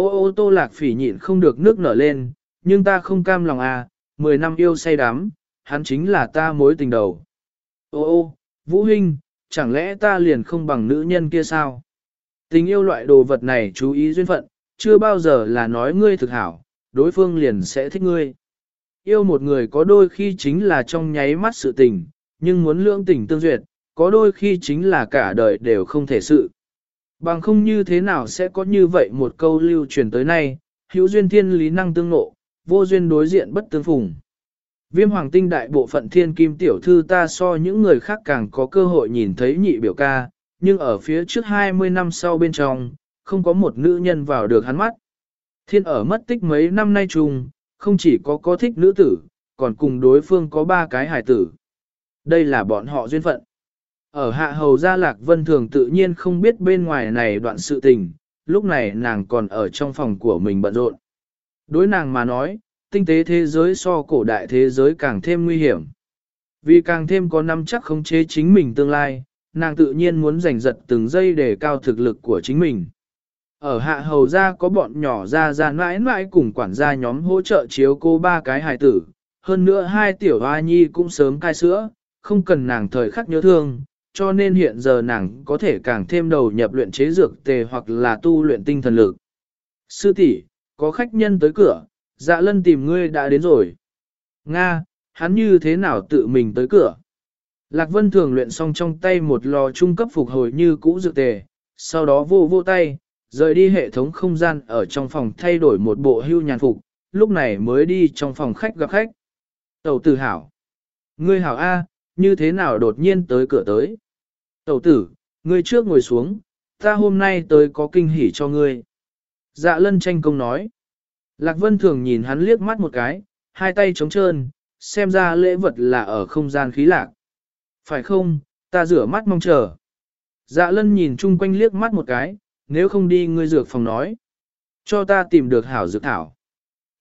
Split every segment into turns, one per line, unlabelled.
Ô ô tô lạc phỉ nhịn không được nước nở lên, nhưng ta không cam lòng à, 10 năm yêu say đắm, hắn chính là ta mối tình đầu. Ô ô, Vũ Hinh, chẳng lẽ ta liền không bằng nữ nhân kia sao? Tình yêu loại đồ vật này chú ý duyên phận, chưa bao giờ là nói ngươi thực hảo, đối phương liền sẽ thích ngươi. Yêu một người có đôi khi chính là trong nháy mắt sự tình, nhưng muốn lưỡng tình tương duyệt, có đôi khi chính là cả đời đều không thể sự. Bằng không như thế nào sẽ có như vậy một câu lưu truyền tới nay, hữu duyên thiên lý năng tương ngộ, vô duyên đối diện bất tương phùng. Viêm hoàng tinh đại bộ phận thiên kim tiểu thư ta so những người khác càng có cơ hội nhìn thấy nhị biểu ca, nhưng ở phía trước 20 năm sau bên trong, không có một nữ nhân vào được hắn mắt. Thiên ở mất tích mấy năm nay chung, không chỉ có có thích nữ tử, còn cùng đối phương có ba cái hài tử. Đây là bọn họ duyên phận. Ở hạ hầu gia lạc vân thường tự nhiên không biết bên ngoài này đoạn sự tình, lúc này nàng còn ở trong phòng của mình bận rộn. Đối nàng mà nói, tinh tế thế giới so cổ đại thế giới càng thêm nguy hiểm. Vì càng thêm có năm chắc khống chế chính mình tương lai, nàng tự nhiên muốn giành giật từng giây để cao thực lực của chính mình. Ở hạ hầu gia có bọn nhỏ ra ra mãi mãi cùng quản gia nhóm hỗ trợ chiếu cô ba cái hài tử, hơn nữa hai tiểu hoa nhi cũng sớm cai sữa, không cần nàng thời khắc nhớ thương, cho nên hiện giờ nàng có thể càng thêm đầu nhập luyện chế dược tề hoặc là tu luyện tinh thần lực. Sư tỷ, có khách nhân tới cửa, dạ lân tìm ngươi đã đến rồi. Nga, hắn như thế nào tự mình tới cửa? Lạc Vân thường luyện xong trong tay một lò trung cấp phục hồi như cũ dược tề, sau đó vô vô tay, rời đi hệ thống không gian ở trong phòng thay đổi một bộ hưu nhàn phục, lúc này mới đi trong phòng khách gặp khách. Tẩu tử hảo. Ngươi hảo A, như thế nào đột nhiên tới cửa tới? Tẩu tử, ngươi trước ngồi xuống, ta hôm nay tới có kinh hỉ cho ngươi. Dạ lân tranh công nói. Lạc Vân thường nhìn hắn liếc mắt một cái, hai tay trống trơn, xem ra lễ vật là ở không gian khí lạc. Phải không, ta rửa mắt mong chờ. Dạ lân nhìn chung quanh liếc mắt một cái, nếu không đi ngươi dược phòng nói. Cho ta tìm được hảo dược thảo.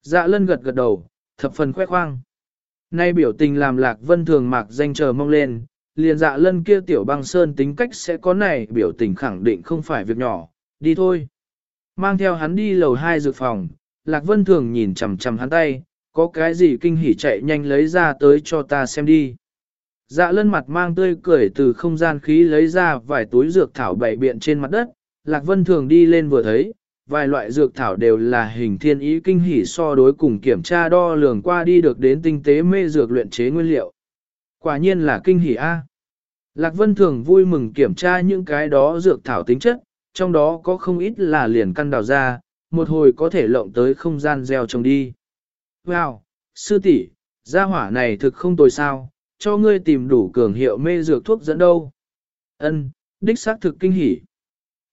Dạ lân gật gật đầu, thập phần khoe khoang. Nay biểu tình làm lạc vân thường mạc danh chờ mong lên, liền dạ lân kia tiểu băng sơn tính cách sẽ có này biểu tình khẳng định không phải việc nhỏ, đi thôi. Mang theo hắn đi lầu hai dược phòng, lạc vân thường nhìn chằm chằm hắn tay, có cái gì kinh hỉ chạy nhanh lấy ra tới cho ta xem đi. Dạ lân mặt mang tươi cười từ không gian khí lấy ra vài túi dược thảo bảy biện trên mặt đất, Lạc Vân thường đi lên vừa thấy, vài loại dược thảo đều là hình thiên ý kinh hỉ so đối cùng kiểm tra đo lường qua đi được đến tinh tế mê dược luyện chế nguyên liệu. Quả nhiên là kinh hỉ A. Lạc Vân thường vui mừng kiểm tra những cái đó dược thảo tính chất, trong đó có không ít là liền căn đào ra, một hồi có thể lộng tới không gian gieo trồng đi. Wow, sư tỷ, gia hỏa này thực không tồi sao, cho ngươi tìm đủ cường hiệu mê dược thuốc dẫn đâu. Ân, đích xác thực kinh hỉ.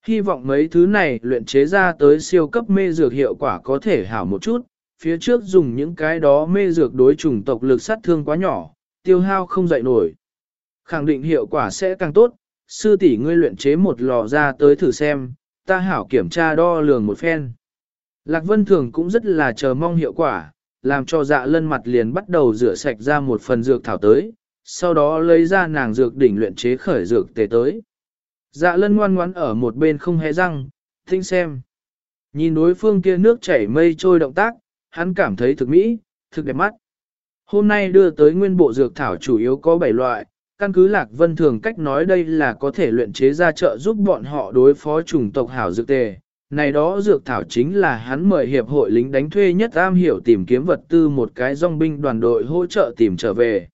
Hy vọng mấy thứ này luyện chế ra tới siêu cấp mê dược hiệu quả có thể hảo một chút, phía trước dùng những cái đó mê dược đối chủng tộc lực sát thương quá nhỏ, tiêu hao không dậy nổi. Khẳng định hiệu quả sẽ càng tốt, sư tỷ ngươi luyện chế một lò ra tới thử xem, ta hảo kiểm tra đo lường một phen. Lạc Vân Thường cũng rất là chờ mong hiệu quả, làm cho dạ lân mặt liền bắt đầu rửa sạch ra một phần dược thảo tới, sau đó lấy ra nàng dược đỉnh luyện chế khởi dược tề tới. Dạ lân ngoan ngoãn ở một bên không hề răng, thinh xem. Nhìn đối phương kia nước chảy mây trôi động tác, hắn cảm thấy thực mỹ, thực đẹp mắt. Hôm nay đưa tới nguyên bộ dược thảo chủ yếu có 7 loại, căn cứ lạc vân thường cách nói đây là có thể luyện chế ra trợ giúp bọn họ đối phó chủng tộc hảo dược tề. Này đó dược thảo chính là hắn mời hiệp hội lính đánh thuê nhất am hiểu tìm kiếm vật tư một cái dòng binh đoàn đội hỗ trợ tìm trở về.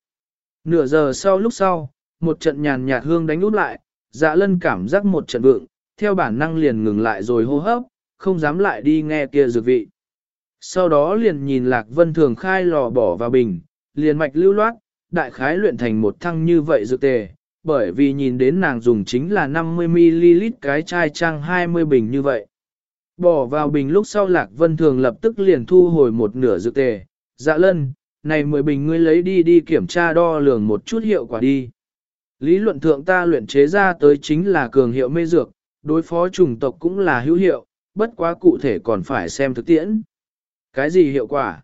Nửa giờ sau lúc sau, một trận nhàn nhạt hương đánh út lại, dạ lân cảm giác một trận vượng, theo bản năng liền ngừng lại rồi hô hấp, không dám lại đi nghe kia dược vị. Sau đó liền nhìn Lạc Vân Thường khai lò bỏ vào bình, liền mạch lưu loát, đại khái luyện thành một thăng như vậy dược tề, bởi vì nhìn đến nàng dùng chính là 50ml cái chai trang 20 bình như vậy. Bỏ vào bình lúc sau Lạc Vân Thường lập tức liền thu hồi một nửa dược tề, dạ lân, này 10 bình ngươi lấy đi đi kiểm tra đo lường một chút hiệu quả đi. Lý luận thượng ta luyện chế ra tới chính là cường hiệu mê dược, đối phó chủng tộc cũng là hữu hiệu, bất quá cụ thể còn phải xem thực tiễn. Cái gì hiệu quả?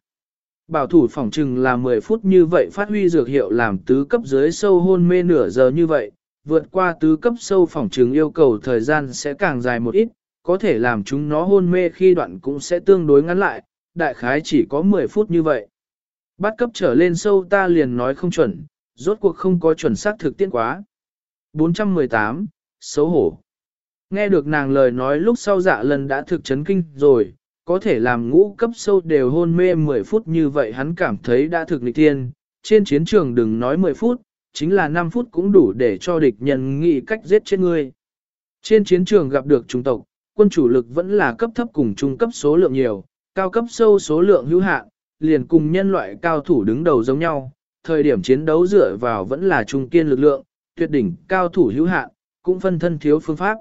Bảo thủ phòng trừng là 10 phút như vậy phát huy dược hiệu làm tứ cấp dưới sâu hôn mê nửa giờ như vậy, vượt qua tứ cấp sâu phòng trừng yêu cầu thời gian sẽ càng dài một ít, có thể làm chúng nó hôn mê khi đoạn cũng sẽ tương đối ngắn lại, đại khái chỉ có 10 phút như vậy. Bắt cấp trở lên sâu ta liền nói không chuẩn, rốt cuộc không có chuẩn xác thực tiễn quá. 418. Xấu hổ Nghe được nàng lời nói lúc sau dạ lần đã thực chấn kinh rồi, có thể làm ngũ cấp sâu đều hôn mê 10 phút như vậy hắn cảm thấy đã thực nghịch thiên, trên chiến trường đừng nói 10 phút, chính là 5 phút cũng đủ để cho địch nhân nghĩ cách giết chết ngươi. Trên chiến trường gặp được trung tộc, quân chủ lực vẫn là cấp thấp cùng trung cấp số lượng nhiều, cao cấp sâu số lượng hữu hạn, liền cùng nhân loại cao thủ đứng đầu giống nhau, thời điểm chiến đấu dựa vào vẫn là trung kiên lực lượng, tuyệt đỉnh cao thủ hữu hạn, cũng phân thân thiếu phương pháp.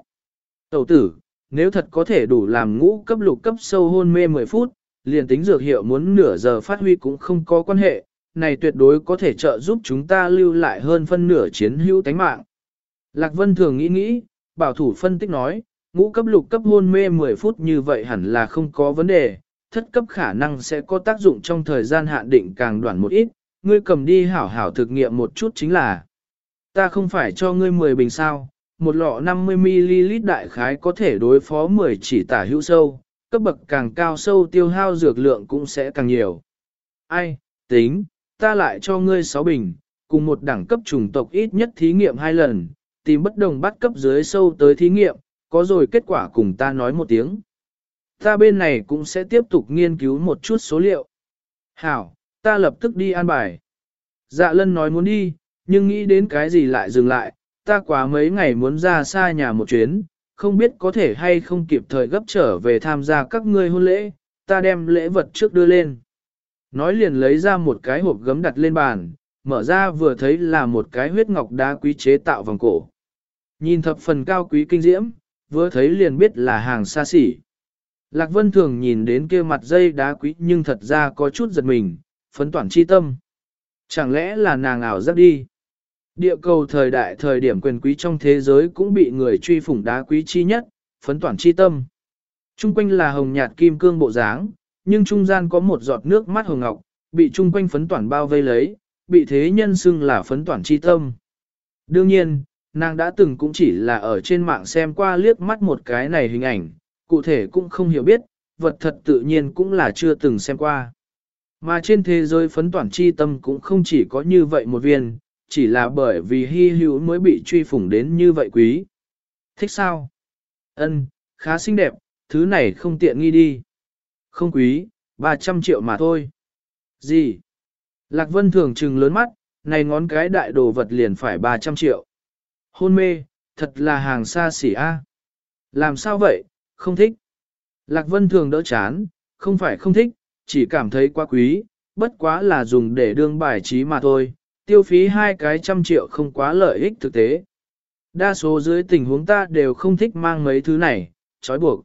Tẩu tử, nếu thật có thể đủ làm ngũ cấp lục cấp sâu hôn mê 10 phút, liền tính dược hiệu muốn nửa giờ phát huy cũng không có quan hệ, này tuyệt đối có thể trợ giúp chúng ta lưu lại hơn phân nửa chiến hữu tánh mạng. Lạc Vân thường nghĩ nghĩ, bảo thủ phân tích nói, ngũ cấp lục cấp hôn mê 10 phút như vậy hẳn là không có vấn đề, thất cấp khả năng sẽ có tác dụng trong thời gian hạn định càng đoạn một ít, ngươi cầm đi hảo hảo thực nghiệm một chút chính là, ta không phải cho ngươi 10 bình sao, một lọ 50ml đại khái có thể đối phó 10 chỉ tả hữu sâu, cấp bậc càng cao sâu tiêu hao dược lượng cũng sẽ càng nhiều. Ai, tính, ta lại cho ngươi 6 bình, cùng một đẳng cấp chủng tộc ít nhất thí nghiệm hai lần, tìm bất đồng bắt cấp dưới sâu tới thí nghiệm, có rồi kết quả cùng ta nói một tiếng. Ta bên này cũng sẽ tiếp tục nghiên cứu một chút số liệu. Hảo, ta lập tức đi an bài. Dạ lân nói muốn đi, nhưng nghĩ đến cái gì lại dừng lại, ta quá mấy ngày muốn ra xa nhà một chuyến, không biết có thể hay không kịp thời gấp trở về tham gia các ngươi hôn lễ, ta đem lễ vật trước đưa lên. Nói liền lấy ra một cái hộp gấm đặt lên bàn, mở ra vừa thấy là một cái huyết ngọc đá quý chế tạo vòng cổ. Nhìn thập phần cao quý kinh diễm, vừa thấy liền biết là hàng xa xỉ. Lạc Vân thường nhìn đến kia mặt dây đá quý nhưng thật ra có chút giật mình, phấn Toàn chi tâm. Chẳng lẽ là nàng ảo giác đi? Địa cầu thời đại thời điểm quyền quý trong thế giới cũng bị người truy phủng đá quý chi nhất, phấn Toàn chi tâm. Trung quanh là hồng nhạt kim cương bộ dáng, nhưng trung gian có một giọt nước mắt hồng ngọc, bị trung quanh phấn Toàn bao vây lấy, bị thế nhân xưng là phấn Toàn chi tâm. Đương nhiên, nàng đã từng cũng chỉ là ở trên mạng xem qua liếc mắt một cái này hình ảnh, cụ thể cũng không hiểu biết, vật thật tự nhiên cũng là chưa từng xem qua. Mà trên thế giới phấn toàn chi tâm cũng không chỉ có như vậy một viên, chỉ là bởi vì hy hữu mới bị truy phủng đến như vậy quý. Thích sao? Ân, khá xinh đẹp, thứ này không tiện nghi đi. Không quý, 300 triệu mà thôi. Gì? Lạc Vân thường trừng lớn mắt, này ngón cái đại đồ vật liền phải 300 triệu. Hôn mê, thật là hàng xa xỉ a. Làm sao vậy, không thích. Lạc Vân thường đỡ chán, không phải không thích, chỉ cảm thấy quá quý, bất quá là dùng để đương bài trí mà thôi, tiêu phí hai cái trăm triệu không quá lợi ích thực tế. Đa số dưới tình huống ta đều không thích mang mấy thứ này, trói buộc.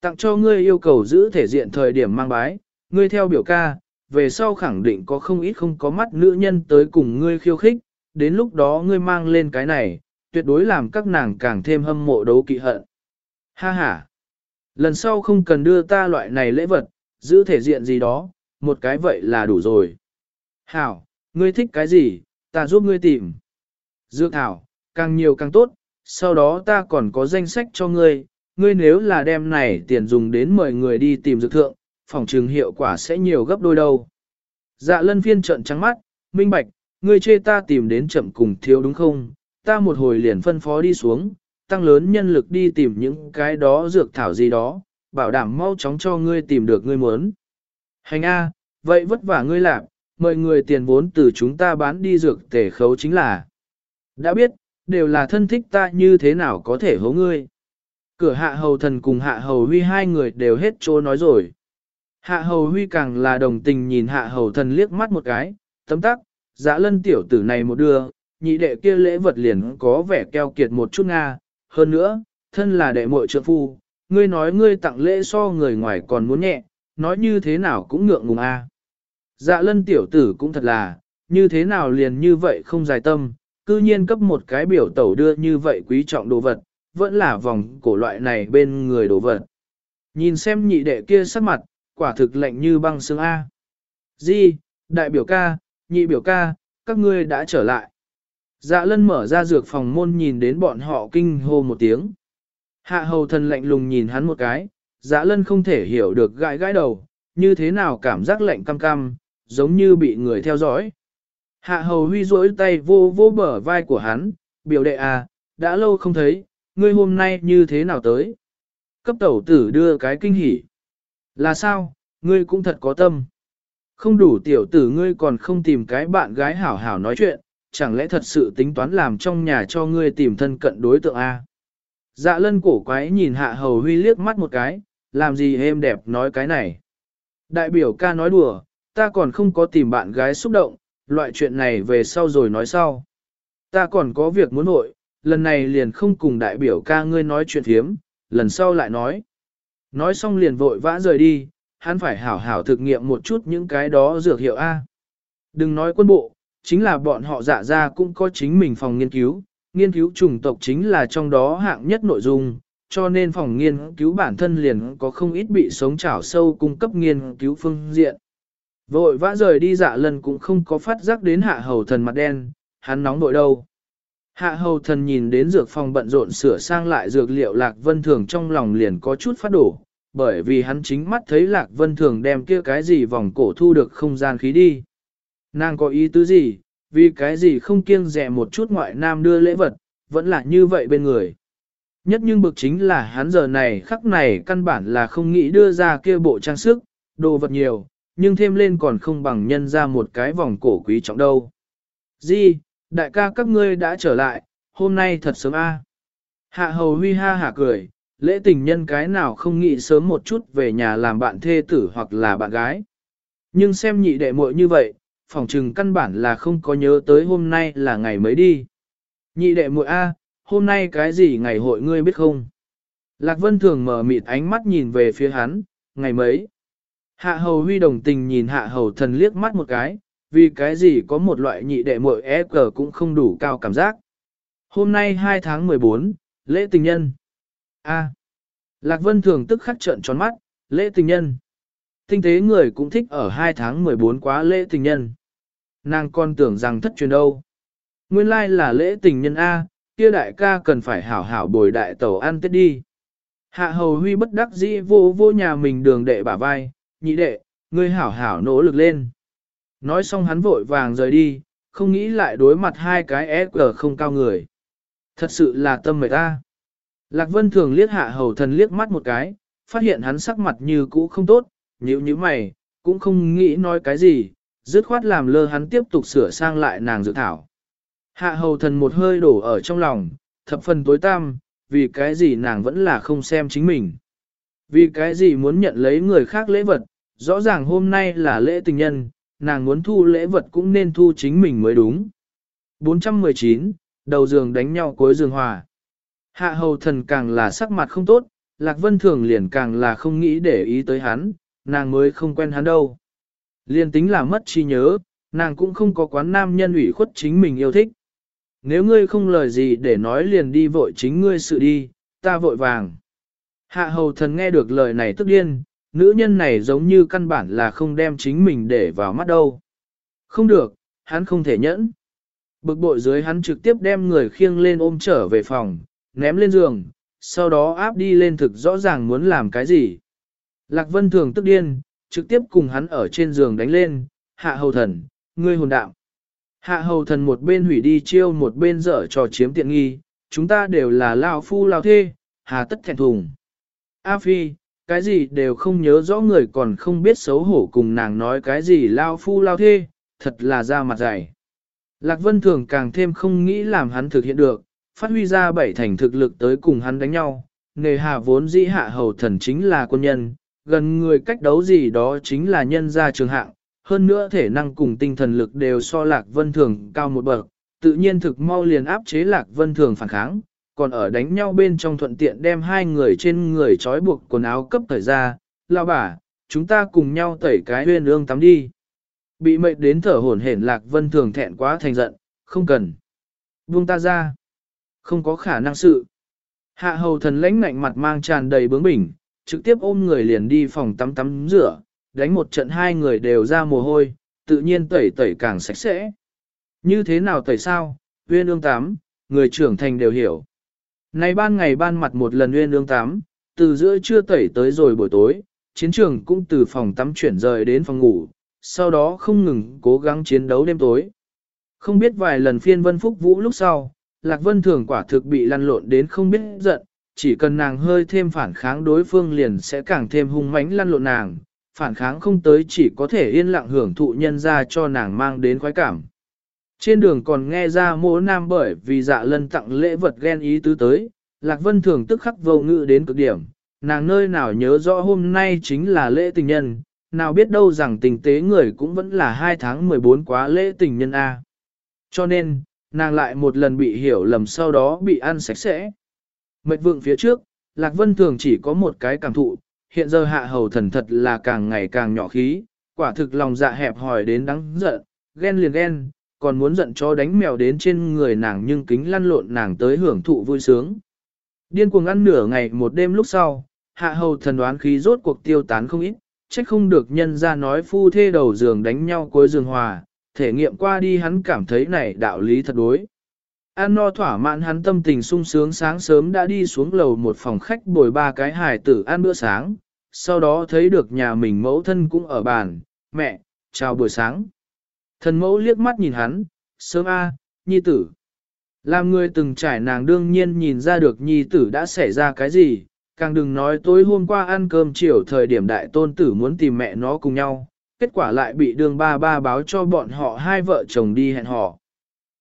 Tặng cho ngươi yêu cầu giữ thể diện thời điểm mang bái, ngươi theo biểu ca, về sau khẳng định có không ít không có mắt nữ nhân tới cùng ngươi khiêu khích, đến lúc đó ngươi mang lên cái này, tuyệt đối làm các nàng càng thêm hâm mộ đấu kỵ hận. Ha ha! Lần sau không cần đưa ta loại này lễ vật, giữ thể diện gì đó, một cái vậy là đủ rồi. Hảo, ngươi thích cái gì, ta giúp ngươi tìm. Dược thảo, càng nhiều càng tốt, sau đó ta còn có danh sách cho ngươi, ngươi nếu là đem này tiền dùng đến mời người đi tìm dược thượng, phòng trường hiệu quả sẽ nhiều gấp đôi đâu. Dạ lân phiên trợn trắng mắt, minh bạch, ngươi chê ta tìm đến chậm cùng thiếu đúng không, ta một hồi liền phân phó đi xuống, tăng lớn nhân lực đi tìm những cái đó dược thảo gì đó, bảo đảm mau chóng cho ngươi tìm được ngươi muốn. Hành A, vậy vất vả ngươi làm, mời người tiền vốn từ chúng ta bán đi dược tể khấu chính là. Đã biết, đều là thân thích ta như thế nào có thể hố ngươi. Cửa hạ hầu thần cùng hạ hầu huy hai người đều hết chỗ nói rồi. Hạ hầu huy càng là đồng tình nhìn hạ hầu thần liếc mắt một cái, tấm tắc, dã lân tiểu tử này một đưa, nhị đệ kia lễ vật liền có vẻ keo kiệt một chút nga, hơn nữa, thân là đệ muội trượng phu, ngươi nói ngươi tặng lễ so người ngoài còn muốn nhẹ, nói như thế nào cũng ngượng ngùng a. Dạ lân tiểu tử cũng thật là, như thế nào liền như vậy không dài tâm, cư nhiên cấp một cái biểu tẩu đưa như vậy quý trọng đồ vật, vẫn là vòng cổ loại này bên người đồ vật. Nhìn xem nhị đệ kia sắc mặt, quả thực lạnh như băng xương A. Di, đại biểu ca, nhị biểu ca, các ngươi đã trở lại. Dạ lân mở ra dược phòng môn nhìn đến bọn họ kinh hô một tiếng. Hạ hầu thần lạnh lùng nhìn hắn một cái, dạ lân không thể hiểu được gãi gãi đầu, như thế nào cảm giác lạnh cam cam, giống như bị người theo dõi. Hạ hầu huy rỗi tay vô vô bờ vai của hắn, biểu đệ à, đã lâu không thấy, ngươi hôm nay như thế nào tới? Cấp tẩu tử đưa cái kinh hỉ. Là sao, ngươi cũng thật có tâm. Không đủ tiểu tử ngươi còn không tìm cái bạn gái hảo hảo nói chuyện, chẳng lẽ thật sự tính toán làm trong nhà cho ngươi tìm thân cận đối tượng A. Dạ lân cổ quái nhìn hạ hầu huy liếc mắt một cái, làm gì êm đẹp nói cái này. Đại biểu ca nói đùa, ta còn không có tìm bạn gái xúc động, loại chuyện này về sau rồi nói sau. Ta còn có việc muốn hội, lần này liền không cùng đại biểu ca ngươi nói chuyện thiếm, lần sau lại nói. Nói xong liền vội vã rời đi, hắn phải hảo hảo thực nghiệm một chút những cái đó dược hiệu A. Đừng nói quân bộ, chính là bọn họ dạ ra cũng có chính mình phòng nghiên cứu, nghiên cứu chủng tộc chính là trong đó hạng nhất nội dung, cho nên phòng nghiên cứu bản thân liền có không ít bị sống chảo sâu cung cấp nghiên cứu phương diện. Vội vã rời đi dạ lần cũng không có phát giác đến hạ hầu thần mặt đen, hắn nóng nội đâu. Hạ hầu thần nhìn đến dược phòng bận rộn sửa sang lại dược liệu lạc vân thường trong lòng liền có chút phát đổ, bởi vì hắn chính mắt thấy lạc vân thường đem kia cái gì vòng cổ thu được không gian khí đi. Nàng có ý tứ gì, vì cái gì không kiêng rẻ một chút ngoại nam đưa lễ vật, vẫn là như vậy bên người. Nhất nhưng bực chính là hắn giờ này khắc này căn bản là không nghĩ đưa ra kia bộ trang sức, đồ vật nhiều, nhưng thêm lên còn không bằng nhân ra một cái vòng cổ quý trọng đâu. Di, đại ca các ngươi đã trở lại, hôm nay thật sớm a. Hạ hầu huy ha hả cười, lễ tình nhân cái nào không nghĩ sớm một chút về nhà làm bạn thê tử hoặc là bạn gái. Nhưng xem nhị đệ muội như vậy, phòng trừng căn bản là không có nhớ tới hôm nay là ngày mới đi. Nhị đệ muội A, hôm nay cái gì ngày hội ngươi biết không? Lạc Vân thường mở mịt ánh mắt nhìn về phía hắn, ngày mấy? Hạ hầu huy đồng tình nhìn hạ hầu thần liếc mắt một cái, vì cái gì có một loại nhị đệ muội e cờ cũng không đủ cao cảm giác. Hôm nay 2 tháng 14, lễ tình nhân. A. Lạc Vân thường tức khắc trợn tròn mắt, lễ tình nhân. Tinh tế người cũng thích ở 2 tháng 14 quá lễ tình nhân. Nàng con tưởng rằng thất truyền đâu. Nguyên lai là lễ tình nhân A, kia đại ca cần phải hảo hảo bồi đại tẩu ăn tết đi. Hạ hầu huy bất đắc dĩ vô vô nhà mình đường đệ bả vai, nhị đệ, ngươi hảo hảo nỗ lực lên. Nói xong hắn vội vàng rời đi, không nghĩ lại đối mặt hai cái SQ không cao người. Thật sự là tâm mệt ta. Lạc Vân thường liếc hạ hầu thần liếc mắt một cái, phát hiện hắn sắc mặt như cũ không tốt, nhíu nhíu mày, cũng không nghĩ nói cái gì, dứt khoát làm lơ hắn tiếp tục sửa sang lại nàng dự thảo. Hạ hầu thần một hơi đổ ở trong lòng, thập phần tối tăm, vì cái gì nàng vẫn là không xem chính mình. Vì cái gì muốn nhận lấy người khác lễ vật, rõ ràng hôm nay là lễ tình nhân, nàng muốn thu lễ vật cũng nên thu chính mình mới đúng. 419, đầu giường đánh nhau cuối giường hòa. Hạ hầu thần càng là sắc mặt không tốt, Lạc Vân Thường liền càng là không nghĩ để ý tới hắn, nàng mới không quen hắn đâu. Liên tính là mất trí nhớ, nàng cũng không có quán nam nhân ủy khuất chính mình yêu thích. Nếu ngươi không lời gì để nói liền đi vội chính ngươi sự đi, ta vội vàng. Hạ hầu thần nghe được lời này tức điên, nữ nhân này giống như căn bản là không đem chính mình để vào mắt đâu. Không được, hắn không thể nhẫn. Bực bội dưới hắn trực tiếp đem người khiêng lên ôm trở về phòng, ném lên giường, sau đó áp đi lên thực rõ ràng muốn làm cái gì. Lạc Vân Thường tức điên, trực tiếp cùng hắn ở trên giường đánh lên, hạ hầu thần, ngươi hồn đạo. Hạ hầu thần một bên hủy đi chiêu một bên dở trò chiếm tiện nghi, chúng ta đều là lao phu lao thê, hà tất thẹn thùng. A Phi, cái gì đều không nhớ rõ người còn không biết xấu hổ cùng nàng nói cái gì lao phu lao thê, thật là ra mặt dày. Lạc Vân Thường càng thêm không nghĩ làm hắn thực hiện được, phát huy ra bảy thành thực lực tới cùng hắn đánh nhau. Nề hạ vốn dĩ hạ hầu thần chính là quân nhân, gần người cách đấu gì đó chính là nhân gia trường hạng, hơn nữa thể năng cùng tinh thần lực đều so lạc vân thường cao một bậc, tự nhiên thực mau liền áp chế lạc vân thường phản kháng, còn ở đánh nhau bên trong thuận tiện đem hai người trên người trói buộc quần áo cấp thời ra, lao bả, chúng ta cùng nhau tẩy cái huyên ương tắm đi. Bị mệt đến thở hổn hển lạc vân thường thẹn quá thành giận, không cần. Buông ta ra. Không có khả năng sự. Hạ hầu thần lãnh ngạnh mặt mang tràn đầy bướng bỉnh, trực tiếp ôm người liền đi phòng tắm tắm rửa, đánh một trận hai người đều ra mồ hôi, tự nhiên tẩy tẩy càng sạch sẽ. Như thế nào tẩy sao, uyên ương tắm, người trưởng thành đều hiểu. Này ban ngày ban mặt một lần nguyên ương tắm, từ giữa trưa tẩy tới rồi buổi tối, chiến trường cũng từ phòng tắm chuyển rời đến phòng ngủ, sau đó không ngừng cố gắng chiến đấu đêm tối. Không biết vài lần phiên vân phúc vũ lúc sau, Lạc Vân Thường quả thực bị lăn lộn đến không biết giận, chỉ cần nàng hơi thêm phản kháng đối phương liền sẽ càng thêm hung mãnh lăn lộn nàng, phản kháng không tới chỉ có thể yên lặng hưởng thụ nhân ra cho nàng mang đến khoái cảm. Trên đường còn nghe ra mỗ nam bởi vì dạ lân tặng lễ vật ghen ý tứ tới, Lạc Vân Thường tức khắc vô ngự đến cực điểm, nàng nơi nào nhớ rõ hôm nay chính là lễ tình nhân, nào biết đâu rằng tình tế người cũng vẫn là 2 tháng 14 quá lễ tình nhân A. Cho nên, nàng lại một lần bị hiểu lầm sau đó bị ăn sạch sẽ. Mệt vượng phía trước, Lạc Vân Thường chỉ có một cái cảm thụ, hiện giờ hạ hầu thần thật là càng ngày càng nhỏ khí, quả thực lòng dạ hẹp hòi đến đắng giận, ghen liền ghen, còn muốn giận cho đánh mèo đến trên người nàng nhưng kính lăn lộn nàng tới hưởng thụ vui sướng. Điên cuồng ăn nửa ngày một đêm lúc sau, hạ hầu thần đoán khí rốt cuộc tiêu tán không ít, trách không được nhân ra nói phu thê đầu giường đánh nhau cuối giường hòa, thể nghiệm qua đi hắn cảm thấy này đạo lý thật đối. An no thỏa mãn hắn tâm tình sung sướng sáng sớm đã đi xuống lầu một phòng khách bồi ba cái hài tử ăn bữa sáng, sau đó thấy được nhà mình mẫu thân cũng ở bàn, mẹ, chào buổi sáng. Thần mẫu liếc mắt nhìn hắn, sớm a, nhi tử. Làm người từng trải nàng đương nhiên nhìn ra được nhi tử đã xảy ra cái gì, càng đừng nói tối hôm qua ăn cơm chiều thời điểm đại tôn tử muốn tìm mẹ nó cùng nhau, kết quả lại bị đường ba ba báo cho bọn họ hai vợ chồng đi hẹn hò.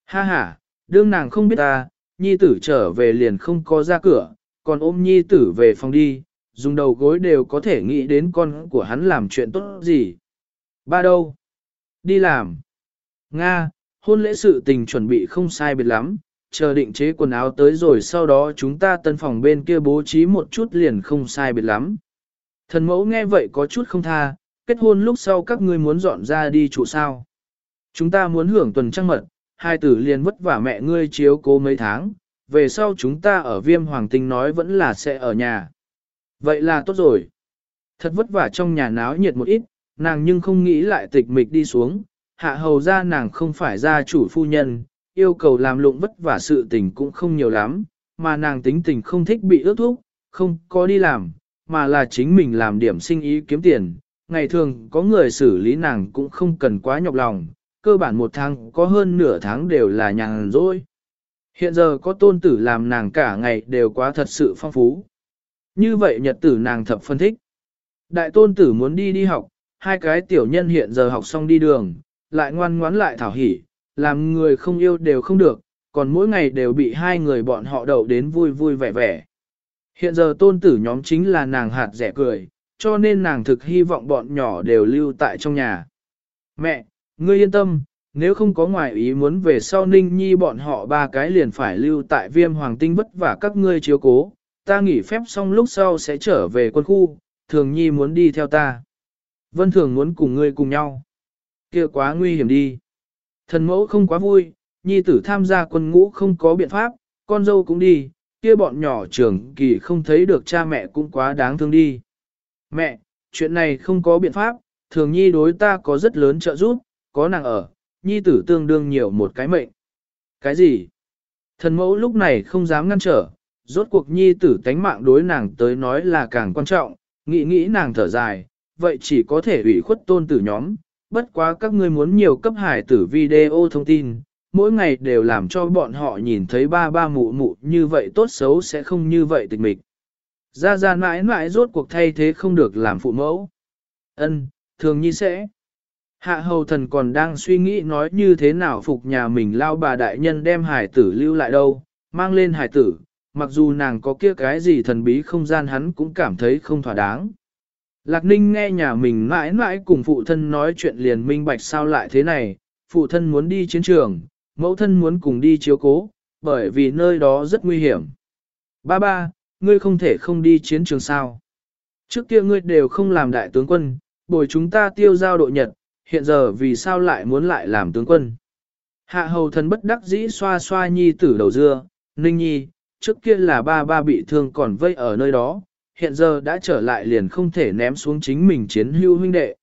Ha ha, đương nàng không biết ta, nhi tử trở về liền không có ra cửa, còn ôm nhi tử về phòng đi, dùng đầu gối đều có thể nghĩ đến con của hắn làm chuyện tốt gì. Ba đâu? Đi làm. Nga, hôn lễ sự tình chuẩn bị không sai biệt lắm, chờ định chế quần áo tới rồi sau đó chúng ta tân phòng bên kia bố trí một chút liền không sai biệt lắm. Thần mẫu nghe vậy có chút không tha, kết hôn lúc sau các ngươi muốn dọn ra đi trụ sao. Chúng ta muốn hưởng tuần trăng mật, hai tử liền vất vả mẹ ngươi chiếu cố mấy tháng, về sau chúng ta ở viêm hoàng tinh nói vẫn là sẽ ở nhà. Vậy là tốt rồi. Thật vất vả trong nhà náo nhiệt một ít, nàng nhưng không nghĩ lại tịch mịch đi xuống, hạ hầu ra nàng không phải gia chủ phu nhân, yêu cầu làm lụng vất vả sự tình cũng không nhiều lắm, mà nàng tính tình không thích bị ước thúc, không có đi làm, mà là chính mình làm điểm sinh ý kiếm tiền. Ngày thường có người xử lý nàng cũng không cần quá nhọc lòng, cơ bản một tháng có hơn nửa tháng đều là nhàn rỗi. Hiện giờ có tôn tử làm nàng cả ngày đều quá thật sự phong phú. Như vậy nhật tử nàng thập phân thích. Đại tôn tử muốn đi đi học, hai cái tiểu nhân hiện giờ học xong đi đường, lại ngoan ngoãn lại thảo hỉ, làm người không yêu đều không được, còn mỗi ngày đều bị hai người bọn họ đậu đến vui vui vẻ vẻ. Hiện giờ tôn tử nhóm chính là nàng hạt rẻ cười, cho nên nàng thực hy vọng bọn nhỏ đều lưu tại trong nhà. Mẹ, ngươi yên tâm, nếu không có ngoại ý muốn về sau ninh nhi bọn họ ba cái liền phải lưu tại viêm hoàng tinh vất vả các ngươi chiếu cố, ta nghỉ phép xong lúc sau sẽ trở về quân khu, thường nhi muốn đi theo ta. Vân thường muốn cùng ngươi cùng nhau. kia quá nguy hiểm đi. Thần mẫu không quá vui, nhi tử tham gia quân ngũ không có biện pháp, con dâu cũng đi, kia bọn nhỏ trưởng kỳ không thấy được cha mẹ cũng quá đáng thương đi. Mẹ, chuyện này không có biện pháp, thường nhi đối ta có rất lớn trợ giúp, có nàng ở, nhi tử tương đương nhiều một cái mệnh. Cái gì? Thần mẫu lúc này không dám ngăn trở, rốt cuộc nhi tử tánh mạng đối nàng tới nói là càng quan trọng, nghĩ nghĩ nàng thở dài, vậy chỉ có thể ủy khuất tôn tử nhóm, bất quá các ngươi muốn nhiều cấp hải tử video thông tin, mỗi ngày đều làm cho bọn họ nhìn thấy ba ba mụ mụ như vậy tốt xấu sẽ không như vậy tịch mịch. Ra ra mãi mãi rốt cuộc thay thế không được làm phụ mẫu. Ân, thường nhi sẽ. Hạ hầu thần còn đang suy nghĩ nói như thế nào phục nhà mình lao bà đại nhân đem hải tử lưu lại đâu, mang lên hải tử, mặc dù nàng có kia cái gì thần bí không gian hắn cũng cảm thấy không thỏa đáng. Lạc Ninh nghe nhà mình mãi mãi cùng phụ thân nói chuyện liền minh bạch sao lại thế này, phụ thân muốn đi chiến trường, mẫu thân muốn cùng đi chiếu cố, bởi vì nơi đó rất nguy hiểm. Ba ba, ngươi không thể không đi chiến trường sao. Trước kia ngươi đều không làm đại tướng quân, bồi chúng ta tiêu giao độ nhật, hiện giờ vì sao lại muốn lại làm tướng quân. Hạ hầu thần bất đắc dĩ xoa xoa nhi tử đầu dưa, ninh nhi, trước kia là ba ba bị thương còn vây ở nơi đó, hiện giờ đã trở lại liền không thể ném xuống chính mình chiến hưu huynh đệ.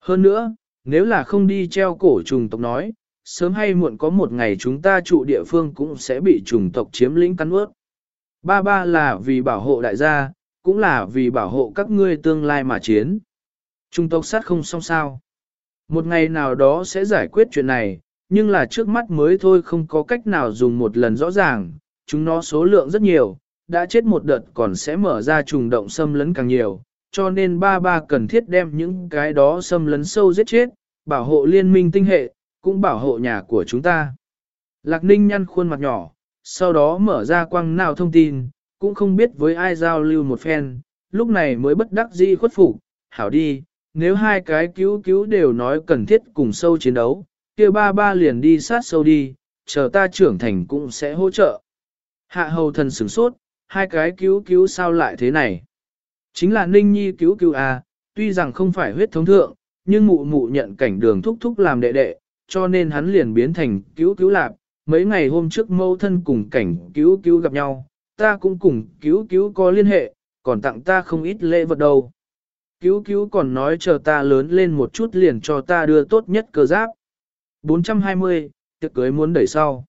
Hơn nữa, nếu là không đi treo cổ trùng tộc nói, sớm hay muộn có một ngày chúng ta trụ địa phương cũng sẽ bị trùng tộc chiếm lĩnh cắn ướt. Ba ba là vì bảo hộ đại gia, cũng là vì bảo hộ các ngươi tương lai mà chiến. Trung tộc sát không xong sao. Một ngày nào đó sẽ giải quyết chuyện này, nhưng là trước mắt mới thôi không có cách nào dùng một lần rõ ràng, chúng nó số lượng rất nhiều, đã chết một đợt còn sẽ mở ra trùng động xâm lấn càng nhiều, cho nên ba ba cần thiết đem những cái đó xâm lấn sâu giết chết, bảo hộ liên minh tinh hệ, cũng bảo hộ nhà của chúng ta. Lạc Ninh nhăn khuôn mặt nhỏ, sau đó mở ra quang nào thông tin, cũng không biết với ai giao lưu một phen, lúc này mới bất đắc dĩ khuất phục, hảo đi, nếu hai cái cứu cứu đều nói cần thiết cùng sâu chiến đấu, kia ba ba liền đi sát sâu đi, chờ ta trưởng thành cũng sẽ hỗ trợ. Hạ hầu thần sửng sốt, hai cái cứu cứu sao lại thế này? Chính là Ninh Nhi cứu cứu à, tuy rằng không phải huyết thống thượng, nhưng mụ mụ nhận cảnh đường thúc thúc làm đệ đệ, cho nên hắn liền biến thành cứu cứu lạp. Mấy ngày hôm trước mâu thân cùng cảnh cứu cứu gặp nhau, ta cũng cùng cứu cứu có liên hệ, còn tặng ta không ít lễ vật đâu. Cứu cứu còn nói chờ ta lớn lên một chút liền cho ta đưa tốt nhất cơ giáp. 420, tiệc cưới muốn đẩy sau.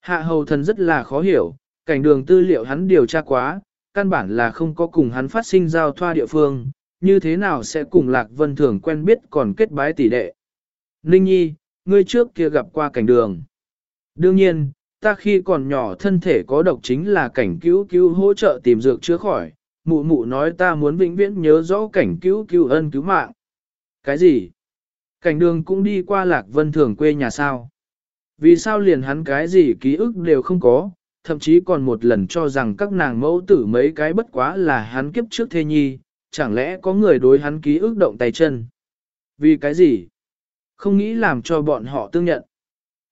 Hạ hầu thần rất là khó hiểu, cảnh đường tư liệu hắn điều tra quá, căn bản là không có cùng hắn phát sinh giao thoa địa phương, như thế nào sẽ cùng Lạc Vân Thường quen biết còn kết bái tỷ đệ. Ninh Nhi, ngươi trước kia gặp qua cảnh đường. Đương nhiên, ta khi còn nhỏ thân thể có độc chính là cảnh cứu cứu hỗ trợ tìm dược chữa khỏi, mụ mụ nói ta muốn vĩnh viễn nhớ rõ cảnh cứu cứu ân cứu mạng. Cái gì? Cảnh đường cũng đi qua Lạc Vân Thường quê nhà sao? Vì sao liền hắn cái gì ký ức đều không có, thậm chí còn một lần cho rằng các nàng mẫu tử mấy cái bất quá là hắn kiếp trước thê nhi, chẳng lẽ có người đối hắn ký ức động tay chân? Vì cái gì? Không nghĩ làm cho bọn họ tương nhận.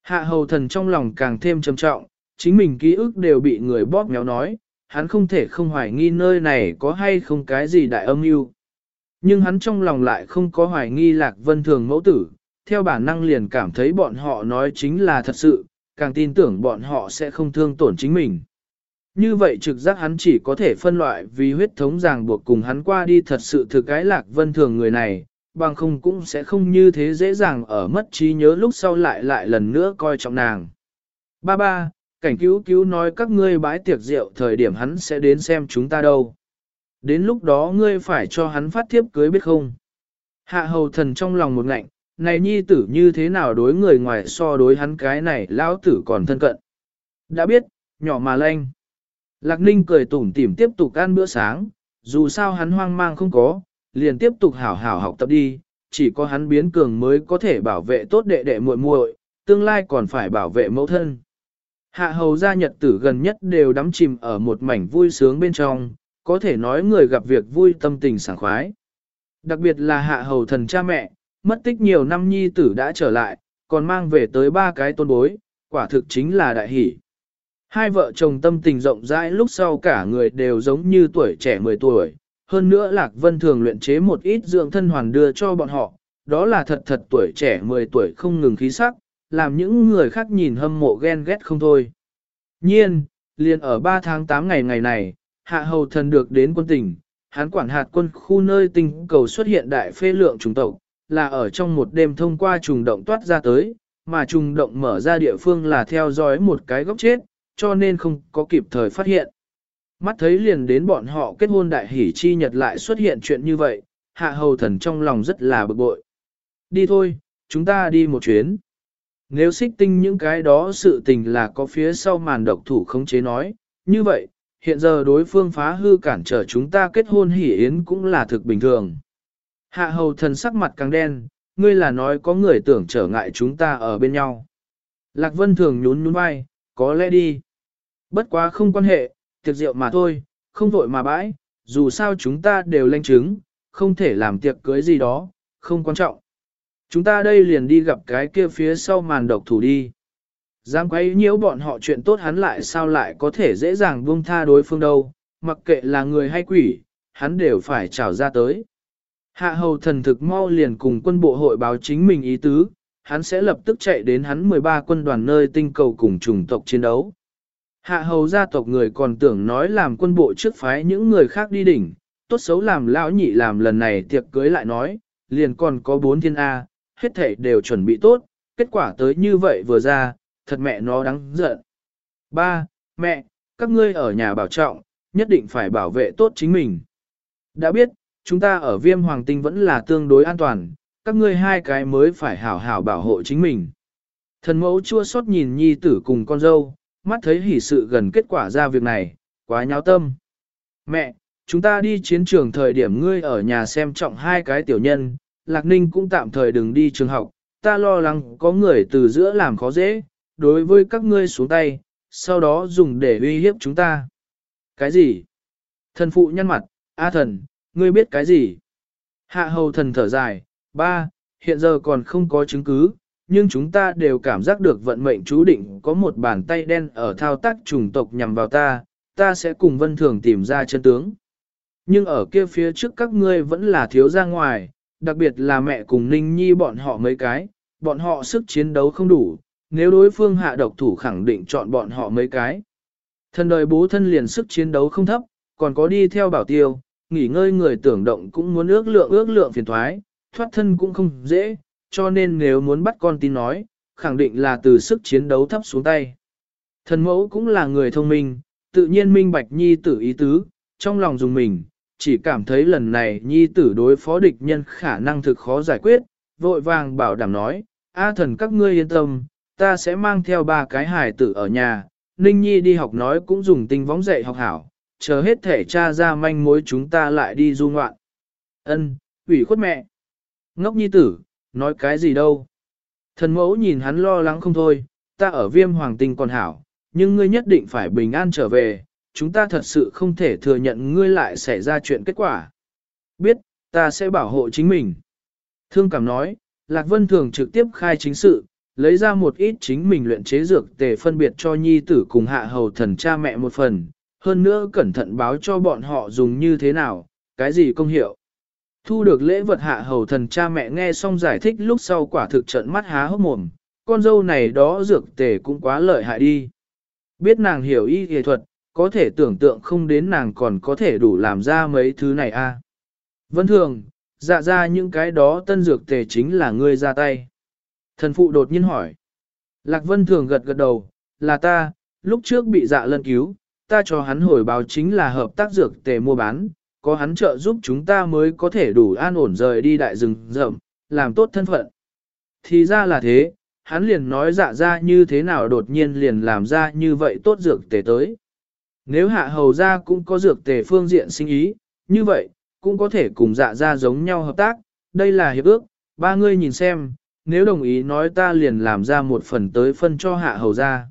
Hạ hầu thần trong lòng càng thêm trầm trọng, chính mình ký ức đều bị người bóp méo nói, hắn không thể không hoài nghi nơi này có hay không cái gì đại âm mưu. Nhưng hắn trong lòng lại không có hoài nghi lạc vân thường mẫu tử, theo bản năng liền cảm thấy bọn họ nói chính là thật sự, càng tin tưởng bọn họ sẽ không thương tổn chính mình. Như vậy trực giác hắn chỉ có thể phân loại vì huyết thống ràng buộc cùng hắn qua đi thật sự thực cái lạc vân thường người này, bằng không cũng sẽ không như thế dễ dàng ở mất trí nhớ lúc sau lại lại lần nữa coi trọng nàng. Ba ba, cảnh cứu cứu nói các ngươi bãi tiệc rượu thời điểm hắn sẽ đến xem chúng ta đâu. Đến lúc đó ngươi phải cho hắn phát thiếp cưới biết không? Hạ hầu thần trong lòng một ngạnh, này nhi tử như thế nào đối người ngoài so đối hắn cái này lão tử còn thân cận. Đã biết, nhỏ mà lanh. Lạc ninh cười tủm tỉm tiếp tục ăn bữa sáng, dù sao hắn hoang mang không có, liền tiếp tục hảo hảo học tập đi, chỉ có hắn biến cường mới có thể bảo vệ tốt đệ đệ muội muội, tương lai còn phải bảo vệ mẫu thân. Hạ hầu gia nhật tử gần nhất đều đắm chìm ở một mảnh vui sướng bên trong, có thể nói người gặp việc vui tâm tình sảng khoái. Đặc biệt là hạ hầu thần cha mẹ, mất tích nhiều năm nhi tử đã trở lại, còn mang về tới ba cái tôn bối, quả thực chính là đại hỷ. Hai vợ chồng tâm tình rộng rãi lúc sau cả người đều giống như tuổi trẻ 10 tuổi, hơn nữa Lạc Vân thường luyện chế một ít dưỡng thân hoàn đưa cho bọn họ, đó là thật thật tuổi trẻ 10 tuổi không ngừng khí sắc, làm những người khác nhìn hâm mộ ghen ghét không thôi. Nhiên, liền ở 3 tháng 8 ngày ngày này, hạ hầu thần được đến quân tỉnh, hắn quản hạt quân khu nơi tinh cầu xuất hiện đại phê lượng trùng tộc, là ở trong một đêm thông qua trùng động toát ra tới, mà trùng động mở ra địa phương là theo dõi một cái góc chết, cho nên không có kịp thời phát hiện. Mắt thấy liền đến bọn họ kết hôn đại hỷ chi nhật lại xuất hiện chuyện như vậy, hạ hầu thần trong lòng rất là bực bội. Đi thôi, chúng ta đi một chuyến. Nếu xích tinh những cái đó sự tình là có phía sau màn độc thủ khống chế nói, như vậy, hiện giờ đối phương phá hư cản trở chúng ta kết hôn hỉ yến cũng là thực bình thường. Hạ hầu thần sắc mặt càng đen, ngươi là nói có người tưởng trở ngại chúng ta ở bên nhau. Lạc Vân thường nhún nhún vai, có lẽ đi. Bất quá không quan hệ, tiệc rượu mà thôi, không vội mà bãi, dù sao chúng ta đều lanh chứng, không thể làm tiệc cưới gì đó, không quan trọng. Chúng ta đây liền đi gặp cái kia phía sau màn độc thủ đi. Dám quấy nhiễu bọn họ chuyện tốt hắn lại sao lại có thể dễ dàng buông tha đối phương đâu, mặc kệ là người hay quỷ, hắn đều phải trào ra tới. Hạ hầu thần thực mau liền cùng quân bộ hội báo chính mình ý tứ, hắn sẽ lập tức chạy đến hắn 13 quân đoàn nơi tinh cầu cùng chủng tộc chiến đấu. Hạ hầu gia tộc người còn tưởng nói làm quân bộ trước phái những người khác đi đỉnh, tốt xấu làm lão nhị làm lần này tiệc cưới lại nói, liền còn có bốn thiên A, hết thảy đều chuẩn bị tốt, kết quả tới như vậy vừa ra, thật mẹ nó đáng giận. Ba, mẹ, các ngươi ở nhà bảo trọng, nhất định phải bảo vệ tốt chính mình. Đã biết, chúng ta ở viêm hoàng tinh vẫn là tương đối an toàn, các ngươi hai cái mới phải hảo hảo bảo hộ chính mình. Thần mẫu chua xót nhìn nhi tử cùng con dâu, mắt thấy hỉ sự gần kết quả ra việc này, quá nháo tâm. Mẹ, chúng ta đi chiến trường thời điểm ngươi ở nhà xem trọng hai cái tiểu nhân, Lạc Ninh cũng tạm thời đừng đi trường học, ta lo lắng có người từ giữa làm khó dễ, đối với các ngươi xuống tay, sau đó dùng để uy hiếp chúng ta. Cái gì? Thần phụ nhăn mặt, A thần, ngươi biết cái gì? Hạ hầu thần thở dài, ba, hiện giờ còn không có chứng cứ, nhưng chúng ta đều cảm giác được vận mệnh chú định có một bàn tay đen ở thao tác chủng tộc nhằm vào ta, ta sẽ cùng vân thường tìm ra chân tướng. Nhưng ở kia phía trước các ngươi vẫn là thiếu ra ngoài, đặc biệt là mẹ cùng Ninh Nhi bọn họ mấy cái, bọn họ sức chiến đấu không đủ, nếu đối phương hạ độc thủ khẳng định chọn bọn họ mấy cái. Thân đời bố thân liền sức chiến đấu không thấp, còn có đi theo bảo tiêu, nghỉ ngơi người tưởng động cũng muốn ước lượng ước lượng phiền thoái, thoát thân cũng không dễ, cho nên nếu muốn bắt con tin nói, khẳng định là từ sức chiến đấu thấp xuống tay. Thần mẫu cũng là người thông minh, tự nhiên minh bạch nhi tử ý tứ, trong lòng dùng mình, chỉ cảm thấy lần này nhi tử đối phó địch nhân khả năng thực khó giải quyết, vội vàng bảo đảm nói, A thần các ngươi yên tâm, ta sẽ mang theo ba cái hài tử ở nhà, Ninh Nhi đi học nói cũng dùng tinh võng dạy học hảo, chờ hết thể cha ra manh mối chúng ta lại đi du ngoạn. Ân, ủy khuất mẹ. Ngốc nhi tử, nói cái gì đâu. Thần mẫu nhìn hắn lo lắng không thôi, ta ở viêm hoàng tinh còn hảo, nhưng ngươi nhất định phải bình an trở về, chúng ta thật sự không thể thừa nhận ngươi lại xảy ra chuyện kết quả. Biết, ta sẽ bảo hộ chính mình. Thương cảm nói, Lạc Vân Thường trực tiếp khai chính sự, lấy ra một ít chính mình luyện chế dược tề phân biệt cho nhi tử cùng hạ hầu thần cha mẹ một phần, hơn nữa cẩn thận báo cho bọn họ dùng như thế nào, cái gì công hiệu. Thu được lễ vật hạ hầu thần cha mẹ nghe xong giải thích lúc sau quả thực trận mắt há hốc mồm, con dâu này đó dược tề cũng quá lợi hại đi. Biết nàng hiểu y y thuật, có thể tưởng tượng không đến nàng còn có thể đủ làm ra mấy thứ này a. À. Vân thường, dạ ra những cái đó tân dược tề chính là ngươi ra tay. Thần phụ đột nhiên hỏi. Lạc Vân thường gật gật đầu, là ta, lúc trước bị dạ lân cứu, ta cho hắn hồi báo chính là hợp tác dược tề mua bán, có hắn trợ giúp chúng ta mới có thể đủ an ổn rời đi đại rừng rậm, làm tốt thân phận. Thì ra là thế, hắn liền nói dạ ra như thế nào đột nhiên liền làm ra như vậy tốt dược tề tới. Nếu hạ hầu ra cũng có dược tề phương diện sinh ý, như vậy, cũng có thể cùng dạ ra giống nhau hợp tác, đây là hiệp ước, ba ngươi nhìn xem, nếu đồng ý nói ta liền làm ra một phần tới phân cho hạ hầu ra.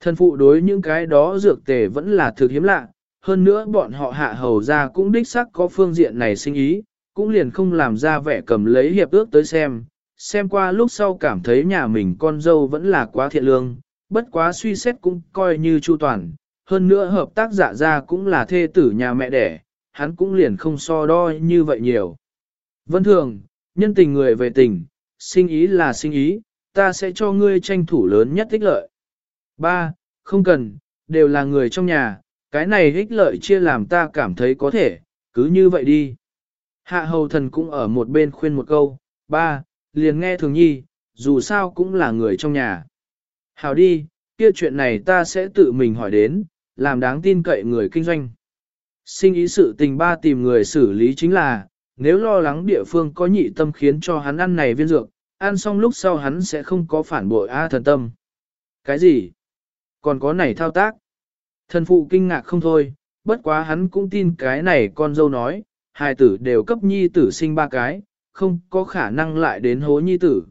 Thân phụ đối những cái đó dược tề vẫn là thực hiếm lạ, hơn nữa bọn họ hạ hầu ra cũng đích sắc có phương diện này sinh ý, cũng liền không làm ra vẻ cầm lấy hiệp ước tới xem, xem qua lúc sau cảm thấy nhà mình con dâu vẫn là quá thiện lương, bất quá suy xét cũng coi như chu toàn, hơn nữa hợp tác giả ra cũng là thê tử nhà mẹ đẻ, hắn cũng liền không so đo như vậy nhiều. Vân thường, nhân tình người về tình, sinh ý là sinh ý, ta sẽ cho ngươi tranh thủ lớn nhất ích lợi. Ba, không cần, đều là người trong nhà, cái này ích lợi chia làm ta cảm thấy có thể, cứ như vậy đi. Hạ hầu thần cũng ở một bên khuyên một câu, ba, liền nghe thường nhi, dù sao cũng là người trong nhà. Hào đi, kia chuyện này ta sẽ tự mình hỏi đến, làm đáng tin cậy người kinh doanh. Sinh ý sự tình ba tìm người xử lý chính là, nếu lo lắng địa phương có nhị tâm khiến cho hắn ăn này viên dược, ăn xong lúc sau hắn sẽ không có phản bội A thần tâm. Cái gì? Còn có này thao tác? Thần phụ kinh ngạc không thôi, bất quá hắn cũng tin cái này con dâu nói, hai tử đều cấp nhi tử sinh ba cái, không có khả năng lại đến hố nhi tử.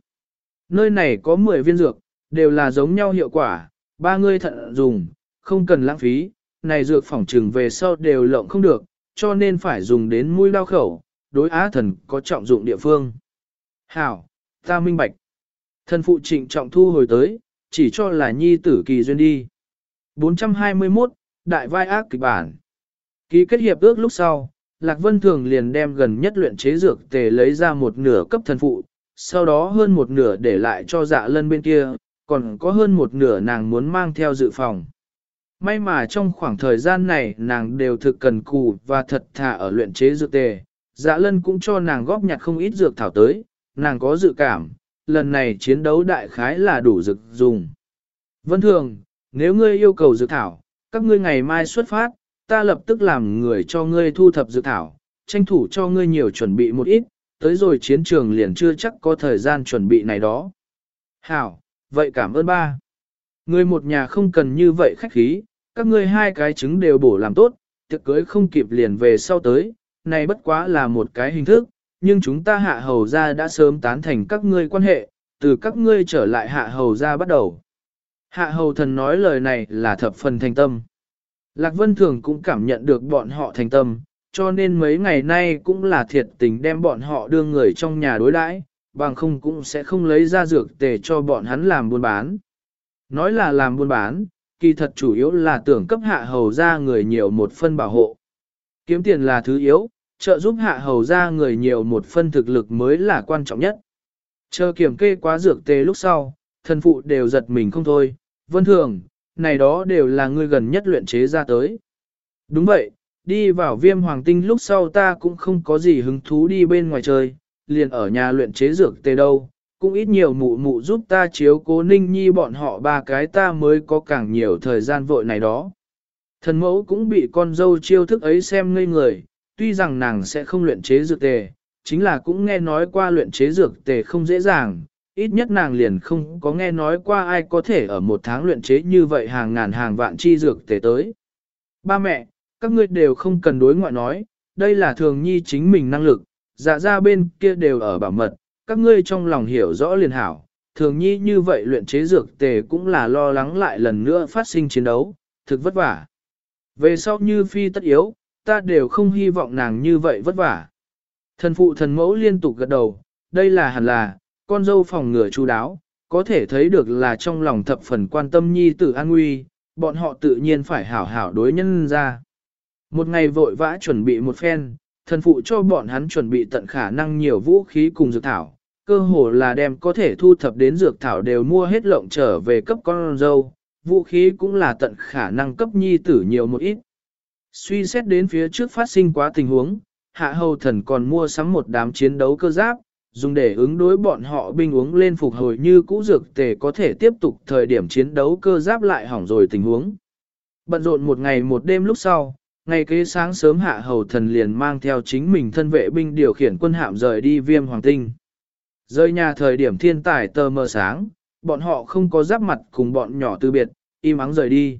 Nơi này có 10 viên dược, đều là giống nhau hiệu quả, ba người thận dùng, không cần lãng phí, này dược phỏng trừng về sau đều lộng không được, cho nên phải dùng đến mũi đau khẩu, đối á thần có trọng dụng địa phương. Hảo, ta minh bạch. Thần phụ trịnh trọng thu hồi tới, chỉ cho là nhi tử kỳ duyên đi. 421, Đại vai ác kịch bản. Ký kết hiệp ước lúc sau, Lạc Vân Thường liền đem gần nhất luyện chế dược tề lấy ra một nửa cấp thần phụ, sau đó hơn một nửa để lại cho dạ lân bên kia, còn có hơn một nửa nàng muốn mang theo dự phòng. May mà trong khoảng thời gian này nàng đều thực cần cù và thật thà ở luyện chế dược tề, dạ lân cũng cho nàng góp nhặt không ít dược thảo tới, nàng có dự cảm, lần này chiến đấu đại khái là đủ dược dùng. Vân thường, nếu ngươi yêu cầu dược thảo, các ngươi ngày mai xuất phát, ta lập tức làm người cho ngươi thu thập dược thảo, tranh thủ cho ngươi nhiều chuẩn bị một ít, tới rồi chiến trường liền chưa chắc có thời gian chuẩn bị này đó. Hảo, vậy cảm ơn ba. Ngươi một nhà không cần như vậy khách khí, các ngươi hai cái trứng đều bổ làm tốt, tiệc cưới không kịp liền về sau tới, này bất quá là một cái hình thức, nhưng chúng ta hạ hầu ra đã sớm tán thành các ngươi quan hệ, từ các ngươi trở lại hạ hầu ra bắt đầu. Hạ hầu thần nói lời này là thập phần thành tâm. Lạc Vân Thường cũng cảm nhận được bọn họ thành tâm, cho nên mấy ngày nay cũng là thiệt tình đem bọn họ đưa người trong nhà đối đãi, bằng không cũng sẽ không lấy ra dược tề cho bọn hắn làm buôn bán. Nói là làm buôn bán, kỳ thật chủ yếu là tưởng cấp hạ hầu ra người nhiều một phân bảo hộ. Kiếm tiền là thứ yếu, trợ giúp hạ hầu ra người nhiều một phân thực lực mới là quan trọng nhất. Chờ kiểm kê quá dược tê lúc sau, thần phụ đều giật mình không thôi, vân thường, này đó đều là người gần nhất luyện chế ra tới. Đúng vậy, đi vào viêm hoàng tinh lúc sau ta cũng không có gì hứng thú đi bên ngoài chơi, liền ở nhà luyện chế dược tê đâu, cũng ít nhiều mụ mụ giúp ta chiếu cố ninh nhi bọn họ ba cái ta mới có càng nhiều thời gian vội này đó. Thần mẫu cũng bị con dâu chiêu thức ấy xem ngây người, tuy rằng nàng sẽ không luyện chế dược tề, chính là cũng nghe nói qua luyện chế dược tề không dễ dàng, ít nhất nàng liền không có nghe nói qua ai có thể ở một tháng luyện chế như vậy hàng ngàn hàng vạn chi dược tề tới. Ba mẹ, các ngươi đều không cần đối ngoại nói, đây là thường nhi chính mình năng lực, dạ ra bên kia đều ở bảo mật, các ngươi trong lòng hiểu rõ liền hảo. Thường nhi như vậy luyện chế dược tề cũng là lo lắng lại lần nữa phát sinh chiến đấu, thực vất vả. Về sau như phi tất yếu, ta đều không hy vọng nàng như vậy vất vả. Thần phụ thần mẫu liên tục gật đầu, đây là hẳn là, con dâu phòng ngừa chú đáo, có thể thấy được là trong lòng thập phần quan tâm nhi tử an nguy, bọn họ tự nhiên phải hảo hảo đối nhân ra. Một ngày vội vã chuẩn bị một phen, thần phụ cho bọn hắn chuẩn bị tận khả năng nhiều vũ khí cùng dược thảo, cơ hồ là đem có thể thu thập đến dược thảo đều mua hết lộng trở về cấp con dâu, vũ khí cũng là tận khả năng cấp nhi tử nhiều một ít. Suy xét đến phía trước phát sinh quá tình huống, hạ hầu thần còn mua sắm một đám chiến đấu cơ giáp, dùng để ứng đối bọn họ binh uống lên phục hồi như cũ dược tề có thể tiếp tục thời điểm chiến đấu cơ giáp lại hỏng rồi tình huống. Bận rộn một ngày một đêm lúc sau, ngày kế sáng sớm hạ hầu thần liền mang theo chính mình thân vệ binh điều khiển quân hạm rời đi viêm hoàng tinh rời nhà thời điểm thiên tài tờ mờ sáng, bọn họ không có giáp mặt cùng bọn nhỏ từ biệt, im ắng rời đi.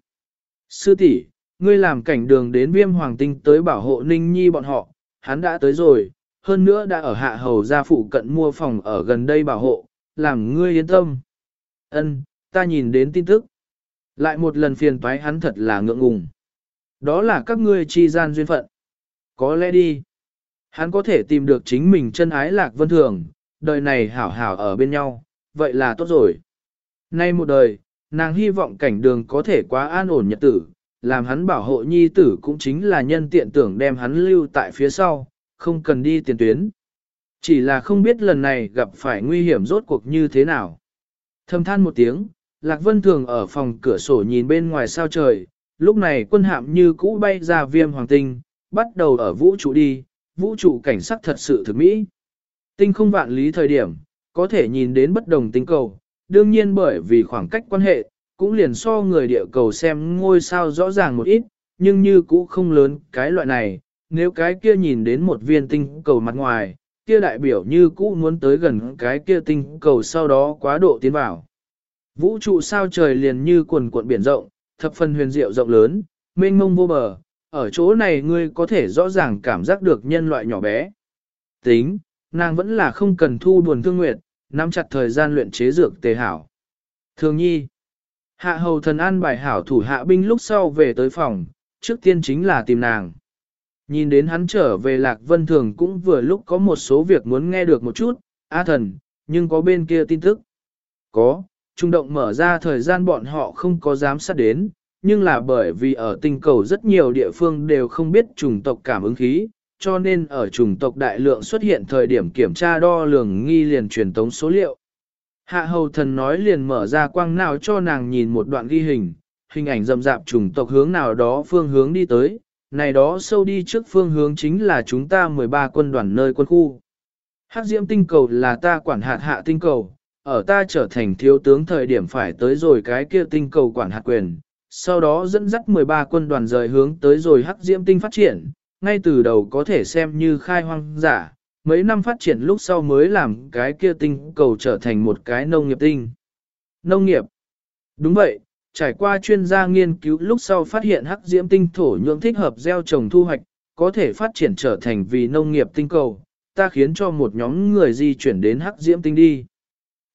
Sư tỷ, ngươi làm cảnh đường đến viêm hoàng tinh tới bảo hộ ninh nhi bọn họ, hắn đã tới rồi, hơn nữa đã ở hạ hầu gia phụ cận mua phòng ở gần đây bảo hộ, làm ngươi yên tâm. Ân, ta nhìn đến tin tức. Lại một lần phiền toái hắn thật là ngượng ngùng. Đó là các ngươi chi gian duyên phận. Có lẽ đi. Hắn có thể tìm được chính mình chân ái lạc vân thường, đời này hảo hảo ở bên nhau, vậy là tốt rồi. Nay một đời, nàng hy vọng cảnh đường có thể quá an ổn nhật tử, làm hắn bảo hộ nhi tử cũng chính là nhân tiện tưởng đem hắn lưu tại phía sau, không cần đi tiền tuyến. Chỉ là không biết lần này gặp phải nguy hiểm rốt cuộc như thế nào. Thầm than một tiếng, Lạc Vân Thường ở phòng cửa sổ nhìn bên ngoài sao trời, lúc này quân hạm như cũ bay ra viêm hoàng tinh, bắt đầu ở vũ trụ đi, vũ trụ cảnh sắc thật sự thực mỹ. Tinh không vạn lý thời điểm, có thể nhìn đến bất đồng tinh cầu, đương nhiên bởi vì khoảng cách quan hệ, cũng liền so người địa cầu xem ngôi sao rõ ràng một ít, nhưng như cũ không lớn cái loại này, nếu cái kia nhìn đến một viên tinh cầu mặt ngoài, kia đại biểu như cũ muốn tới gần cái kia tinh cầu sau đó quá độ tiến vào. Vũ trụ sao trời liền như quần cuộn biển rộng, thập phần huyền diệu rộng lớn, mênh mông vô bờ, ở chỗ này ngươi có thể rõ ràng cảm giác được nhân loại nhỏ bé. Tính, nàng vẫn là không cần thu buồn thương nguyện, nắm chặt thời gian luyện chế dược tề hảo. Thường nhi, hạ hầu thần an bài hảo thủ hạ binh lúc sau về tới phòng, trước tiên chính là tìm nàng. Nhìn đến hắn trở về Lạc Vân Thường cũng vừa lúc có một số việc muốn nghe được một chút, A thần, nhưng có bên kia tin tức. Có, trung động mở ra thời gian bọn họ không có dám sát đến, nhưng là bởi vì ở tinh cầu rất nhiều địa phương đều không biết chủng tộc cảm ứng khí, cho nên ở chủng tộc đại lượng xuất hiện thời điểm kiểm tra đo lường nghi liền truyền tống số liệu. Hạ hầu thần nói liền mở ra quang nào cho nàng nhìn một đoạn ghi hình, hình ảnh rầm rạp chủng tộc hướng nào đó phương hướng đi tới, này đó sâu đi trước phương hướng chính là chúng ta 13 quân đoàn nơi quân khu. Hắc diễm tinh cầu là ta quản hạt hạ tinh cầu, ở ta trở thành thiếu tướng thời điểm phải tới rồi cái kia tinh cầu quản hạt quyền, sau đó dẫn dắt 13 quân đoàn rời hướng tới rồi hắc diễm tinh phát triển, ngay từ đầu có thể xem như khai hoang giả, mấy năm phát triển lúc sau mới làm cái kia tinh cầu trở thành một cái nông nghiệp tinh. Nông nghiệp. Đúng vậy, trải qua chuyên gia nghiên cứu lúc sau phát hiện hắc diễm tinh thổ nhưỡng thích hợp gieo trồng thu hoạch, có thể phát triển trở thành vì nông nghiệp tinh cầu, ta khiến cho một nhóm người di chuyển đến hắc diễm tinh đi.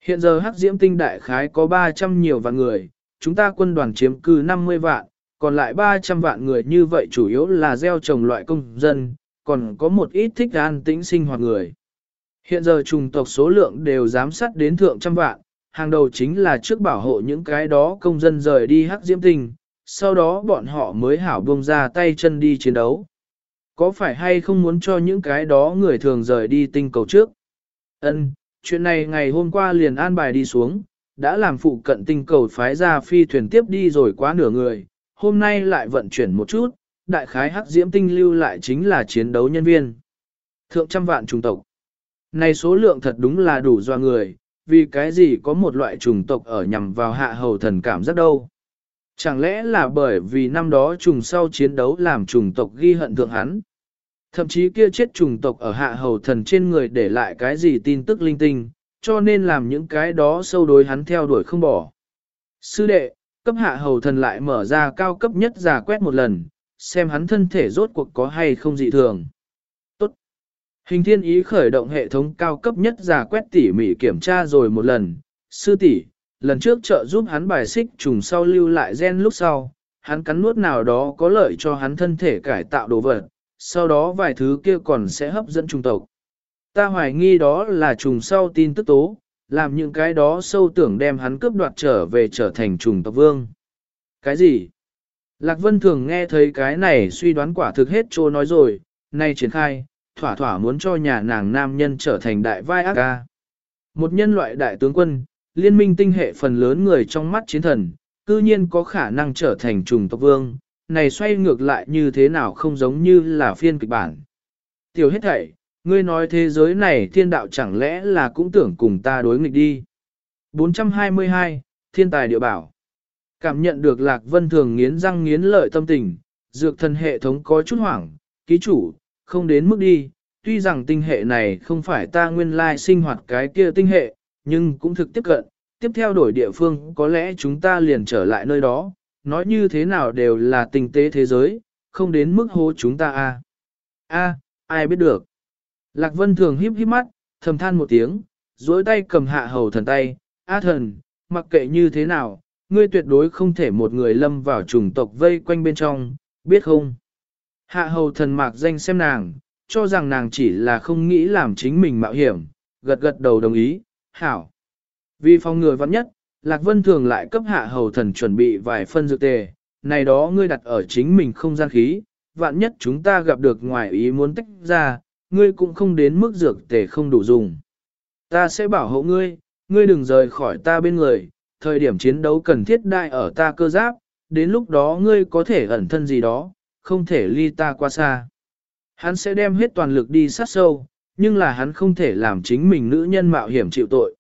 Hiện giờ hắc diễm tinh đại khái có 300 nhiều vạn người, chúng ta quân đoàn chiếm cư 50 vạn, còn lại 300 vạn người như vậy chủ yếu là gieo trồng loại công dân, còn có một ít thích an tĩnh sinh hoạt người. Hiện giờ trùng tộc số lượng đều giám sát đến thượng trăm vạn, hàng đầu chính là trước bảo hộ những cái đó công dân rời đi hắc diễm tinh, sau đó bọn họ mới hảo buông ra tay chân đi chiến đấu. Có phải hay không muốn cho những cái đó người thường rời đi tinh cầu trước? Ân, chuyện này ngày hôm qua liền an bài đi xuống, đã làm phụ cận tinh cầu phái ra phi thuyền tiếp đi rồi quá nửa người, hôm nay lại vận chuyển một chút, đại khái hắc diễm tinh lưu lại chính là chiến đấu nhân viên. Thượng trăm vạn trùng tộc. Này số lượng thật đúng là đủ doa người, vì cái gì có một loại trùng tộc ở nhằm vào hạ hầu thần cảm giác đâu. Chẳng lẽ là bởi vì năm đó trùng sau chiến đấu làm trùng tộc ghi hận thượng hắn. Thậm chí kia chết trùng tộc ở hạ hầu thần trên người để lại cái gì tin tức linh tinh, cho nên làm những cái đó sâu đối hắn theo đuổi không bỏ. Sư đệ, cấp hạ hầu thần lại mở ra cao cấp nhất giả quét một lần, xem hắn thân thể rốt cuộc có hay không dị thường. Tốt. Hình thiên ý khởi động hệ thống cao cấp nhất giả quét tỉ mỉ kiểm tra rồi một lần. Sư tỷ, lần trước trợ giúp hắn bài xích trùng sau lưu lại gen lúc sau, hắn cắn nuốt nào đó có lợi cho hắn thân thể cải tạo đồ vật, sau đó vài thứ kia còn sẽ hấp dẫn trùng tộc. Ta hoài nghi đó là trùng sau tin tức tố, làm những cái đó sâu tưởng đem hắn cướp đoạt trở về trở thành trùng tộc vương. Cái gì? Lạc Vân thường nghe thấy cái này suy đoán quả thực hết trô nói rồi, nay triển khai, thỏa thỏa muốn cho nhà nàng nam nhân trở thành đại vai ác ca. Một nhân loại đại tướng quân, liên minh tinh hệ phần lớn người trong mắt chiến thần, cư nhiên có khả năng trở thành trùng tộc vương, này xoay ngược lại như thế nào không giống như là phiên kịch bản. Tiểu hết thảy, ngươi nói thế giới này thiên đạo chẳng lẽ là cũng tưởng cùng ta đối nghịch đi. 422, Thiên tài địa bảo Cảm nhận được Lạc Vân Thường nghiến răng nghiến lợi tâm tình, dược thần hệ thống có chút hoảng, ký chủ, không đến mức đi, tuy rằng tinh hệ này không phải ta nguyên lai sinh hoạt cái kia tinh hệ, nhưng cũng thực tiếp cận, tiếp theo đổi địa phương có lẽ chúng ta liền trở lại nơi đó, nói như thế nào đều là tình tế thế giới, không đến mức hố chúng ta a. A, ai biết được. Lạc Vân thường híp híp mắt, thầm than một tiếng, duỗi tay cầm hạ hầu thần tay, A thần, mặc kệ như thế nào, ngươi tuyệt đối không thể một người lâm vào chủng tộc vây quanh bên trong, biết không? Hạ hầu thần mạc danh xem nàng, cho rằng nàng chỉ là không nghĩ làm chính mình mạo hiểm, gật gật đầu đồng ý, hảo. Vì phòng ngừa vắng nhất, Lạc Vân thường lại cấp hạ hầu thần chuẩn bị vài phân dược tề, này đó ngươi đặt ở chính mình không gian khí, vạn nhất chúng ta gặp được ngoài ý muốn tách ra, ngươi cũng không đến mức dược tề không đủ dùng. Ta sẽ bảo hộ ngươi, ngươi đừng rời khỏi ta bên người, thời điểm chiến đấu cần thiết đại ở ta cơ giáp, đến lúc đó ngươi có thể ẩn thân gì đó, không thể ly ta qua xa. Hắn sẽ đem hết toàn lực đi sát sâu, nhưng là hắn không thể làm chính mình nữ nhân mạo hiểm chịu tội.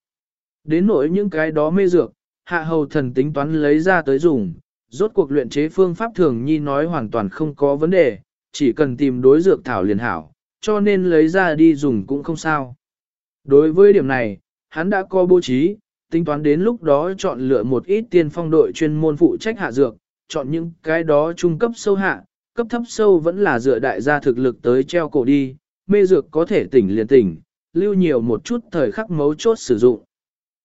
Đến nỗi những cái đó mê dược, hạ hầu thần tính toán lấy ra tới dùng, rốt cuộc luyện chế phương pháp thường nhi nói hoàn toàn không có vấn đề, chỉ cần tìm đối dược thảo liền hảo, cho nên lấy ra đi dùng cũng không sao. Đối với điểm này, hắn đã có bố trí, tính toán đến lúc đó chọn lựa một ít tiên phong đội chuyên môn phụ trách hạ dược, chọn những cái đó trung cấp sâu hạ, cấp thấp sâu vẫn là dựa đại gia thực lực tới treo cổ đi, mê dược có thể tỉnh liền tỉnh, lưu nhiều một chút thời khắc mấu chốt sử dụng.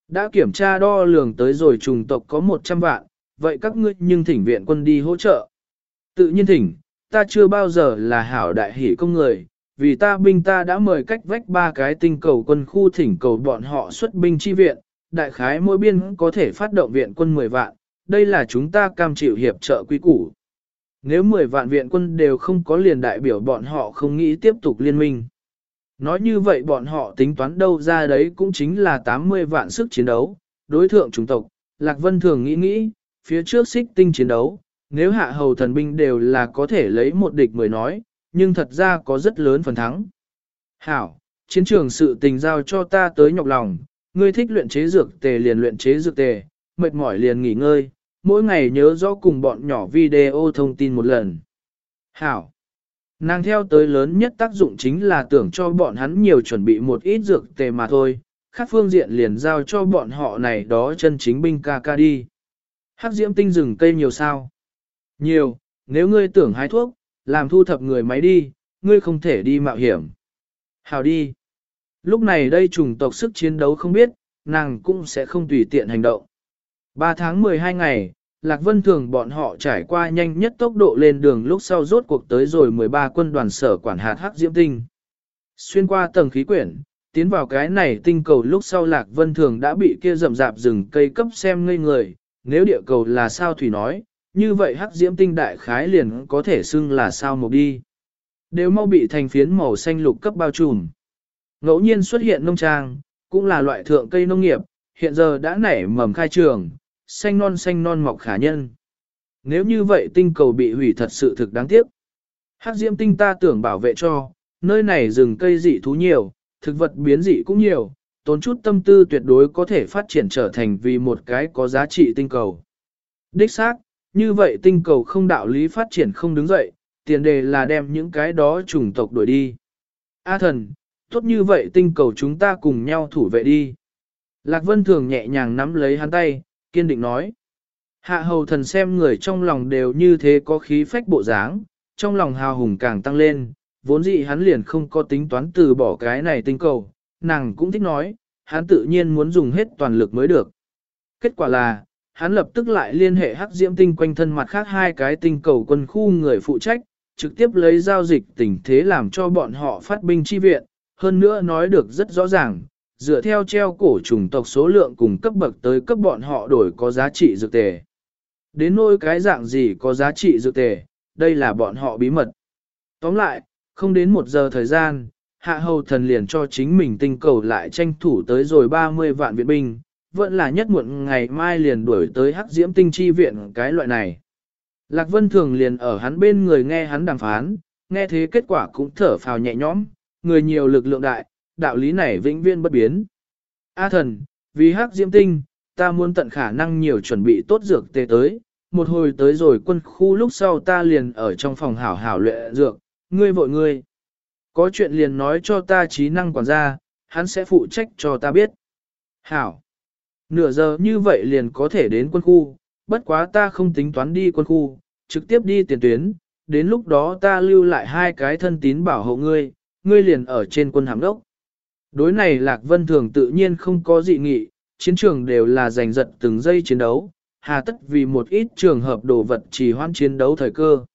Đã kiểm tra đo lường tới rồi trùng tộc có 100 vạn, vậy các ngươi nhưng thỉnh viện quân đi hỗ trợ. Tự nhiên thỉnh, ta chưa bao giờ là hảo đại hỷ công người, vì ta binh ta đã mời cách vách ba cái tinh cầu quân khu thỉnh cầu bọn họ xuất binh chi viện, đại khái mỗi biên có thể phát động viện quân 10 vạn, đây là chúng ta cam chịu hiệp trợ quy củ. Nếu 10 vạn viện quân đều không có liền đại biểu bọn họ không nghĩ tiếp tục liên minh. Nói như vậy bọn họ tính toán đâu ra đấy cũng chính là 80 vạn sức chiến đấu, đối thượng chủng tộc, Lạc Vân thường nghĩ nghĩ, phía trước xích tinh chiến đấu, nếu hạ hầu thần binh đều là có thể lấy một địch mười nói, nhưng thật ra có rất lớn phần thắng. Hảo, chiến trường sự tình giao cho ta tới nhọc lòng, ngươi thích luyện chế dược tề liền luyện chế dược tề, mệt mỏi liền nghỉ ngơi, mỗi ngày nhớ rõ cùng bọn nhỏ video thông tin một lần. Hảo. Nàng theo tới lớn nhất tác dụng chính là tưởng cho bọn hắn nhiều chuẩn bị một ít dược tề mà thôi, khác phương diện liền giao cho bọn họ này đó chân chính binh ca ca đi. Hắc diễm tinh rừng cây nhiều sao? Nhiều, nếu ngươi tưởng hái thuốc, làm thu thập người máy đi, ngươi không thể đi mạo hiểm. Hào đi. Lúc này đây chủng tộc sức chiến đấu không biết, nàng cũng sẽ không tùy tiện hành động. 3 tháng 12 ngày, Lạc Vân Thường bọn họ trải qua nhanh nhất tốc độ lên đường lúc sau rốt cuộc tới rồi 13 quân đoàn sở quản hạt Hắc Diễm Tinh. Xuyên qua tầng khí quyển, tiến vào cái này tinh cầu lúc sau Lạc Vân Thường đã bị kia rậm rạp rừng cây cấp xem ngây người, nếu địa cầu là sao thủy nói, như vậy Hắc Diễm Tinh đại khái liền có thể xưng là sao một đi. Đều mau bị thành phiến màu xanh lục cấp bao trùm. Ngẫu nhiên xuất hiện nông trang, cũng là loại thượng cây nông nghiệp, hiện giờ đã nảy mầm khai trường, xanh non xanh non mọc khả nhân. Nếu như vậy tinh cầu bị hủy thật sự thực đáng tiếc. Hắc diễm tinh ta tưởng bảo vệ cho, nơi này rừng cây dị thú nhiều, thực vật biến dị cũng nhiều, tốn chút tâm tư tuyệt đối có thể phát triển trở thành vì một cái có giá trị tinh cầu. Đích xác, như vậy tinh cầu không đạo lý phát triển không đứng dậy, tiền đề là đem những cái đó chủng tộc đuổi đi. A thần, tốt như vậy tinh cầu chúng ta cùng nhau thủ vệ đi. Lạc Vân Thường nhẹ nhàng nắm lấy hắn tay, kiên định nói. Hạ hầu thần xem người trong lòng đều như thế có khí phách bộ dáng, trong lòng hào hùng càng tăng lên, vốn dĩ hắn liền không có tính toán từ bỏ cái này tinh cầu, nàng cũng thích nói, hắn tự nhiên muốn dùng hết toàn lực mới được. Kết quả là, hắn lập tức lại liên hệ hắc diễm tinh quanh thân mặt khác hai cái tinh cầu quân khu người phụ trách, trực tiếp lấy giao dịch tình thế làm cho bọn họ phát binh chi viện, hơn nữa nói được rất rõ ràng, dựa theo treo cổ chủng tộc số lượng cùng cấp bậc tới cấp bọn họ đổi có giá trị dược tề. Đến nỗi cái dạng gì có giá trị dược tề, đây là bọn họ bí mật. Tóm lại, không đến một giờ thời gian, hạ hầu thần liền cho chính mình tinh cầu lại tranh thủ tới rồi 30 vạn viện binh, vẫn là nhất muộn ngày mai liền đuổi tới hắc diễm tinh chi viện cái loại này. Lạc Vân Thường liền ở hắn bên người nghe hắn đàm phán, nghe thế kết quả cũng thở phào nhẹ nhõm, người nhiều lực lượng đại, đạo lý này vĩnh viễn bất biến. A thần, vì hắc diễm tinh, ta muốn tận khả năng nhiều chuẩn bị tốt dược tê tới, một hồi tới rồi quân khu lúc sau ta liền ở trong phòng hảo hảo luyện dược, ngươi vội ngươi. Có chuyện liền nói cho ta trí năng quản gia, hắn sẽ phụ trách cho ta biết. Hảo. Nửa giờ như vậy liền có thể đến quân khu, bất quá ta không tính toán đi quân khu, trực tiếp đi tiền tuyến, đến lúc đó ta lưu lại hai cái thân tín bảo hộ ngươi, ngươi liền ở trên quân hàm đốc. Đối này Lạc Vân Thường tự nhiên không có dị nghị, chiến trường đều là giành giật từng giây chiến đấu, hà tất vì một ít trường hợp đồ vật chỉ hoãn chiến đấu thời cơ.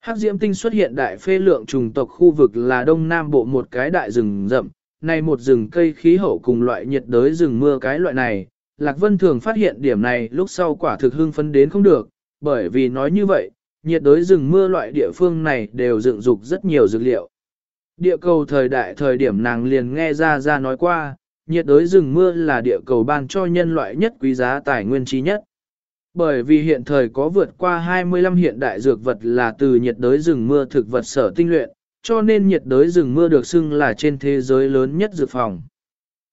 Hắc Diễm Tinh xuất hiện đại phê lượng trùng tộc khu vực là đông nam bộ một cái đại rừng rậm, này một rừng cây khí hậu cùng loại nhiệt đới rừng mưa cái loại này. Lạc Vân thường phát hiện điểm này lúc sau quả thực hưng phấn đến không được, bởi vì nói như vậy, nhiệt đới rừng mưa loại địa phương này đều dựng dục rất nhiều dược liệu. Địa cầu thời đại thời điểm nàng liền nghe ra ra nói qua, nhiệt đới rừng mưa là địa cầu ban cho nhân loại nhất quý giá tài nguyên trí nhất. Bởi vì hiện thời có vượt qua 25 hiện đại dược vật là từ nhiệt đới rừng mưa thực vật sở tinh luyện, cho nên nhiệt đới rừng mưa được xưng là trên thế giới lớn nhất dược phòng.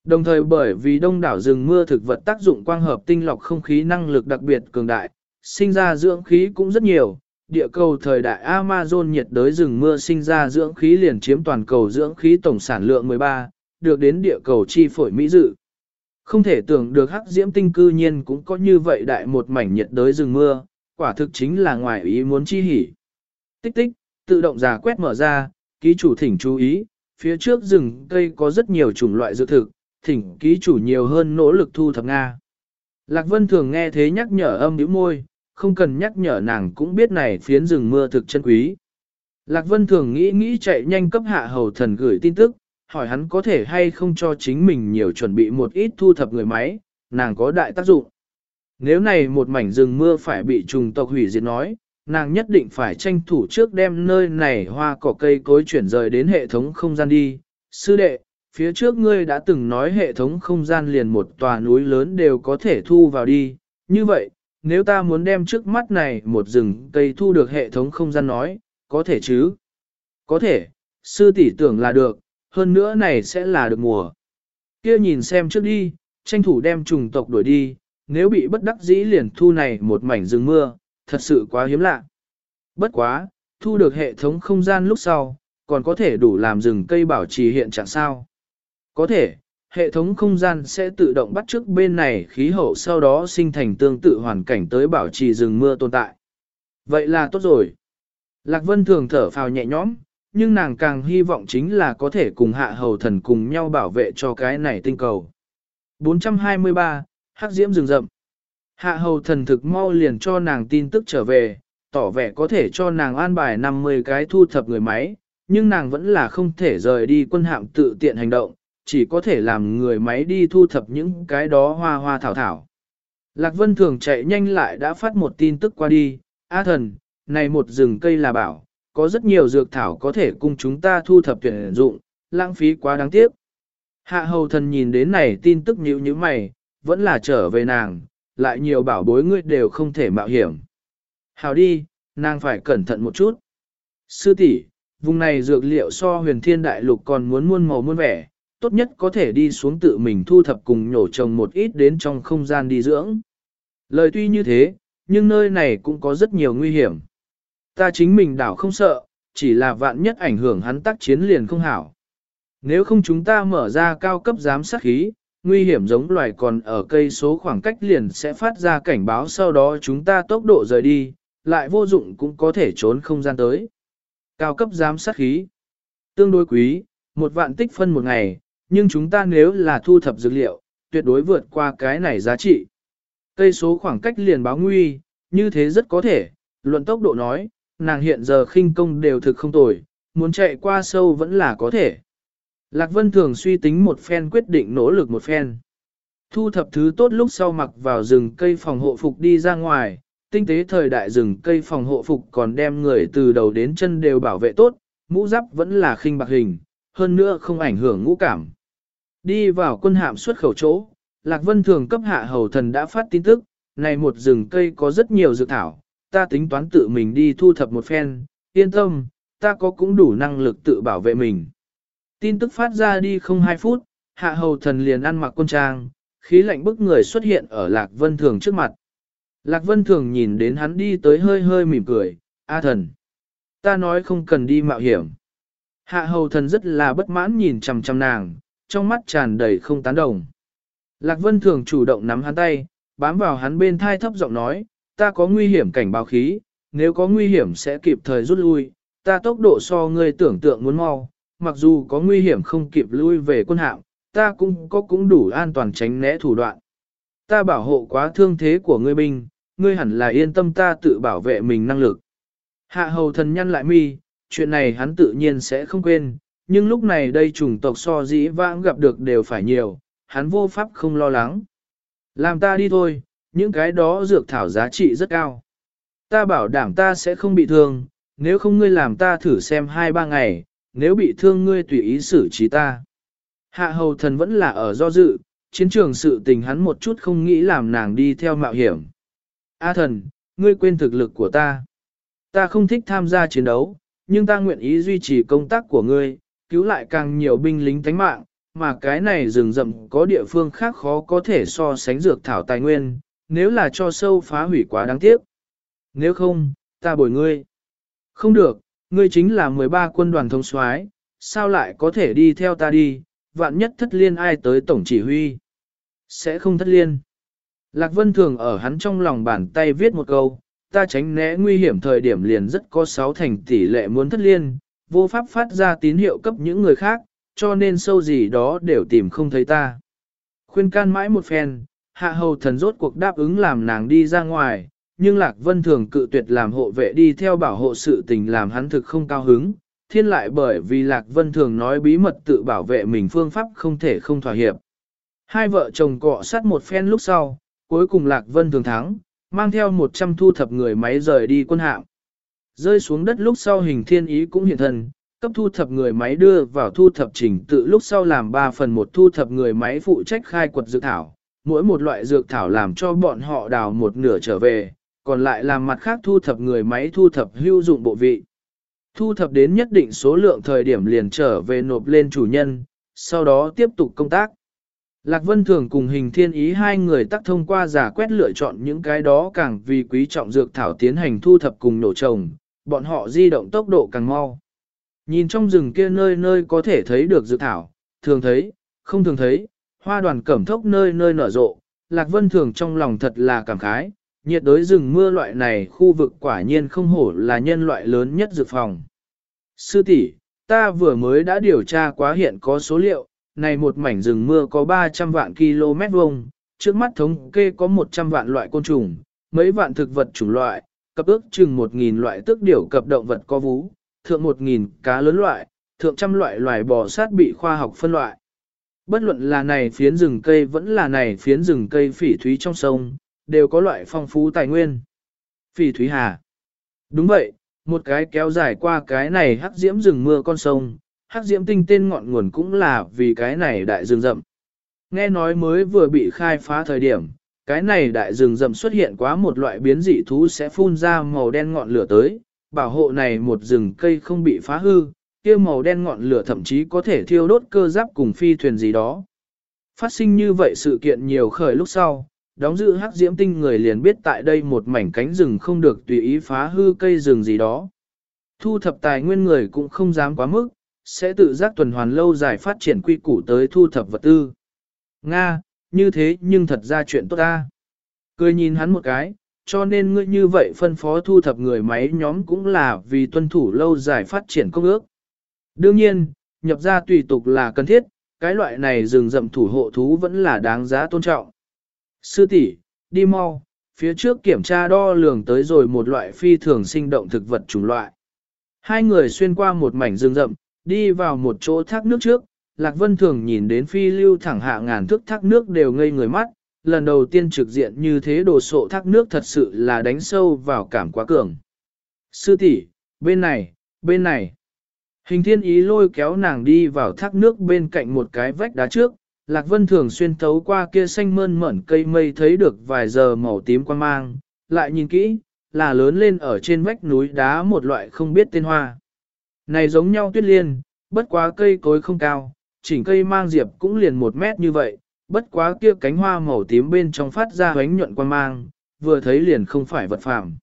Đồng thời bởi vì đông đảo rừng mưa thực vật tác dụng quang hợp tinh lọc không khí năng lực đặc biệt cường đại, sinh ra dưỡng khí cũng rất nhiều, địa cầu thời đại Amazon nhiệt đới rừng mưa sinh ra dưỡng khí liền chiếm toàn cầu dưỡng khí tổng sản lượng 13, được đến địa cầu chi phổi Mỹ dự. Không thể tưởng được hắc diễm tinh cư nhiên cũng có như vậy đại một mảnh nhiệt đới rừng mưa, quả thực chính là ngoài ý muốn chi hỉ. Tích tích, tự động giả quét mở ra, ký chủ thỉnh chú ý, phía trước rừng cây có rất nhiều chủng loại dược thực, thỉnh ký chủ nhiều hơn nỗ lực thu thập Nga. Lạc Vân thường nghe thế nhắc nhở âm nhíu môi, không cần nhắc nhở nàng cũng biết này phiến rừng mưa thực chân quý. Lạc Vân thường nghĩ nghĩ chạy nhanh cấp hạ hầu thần gửi tin tức, hỏi hắn có thể hay không cho chính mình nhiều chuẩn bị một ít thu thập người máy, nàng có đại tác dụng. Nếu này một mảnh rừng mưa phải bị trùng tộc hủy diệt nói, nàng nhất định phải tranh thủ trước đem nơi này hoa cỏ cây cối chuyển rời đến hệ thống không gian đi. Sư đệ, phía trước ngươi đã từng nói hệ thống không gian liền một tòa núi lớn đều có thể thu vào đi, như vậy, nếu ta muốn đem trước mắt này một rừng cây thu được hệ thống không gian nói, có thể chứ? Có thể, sư tỷ tưởng là được, hơn nữa này sẽ là được mùa. Kia nhìn xem trước đi, tranh thủ đem trùng tộc đuổi đi, nếu bị bất đắc dĩ liền thu này một mảnh rừng mưa, thật sự quá hiếm lạ. Bất quá, thu được hệ thống không gian lúc sau, còn có thể đủ làm rừng cây bảo trì hiện trạng sao. Có thể, hệ thống không gian sẽ tự động bắt chước bên này khí hậu sau đó sinh thành tương tự hoàn cảnh tới bảo trì rừng mưa tồn tại. Vậy là tốt rồi. Lạc Vân thường thở phào nhẹ nhõm, nhưng nàng càng hy vọng chính là có thể cùng hạ hầu thần cùng nhau bảo vệ cho cái này tinh cầu. 423, Hắc Diễm rừng rậm. Hạ hầu thần thực mau liền cho nàng tin tức trở về, tỏ vẻ có thể cho nàng an bài 50 cái thu thập người máy, nhưng nàng vẫn là không thể rời đi quân hạm tự tiện hành động, chỉ có thể làm người máy đi thu thập những cái đó hoa hoa thảo thảo. Lạc Vân Thường chạy nhanh lại đã phát một tin tức qua đi, A thần, này một rừng cây là bảo, có rất nhiều dược thảo có thể cùng chúng ta thu thập tuyển dụng, lãng phí quá đáng tiếc. Hạ hầu thần nhìn đến này tin tức nhữ như mày, vẫn là trở về nàng, lại nhiều bảo bối ngươi đều không thể mạo hiểm. Hào đi, nàng phải cẩn thận một chút. Sư tỷ, vùng này dược liệu so huyền thiên đại lục còn muốn muôn màu muôn vẻ, tốt nhất có thể đi xuống tự mình thu thập cùng nhổ trồng một ít đến trong không gian đi dưỡng. Lời tuy như thế, nhưng nơi này cũng có rất nhiều nguy hiểm. Ta chính mình đảo không sợ, chỉ là vạn nhất ảnh hưởng hắn tác chiến liền không hảo. Nếu không chúng ta mở ra cao cấp giám sát khí, nguy hiểm giống loài còn ở cây số khoảng cách liền sẽ phát ra cảnh báo sau đó chúng ta tốc độ rời đi, lại vô dụng cũng có thể trốn không gian tới. Cao cấp giám sát khí. Tương đối quý, một vạn tích phân một ngày, nhưng chúng ta nếu là thu thập dược liệu, tuyệt đối vượt qua cái này giá trị. Cây số khoảng cách liền báo nguy, như thế rất có thể, luận tốc độ nói, nàng hiện giờ khinh công đều thực không tồi, muốn chạy qua sâu vẫn là có thể. Lạc Vân thường suy tính một phen quyết định nỗ lực một phen. Thu thập thứ tốt lúc sau mặc vào rừng cây phòng hộ phục đi ra ngoài, tinh tế thời đại rừng cây phòng hộ phục còn đem người từ đầu đến chân đều bảo vệ tốt, mũ giáp vẫn là khinh bạc hình, hơn nữa không ảnh hưởng ngũ cảm. Đi vào quân hạm xuất khẩu chỗ, Lạc Vân thường cấp hạ hầu thần đã phát tin tức, này một rừng cây có rất nhiều dược thảo, ta tính toán tự mình đi thu thập một phen, yên tâm, ta có cũng đủ năng lực tự bảo vệ mình. Tin tức phát ra đi không hai phút, hạ hầu thần liền ăn mặc quân trang, khí lạnh bức người xuất hiện ở Lạc Vân Thường trước mặt. Lạc Vân Thường nhìn đến hắn đi tới hơi hơi mỉm cười, A thần. Ta nói không cần đi mạo hiểm. Hạ hầu thần rất là bất mãn nhìn chằm chằm nàng, trong mắt tràn đầy không tán đồng. Lạc Vân Thường chủ động nắm hắn tay, bám vào hắn bên thai thấp giọng nói, ta có nguy hiểm cảnh báo khí, nếu có nguy hiểm sẽ kịp thời rút lui, ta tốc độ so ngươi tưởng tượng muốn mau, mặc dù có nguy hiểm không kịp lui về quân hạm, ta cũng có cũng đủ an toàn tránh né thủ đoạn. Ta bảo hộ quá thương thế của ngươi binh, ngươi hẳn là yên tâm ta tự bảo vệ mình năng lực. Hạ hầu thần nhân lại mi, chuyện này hắn tự nhiên sẽ không quên, nhưng lúc này đây chủng tộc so dĩ vãng gặp được đều phải nhiều, hắn vô pháp không lo lắng. Làm ta đi thôi, những cái đó dược thảo giá trị rất cao. Ta bảo đảm ta sẽ không bị thương, nếu không ngươi làm ta thử xem hai ba ngày, nếu bị thương ngươi tùy ý xử trí ta. Hạ hầu thần vẫn là ở do dự, chiến trường sự tình hắn một chút không nghĩ làm nàng đi theo mạo hiểm. A thần, ngươi quên thực lực của ta. Ta không thích tham gia chiến đấu, nhưng ta nguyện ý duy trì công tác của ngươi, cứu lại càng nhiều binh lính tánh mạng, mà cái này rừng rậm có địa phương khác khó có thể so sánh dược thảo tài nguyên, nếu là cho sâu phá hủy quá đáng tiếc. Nếu không, ta bồi ngươi. Không được, ngươi chính là 13 quân đoàn thông soái, sao lại có thể đi theo ta đi, vạn nhất thất liên ai tới tổng chỉ huy. Sẽ không thất liên. Lạc Vân Thường ở hắn trong lòng bàn tay viết một câu, ta tránh né nguy hiểm thời điểm liền rất có sáu thành tỷ lệ muốn thất liên, vô pháp phát ra tín hiệu cấp những người khác, cho nên sâu gì đó đều tìm không thấy ta. Khuyên can mãi một phen, hạ hầu thần rốt cuộc đáp ứng làm nàng đi ra ngoài, nhưng Lạc Vân thường cự tuyệt làm hộ vệ đi theo bảo hộ sự tình làm hắn thực không cao hứng, thiên lại bởi vì Lạc Vân thường nói bí mật tự bảo vệ mình phương pháp không thể không thỏa hiệp. Hai vợ chồng cọ sát một phen lúc sau, cuối cùng Lạc Vân thường thắng, mang theo 100 thu thập người máy rời đi quân hạm. Rơi xuống đất lúc sau hình thiên ý cũng hiện thân cấp thu thập người máy đưa vào thu thập trình tự lúc sau làm 3 phần một thu thập người máy phụ trách khai quật dược thảo, mỗi một loại dược thảo làm cho bọn họ đào một nửa trở về, còn lại làm mặt khác thu thập người máy thu thập hữu dụng bộ vị. Thu thập đến nhất định số lượng thời điểm liền trở về nộp lên chủ nhân, sau đó tiếp tục công tác. Lạc Vân Thường cùng hình thiên ý hai người tác thông qua giả quét lựa chọn những cái đó càng vì quý trọng dược thảo tiến hành thu thập cùng nổ trồng, bọn họ di động tốc độ càng mau. Nhìn trong rừng kia nơi nơi có thể thấy được dược thảo, thường thấy, không thường thấy, hoa đoàn cẩm thốc nơi nơi nở rộ, Lạc Vân Thường trong lòng thật là cảm khái, nhiệt đới rừng mưa loại này khu vực quả nhiên không hổ là nhân loại lớn nhất dược phòng. Sư tỷ, ta vừa mới đã điều tra quá hiện có số liệu, này một mảnh rừng mưa có 300 vạn km vuông, trước mắt thống kê có 100 vạn loại côn trùng, mấy vạn thực vật chủng loại, cập ước chừng 1.000 loại tước điểu cập động vật có vú, thượng 1.000 cá lớn loại, thượng trăm loại loài bò sát bị khoa học phân loại. Bất luận là này phiến rừng cây vẫn là này phiến rừng cây phỉ thúy trong sông, đều có loại phong phú tài nguyên. Phỉ thúy hà. Đúng vậy, một cái kéo dài qua cái này hắc diễm rừng mưa con sông, hắc diễm tinh tên ngọn nguồn cũng là vì cái này đại rừng rậm. Nghe nói mới vừa bị khai phá thời điểm, cái này đại rừng rậm xuất hiện quá một loại biến dị thú sẽ phun ra màu đen ngọn lửa tới, bảo hộ này một rừng cây không bị phá hư, kia màu đen ngọn lửa thậm chí có thể thiêu đốt cơ giáp cùng phi thuyền gì đó. Phát sinh như vậy sự kiện nhiều khởi lúc sau, đóng giữ hắc diễm tinh người liền biết tại đây một mảnh cánh rừng không được tùy ý phá hư cây rừng gì đó. Thu thập tài nguyên người cũng không dám quá mức, sẽ tự giác tuần hoàn lâu dài phát triển quy củ tới thu thập vật tư. Nga, như thế nhưng thật ra chuyện tốt ta. Cười nhìn hắn một cái, cho nên ngươi như vậy phân phó thu thập người máy nhóm cũng là vì tuân thủ lâu dài phát triển công ước. Đương nhiên, nhập ra tùy tục là cần thiết, cái loại này rừng rậm thủ hộ thú vẫn là đáng giá tôn trọng. Sư tỷ, đi mau, phía trước kiểm tra đo lường tới rồi một loại phi thường sinh động thực vật chủng loại. Hai người xuyên qua một mảnh rừng rậm, đi vào một chỗ thác nước trước, Lạc Vân thường nhìn đến phi lưu thẳng hạ ngàn thước thác nước đều ngây người mắt, lần đầu tiên trực diện như thế đồ sộ thác nước thật sự là đánh sâu vào cảm quá cường. Sư tỷ, bên này, bên này. Hình thiên ý lôi kéo nàng đi vào thác nước bên cạnh một cái vách đá trước, Lạc Vân thường xuyên thấu qua kia xanh mơn mởn cây mây thấy được vài giờ màu tím quan mang, lại nhìn kỹ, là lớn lên ở trên vách núi đá một loại không biết tên hoa. Này giống nhau tuyết liên, bất quá cây cối không cao, chỉnh cây mang diệp cũng liền một mét như vậy, bất quá kia cánh hoa màu tím bên trong phát ra ánh nhuận quan mang, vừa thấy liền không phải vật phạm.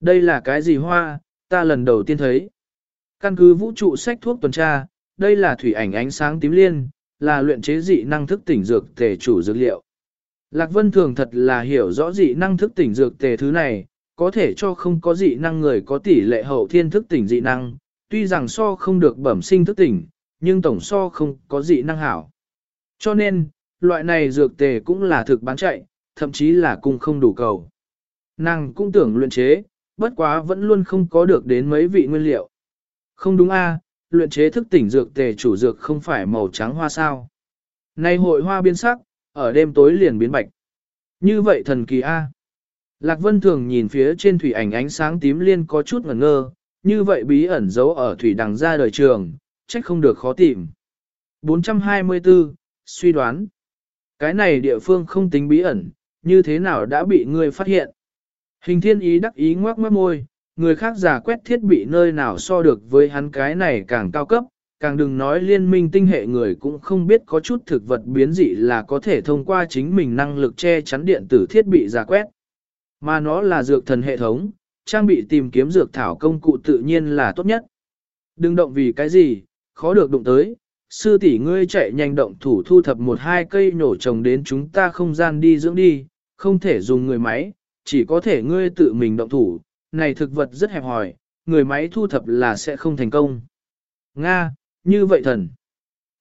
Đây là cái gì hoa, ta lần đầu tiên thấy. Căn cứ vũ trụ sách thuốc tuần tra, đây là thủy ảnh ánh sáng tím liên, là luyện chế dị năng thức tỉnh dược tề chủ dược liệu. Lạc Vân thường thật là hiểu rõ dị năng thức tỉnh dược tề thứ này, có thể cho không có dị năng người có tỷ lệ hậu thiên thức tỉnh dị năng, tuy rằng so không được bẩm sinh thức tỉnh, nhưng tổng so không có dị năng hảo. Cho nên, loại này dược tề cũng là thực bán chạy, thậm chí là cung không đủ cầu. Nàng cũng tưởng luyện chế, bất quá vẫn luôn không có được đến mấy vị nguyên liệu. Không đúng a, luyện chế thức tỉnh dược tề chủ dược không phải màu trắng hoa sao. Nay hội hoa biến sắc, ở đêm tối liền biến bạch. Như vậy thần kỳ a. Lạc Vân thường nhìn phía trên thủy ảnh ánh sáng tím liên có chút ngẩn ngơ, như vậy bí ẩn giấu ở thủy đằng ra đời trường, trách không được khó tìm. 424, suy đoán. Cái này địa phương không tính bí ẩn, như thế nào đã bị ngươi phát hiện. Hình thiên ý đắc ý ngoác mất môi, người khác giả quét thiết bị nơi nào so được với hắn cái này càng cao cấp, càng đừng nói liên minh tinh hệ người cũng không biết có chút thực vật biến dị là có thể thông qua chính mình năng lực che chắn điện tử thiết bị giả quét. Mà nó là dược thần hệ thống, trang bị tìm kiếm dược thảo công cụ tự nhiên là tốt nhất. Đừng động vì cái gì, khó được đụng tới, sư tỷ ngươi chạy nhanh động thủ thu thập một hai cây nổ trồng đến chúng ta không gian đi dưỡng đi, không thể dùng người máy, chỉ có thể ngươi tự mình động thủ, này thực vật rất hẹp hòi, người máy thu thập là sẽ không thành công. Nga, như vậy thần.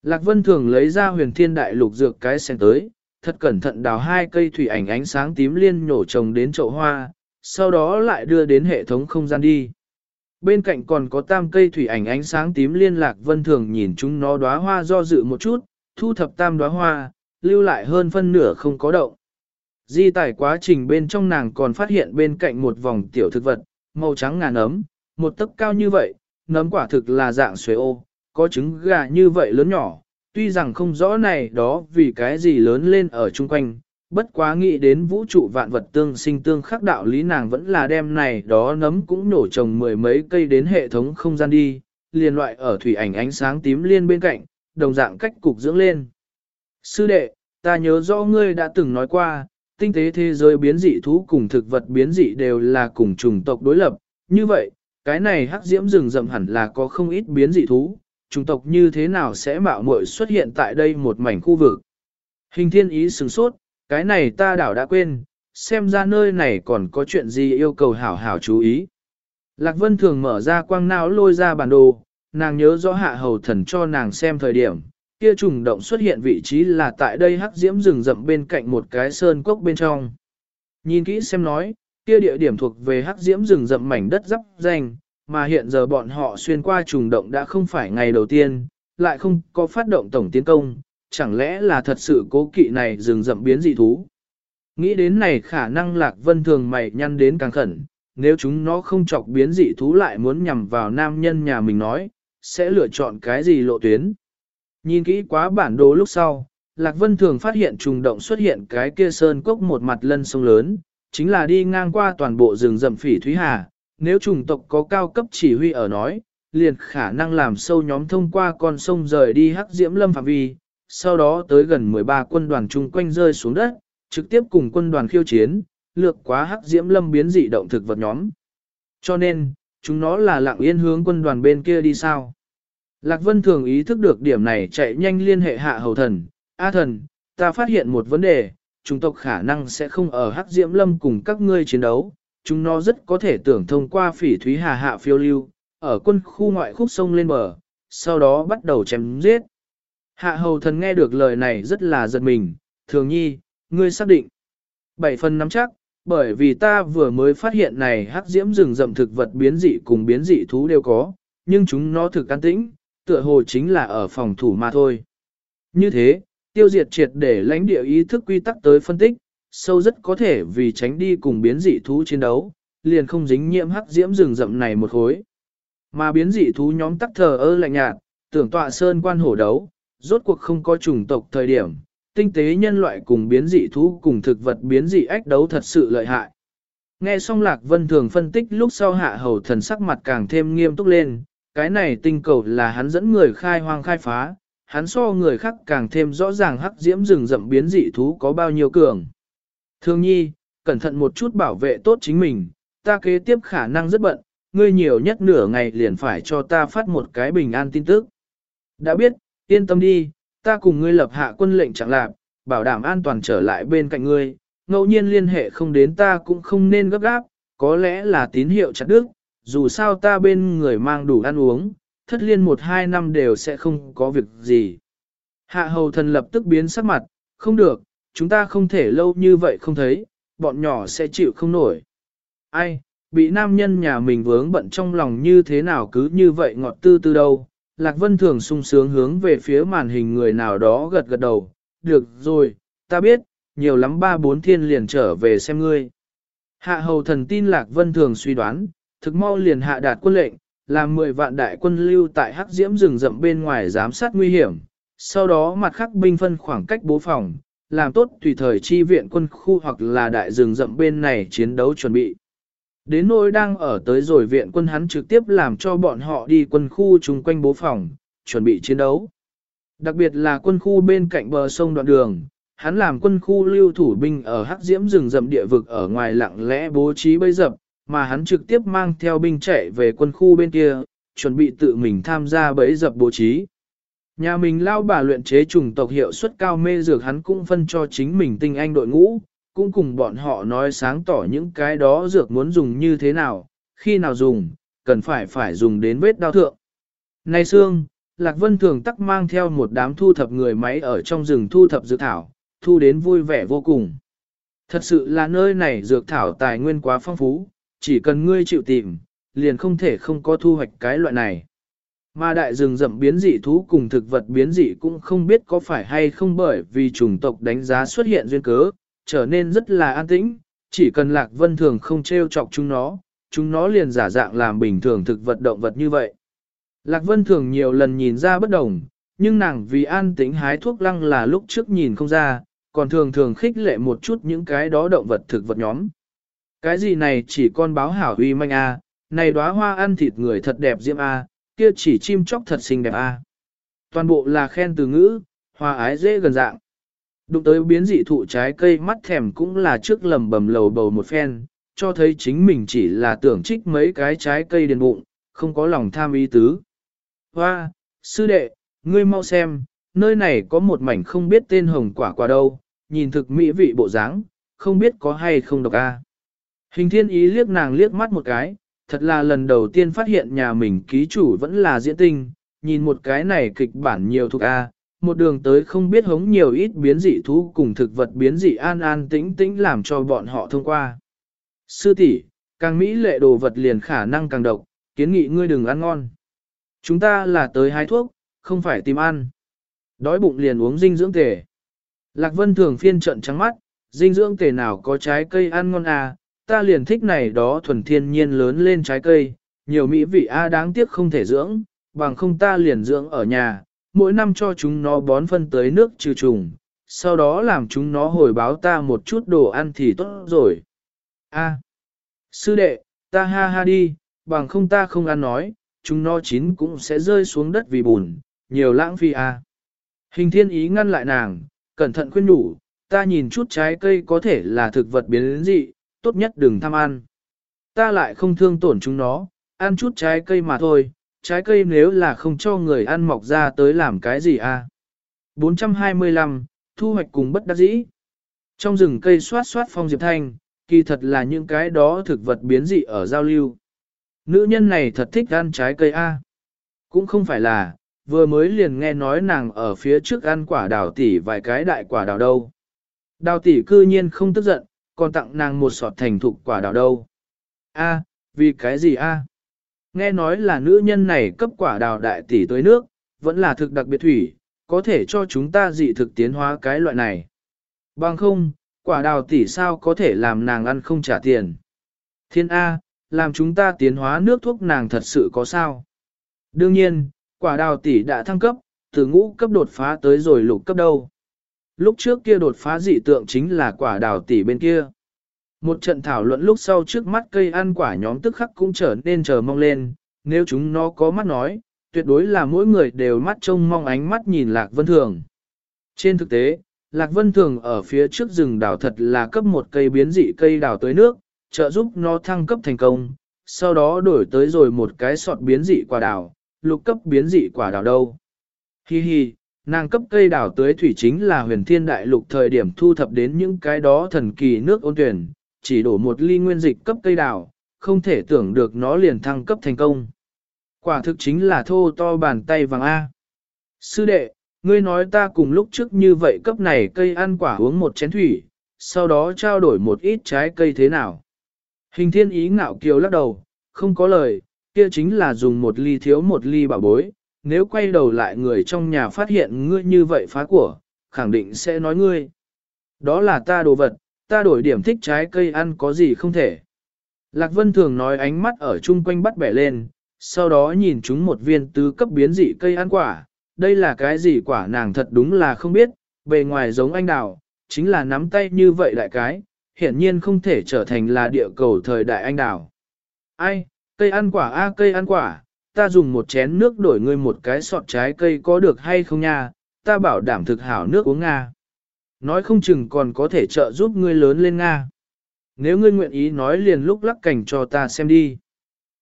Lạc Vân thường lấy ra huyền thiên đại lục dược cái sen tới, thật cẩn thận đào hai cây thủy ảnh ánh sáng tím liên nhổ trồng đến chậu hoa, sau đó lại đưa đến hệ thống không gian đi. Bên cạnh còn có tam cây thủy ảnh ánh sáng tím liên lạc vân thường nhìn chúng nó đóa hoa do dự một chút, thu thập tam đóa hoa, lưu lại hơn phân nửa không có động. Di tải quá trình bên trong nàng còn phát hiện bên cạnh một vòng tiểu thực vật, màu trắng ngà nấm một tấc cao như vậy, nấm quả thực là dạng xuế ô, có trứng gà như vậy lớn nhỏ, tuy rằng không rõ này đó vì cái gì lớn lên ở chung quanh, bất quá nghĩ đến vũ trụ vạn vật tương sinh tương khắc đạo lý nàng vẫn là đem này đó nấm cũng nổ trồng mười mấy cây đến hệ thống không gian đi, liền loại ở thủy ảnh ánh sáng tím liên bên cạnh, đồng dạng cách cục dưỡng lên. Sư đệ, ta nhớ rõ ngươi đã từng nói qua, tinh tế thế giới biến dị thú cùng thực vật biến dị đều là cùng chủng tộc đối lập, như vậy, cái này hắc diễm rừng rậm hẳn là có không ít biến dị thú, chủng tộc như thế nào sẽ mạo muội xuất hiện tại đây một mảnh khu vực. Hình thiên ý sừng sốt, cái này ta đảo đã quên, xem ra nơi này còn có chuyện gì yêu cầu hảo hảo chú ý. Lạc Vân thường mở ra quang não lôi ra bản đồ, nàng nhớ rõ hạ hầu thần cho nàng xem thời điểm, kia trùng động xuất hiện vị trí là tại đây hắc diễm rừng rậm bên cạnh một cái sơn cốc bên trong. Nhìn kỹ xem nói, kia địa điểm thuộc về hắc diễm rừng rậm mảnh đất dắp danh, mà hiện giờ bọn họ xuyên qua trùng động đã không phải ngày đầu tiên, lại không có phát động tổng tiến công, chẳng lẽ là thật sự cố kỵ này rừng rậm biến dị thú. Nghĩ đến này khả năng lạc vân thường mày nhăn đến càng khẩn, nếu chúng nó không chọc biến dị thú lại muốn nhằm vào nam nhân nhà mình nói, sẽ lựa chọn cái gì lộ tuyến. Nhìn kỹ quá bản đồ lúc sau, Lạc Vân thường phát hiện trùng động xuất hiện cái kia sơn cốc một mặt lân sông lớn, chính là đi ngang qua toàn bộ rừng rậm phỉ Thúy Hà. Nếu trùng tộc có cao cấp chỉ huy ở nói, liền khả năng làm sâu nhóm thông qua con sông rời đi hắc diễm lâm phạm vi, sau đó tới gần 13 quân đoàn chung quanh rơi xuống đất, trực tiếp cùng quân đoàn khiêu chiến, lược quá hắc diễm lâm biến dị động thực vật nhóm. Cho nên, chúng nó là lặng yên hướng quân đoàn bên kia đi sao. Lạc Vân thường ý thức được điểm này chạy nhanh liên hệ hạ hầu thần. A thần, ta phát hiện một vấn đề, chúng tộc khả năng sẽ không ở Hắc Diễm Lâm cùng các ngươi chiến đấu. Chúng nó rất có thể tưởng thông qua phỉ thúy hà hạ phiêu lưu, ở quân khu ngoại khúc sông lên bờ, sau đó bắt đầu chém giết. Hạ hầu thần nghe được lời này rất là giật mình, thường nhi, ngươi xác định. Bảy phần nắm chắc, bởi vì ta vừa mới phát hiện này hắc diễm rừng rậm thực vật biến dị cùng biến dị thú đều có, nhưng chúng nó thực an tĩnh, tựa hồ chính là ở phòng thủ mà thôi. Như thế, tiêu diệt triệt để lãnh địa ý thức quy tắc tới phân tích, sâu rất có thể vì tránh đi cùng biến dị thú chiến đấu, liền không dính nhiễm hắc diễm rừng rậm này một khối. Mà biến dị thú nhóm tắc thờ ơ lạnh nhạt, tưởng tọa sơn quan hổ đấu, rốt cuộc không có chủng tộc thời điểm, tinh tế nhân loại cùng biến dị thú cùng thực vật biến dị ách đấu thật sự lợi hại. Nghe xong Lạc Vân Thường phân tích lúc sau hạ hầu thần sắc mặt càng thêm nghiêm túc lên, cái này tinh cầu là hắn dẫn người khai hoang khai phá, hắn so người khác càng thêm rõ ràng hắc diễm rừng rậm biến dị thú có bao nhiêu cường. Thương nhi, cẩn thận một chút bảo vệ tốt chính mình, ta kế tiếp khả năng rất bận, ngươi nhiều nhất nửa ngày liền phải cho ta phát một cái bình an tin tức. Đã biết, yên tâm đi, ta cùng ngươi lập hạ quân lệnh chẳng lạc, bảo đảm an toàn trở lại bên cạnh ngươi, ngẫu nhiên liên hệ không đến ta cũng không nên gấp gáp, có lẽ là tín hiệu chặt đức, dù sao ta bên người mang đủ ăn uống, thất liên một hai năm đều sẽ không có việc gì. Hạ hầu thần lập tức biến sắc mặt, không được, chúng ta không thể lâu như vậy không thấy, bọn nhỏ sẽ chịu không nổi. Ai, bị nam nhân nhà mình vướng bận trong lòng như thế nào cứ như vậy ngọt tư tư đâu. Lạc Vân thường sung sướng hướng về phía màn hình người nào đó gật gật đầu, được rồi, ta biết, nhiều lắm ba bốn thiên liền trở về xem ngươi. Hạ hầu thần tin Lạc Vân thường suy đoán, thực mau liền hạ đạt quân lệnh, làm 10 vạn đại quân lưu tại hắc diễm rừng rậm bên ngoài giám sát nguy hiểm, sau đó mặt khắc binh phân khoảng cách bố phòng, làm tốt tùy thời chi viện quân khu hoặc là đại rừng rậm bên này chiến đấu chuẩn bị. Đến nỗi đang ở tới rồi viện quân hắn trực tiếp làm cho bọn họ đi quân khu chung quanh bố phòng, chuẩn bị chiến đấu. Đặc biệt là quân khu bên cạnh bờ sông đoạn đường, hắn làm quân khu lưu thủ binh ở hắc diễm rừng rậm địa vực ở ngoài lặng lẽ bố trí bấy dập, mà hắn trực tiếp mang theo binh chạy về quân khu bên kia, chuẩn bị tự mình tham gia bẫy dập bố trí. Nhà mình lao bà luyện chế trùng tộc hiệu suất cao mê dược hắn cũng phân cho chính mình tinh anh đội ngũ, cũng cùng bọn họ nói sáng tỏ những cái đó dược muốn dùng như thế nào, khi nào dùng, cần phải phải dùng đến vết đau thượng. Này Sương, Lạc Vân thường tắc mang theo một đám thu thập người máy ở trong rừng thu thập dược thảo, thu đến vui vẻ vô cùng. Thật sự là nơi này dược thảo tài nguyên quá phong phú, chỉ cần ngươi chịu tìm, liền không thể không có thu hoạch cái loại này. Mà đại rừng rậm biến dị thú cùng thực vật biến dị cũng không biết có phải hay không bởi vì chủng tộc đánh giá xuất hiện duyên cớ, trở nên rất là an tĩnh, chỉ cần lạc vân thường không treo chọc chúng nó, chúng nó liền giả dạng làm bình thường thực vật động vật như vậy. Lạc vân thường nhiều lần nhìn ra bất đồng, nhưng nàng vì an tĩnh hái thuốc lăng là lúc trước nhìn không ra, còn thường thường khích lệ một chút những cái đó động vật thực vật nhóm. Cái gì này chỉ con báo hảo uy manh a, này đóa hoa ăn thịt người thật đẹp diễm a, kia chỉ chim chóc thật xinh đẹp a. Toàn bộ là khen từ ngữ, hoa ái dễ gần dạng. Đụng tới biến dị thụ trái cây mắt thèm cũng là trước lầm bầm lầu bầu một phen, cho thấy chính mình chỉ là tưởng trích mấy cái trái cây điền bụng, không có lòng tham ý tứ. Hoa, sư đệ, ngươi mau xem, nơi này có một mảnh không biết tên hồng quả quả đâu, nhìn thực mỹ vị bộ dáng, không biết có hay không độc a. Hình thiên ý liếc nàng liếc mắt một cái, thật là lần đầu tiên phát hiện nhà mình ký chủ vẫn là diễn tinh, nhìn một cái này kịch bản nhiều thuộc a, một đường tới không biết hống nhiều ít biến dị thú cùng thực vật biến dị an an tĩnh tĩnh làm cho bọn họ thông qua. Sư tỷ, càng mỹ lệ đồ vật liền khả năng càng độc, kiến nghị ngươi đừng ăn ngon. Chúng ta là tới hái thuốc, không phải tìm ăn. Đói bụng liền uống dinh dưỡng tề. Lạc Vân thường phiên trận trắng mắt, dinh dưỡng tề nào có trái cây ăn ngon à, ta liền thích này đó thuần thiên nhiên lớn lên trái cây, nhiều mỹ vị A à đáng tiếc không thể dưỡng, bằng không ta liền dưỡng ở nhà, mỗi năm cho chúng nó bón phân tới nước trừ trùng, sau đó làm chúng nó hồi báo ta một chút đồ ăn thì tốt rồi. A, sư đệ, ta ha ha đi, bằng không ta không ăn nói, chúng nó chín cũng sẽ rơi xuống đất vì bùn, nhiều lãng phí a. Hình thiên ý ngăn lại nàng, cẩn thận khuyên nhủ, ta nhìn chút trái cây có thể là thực vật biến dị, tốt nhất đừng tham ăn. Ta lại không thương tổn chúng nó, ăn chút trái cây mà thôi, trái cây nếu là không cho người ăn mọc ra tới làm cái gì à? 425, thu hoạch cùng bất đắc dĩ. Trong rừng cây xoát xoát phong diệp thanh, kỳ thật là những cái đó thực vật biến dị ở giao lưu. Nữ nhân này thật thích ăn trái cây A. Cũng không phải là, vừa mới liền nghe nói nàng ở phía trước ăn quả đào tỉ vài cái đại quả đào đâu. Đào tỉ cư nhiên không tức giận, còn tặng nàng một sọt thành thục quả đào đâu. A, vì cái gì a? Nghe nói là nữ nhân này cấp quả đào đại tỷ tới nước, vẫn là thực đặc biệt thủy, có thể cho chúng ta dị thực tiến hóa cái loại này. Bằng không, quả đào tỷ sao có thể làm nàng ăn không trả tiền. Thiên A, làm chúng ta tiến hóa nước thuốc nàng thật sự có sao. Đương nhiên, quả đào tỷ đã thăng cấp, từ ngũ cấp đột phá tới rồi lục cấp đâu. Lúc trước kia đột phá dị tượng chính là quả đào tỷ bên kia. Một trận thảo luận lúc sau trước mắt cây ăn quả nhóm tức khắc cũng trở nên chờ mong lên, nếu chúng nó có mắt nói, tuyệt đối là mỗi người đều mắt trông mong ánh mắt nhìn Lạc Vân Thường. Trên thực tế, Lạc Vân Thường ở phía trước rừng đào thật là cấp một cây biến dị cây đào tới nước, trợ giúp nó thăng cấp thành công, sau đó đổi tới rồi một cái sọt biến dị quả đào, lục cấp biến dị quả đào đâu. Hi hi, nàng cấp cây đào tới thủy chính là huyền thiên đại lục thời điểm thu thập đến những cái đó thần kỳ nước ôn tuyển, chỉ đổ một ly nguyên dịch cấp cây đào, không thể tưởng được nó liền thăng cấp thành công. Quả thực chính là thô to bàn tay vàng A. Sư đệ, ngươi nói ta cùng lúc trước như vậy cấp này cây ăn quả uống một chén thủy, sau đó trao đổi một ít trái cây thế nào. Hình thiên ý ngạo kiều lắc đầu, không có lời, kia chính là dùng một ly thiếu một ly bảo bối, nếu quay đầu lại người trong nhà phát hiện ngươi như vậy phá của, khẳng định sẽ nói ngươi. Đó là ta đồ vật, ta đổi điểm thích trái cây ăn có gì không thể. Lạc Vân thường nói ánh mắt ở chung quanh bắt bẻ lên, sau đó nhìn chúng một viên tứ cấp biến dị cây ăn quả, đây là cái gì quả nàng thật đúng là không biết, bề ngoài giống anh đào, chính là nắm tay như vậy đại cái, hiển nhiên không thể trở thành là địa cầu thời đại anh đào. Ai, cây ăn quả a cây ăn quả, ta dùng một chén nước đổi ngươi một cái sọt trái cây có được hay không nha, ta bảo đảm thực hảo nước uống Nga. Nói không chừng còn có thể trợ giúp ngươi lớn lên Nga. Nếu ngươi nguyện ý nói liền lúc lắc cảnh cho ta xem đi.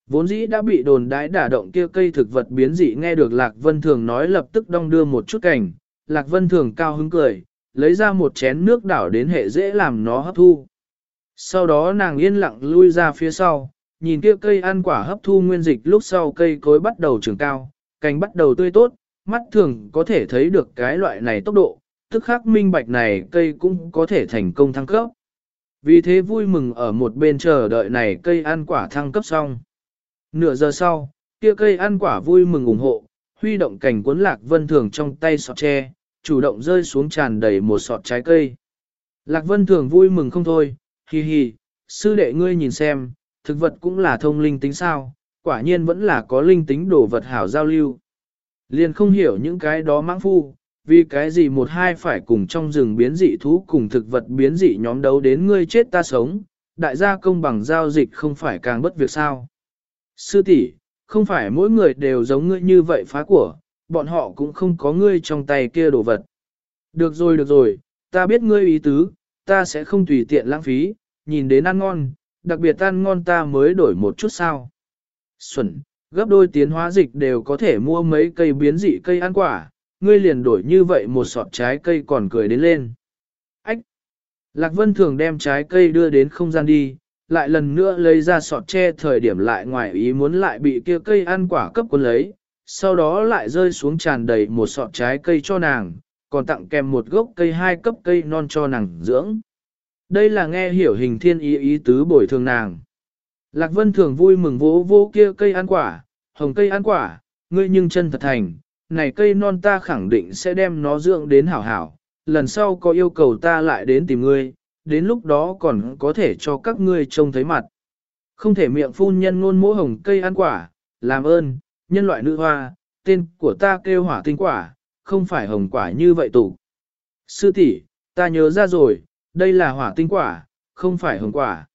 Vốn dĩ đã bị đồn đái đả động kia cây thực vật biến dị nghe được Lạc Vân Thường nói lập tức đong đưa một chút cảnh. Lạc Vân Thường cao hứng cười, lấy ra một chén nước đảo đến hệ dễ làm nó hấp thu. Sau đó nàng yên lặng lui ra phía sau, nhìn kia cây ăn quả hấp thu nguyên dịch lúc sau cây cối bắt đầu trưởng cao, cành bắt đầu tươi tốt, mắt thường có thể thấy được cái loại này tốc độ, tức khắc minh bạch này cây cũng có thể thành công thăng cấp. Vì thế vui mừng ở một bên chờ đợi này cây ăn quả thăng cấp xong. Nửa giờ sau, kia cây ăn quả vui mừng ủng hộ, huy động cảnh cuốn lạc vân thường trong tay sọt tre, chủ động rơi xuống tràn đầy một sọt trái cây. Lạc vân thường vui mừng không thôi, hi hi, sư đệ ngươi nhìn xem, thực vật cũng là thông linh tính sao, quả nhiên vẫn là có linh tính đồ vật hảo giao lưu. Liền không hiểu những cái đó mãng phu, vì cái gì một hai phải cùng trong rừng biến dị thú cùng thực vật biến dị nhóm đấu đến ngươi chết ta sống, đại gia công bằng giao dịch không phải càng bất việc sao. Sư tỷ, không phải mỗi người đều giống ngươi như vậy phá của, bọn họ cũng không có ngươi trong tay kia đồ vật. Được rồi được rồi, ta biết ngươi ý tứ, ta sẽ không tùy tiện lãng phí, nhìn đến ăn ngon, đặc biệt ăn ngon ta mới đổi một chút sao. Xuẩn, gấp đôi tiến hóa dịch đều có thể mua mấy cây biến dị cây ăn quả, ngươi liền đổi như vậy một sọt trái cây còn cười đến lên. Ách! Lạc Vân thường đem trái cây đưa đến không gian đi, lại lần nữa lấy ra sọt tre thời điểm lại ngoài ý muốn lại bị kia cây ăn quả cấp quân lấy, sau đó lại rơi xuống tràn đầy một sọt trái cây cho nàng, còn tặng kèm một gốc cây hai cấp cây non cho nàng dưỡng. Đây là nghe hiểu hình thiên ý ý tứ bồi thường nàng. Lạc Vân thường vui mừng vỗ vô kia cây ăn quả, hồng cây ăn quả, ngươi nhưng chân thật thành, này cây non ta khẳng định sẽ đem nó dưỡng đến hảo hảo, lần sau có yêu cầu ta lại đến tìm ngươi, đến lúc đó còn có thể cho các ngươi trông thấy mặt. Không thể miệng phun nhân ngôn mỗ hồng cây ăn quả, làm ơn, nhân loại nữ hoa, tên của ta kêu hỏa tinh quả, không phải hồng quả như vậy tủ. Sư tỷ, ta nhớ ra rồi, đây là hỏa tinh quả, không phải hồng quả.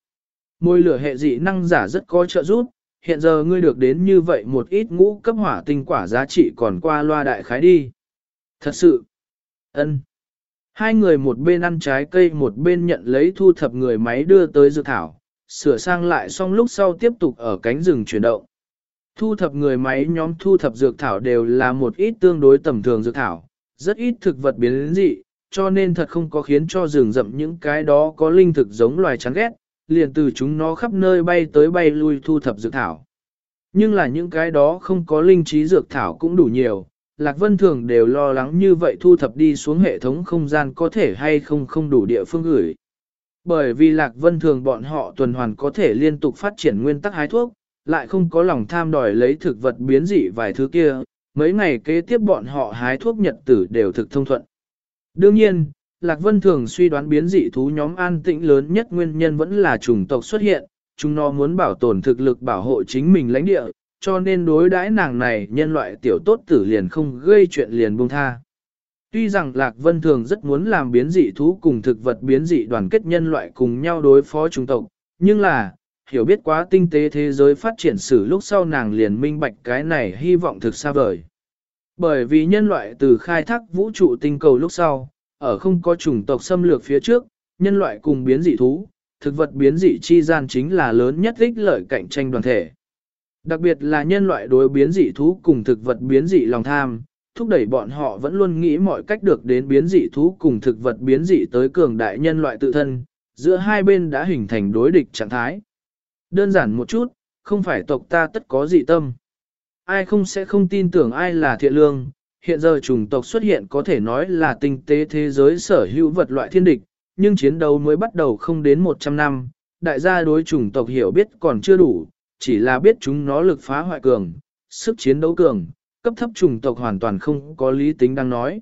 Môi lửa hệ dị năng giả rất có trợ giúp, hiện giờ ngươi được đến như vậy một ít ngũ cấp hỏa tinh quả giá trị còn qua loa đại khái đi. Thật sự, ân. Hai người một bên ăn trái cây một bên nhận lấy thu thập người máy đưa tới dược thảo, sửa sang lại xong lúc sau tiếp tục ở cánh rừng chuyển động. Thu thập người máy nhóm thu thập dược thảo đều là một ít tương đối tầm thường dược thảo, rất ít thực vật biến dị, cho nên thật không có khiến cho rừng rậm những cái đó có linh thực giống loài chán ghét, liền từ chúng nó khắp nơi bay tới bay lui thu thập dược thảo. Nhưng là những cái đó không có linh trí dược thảo cũng đủ nhiều, Lạc Vân Thường đều lo lắng như vậy thu thập đi xuống hệ thống không gian có thể hay không không đủ địa phương gửi. Bởi vì Lạc Vân Thường bọn họ tuần hoàn có thể liên tục phát triển nguyên tắc hái thuốc, lại không có lòng tham đòi lấy thực vật biến dị vài thứ kia, mấy ngày kế tiếp bọn họ hái thuốc nhật tử đều thực thông thuận. Đương nhiên, Lạc Vân thường suy đoán biến dị thú nhóm an tĩnh lớn nhất nguyên nhân vẫn là chủng tộc xuất hiện, chúng nó muốn bảo tồn thực lực bảo hộ chính mình lãnh địa, cho nên đối đãi nàng này nhân loại tiểu tốt tử liền không gây chuyện liền buông tha. Tuy rằng Lạc Vân thường rất muốn làm biến dị thú cùng thực vật biến dị đoàn kết nhân loại cùng nhau đối phó chủng tộc, nhưng là, hiểu biết quá tinh tế thế giới phát triển sử lúc sau nàng liền minh bạch cái này hy vọng thực xa vời. Bởi vì nhân loại từ khai thác vũ trụ tinh cầu lúc sau, ở không có chủng tộc xâm lược phía trước, nhân loại cùng biến dị thú, thực vật biến dị chi gian chính là lớn nhất ích lợi cạnh tranh đoàn thể. Đặc biệt là nhân loại đối biến dị thú cùng thực vật biến dị lòng tham, thúc đẩy bọn họ vẫn luôn nghĩ mọi cách được đến biến dị thú cùng thực vật biến dị tới cường đại nhân loại tự thân, giữa hai bên đã hình thành đối địch trạng thái. Đơn giản một chút, không phải tộc ta tất có dị tâm. Ai không sẽ không tin tưởng ai là thiện lương, hiện giờ chủng tộc xuất hiện có thể nói là tinh tế thế giới sở hữu vật loại thiên địch, nhưng chiến đấu mới bắt đầu không đến 100 năm, đại gia đối chủng tộc hiểu biết còn chưa đủ, chỉ là biết chúng nó lực phá hoại cường, sức chiến đấu cường, cấp thấp chủng tộc hoàn toàn không có lý tính đang nói.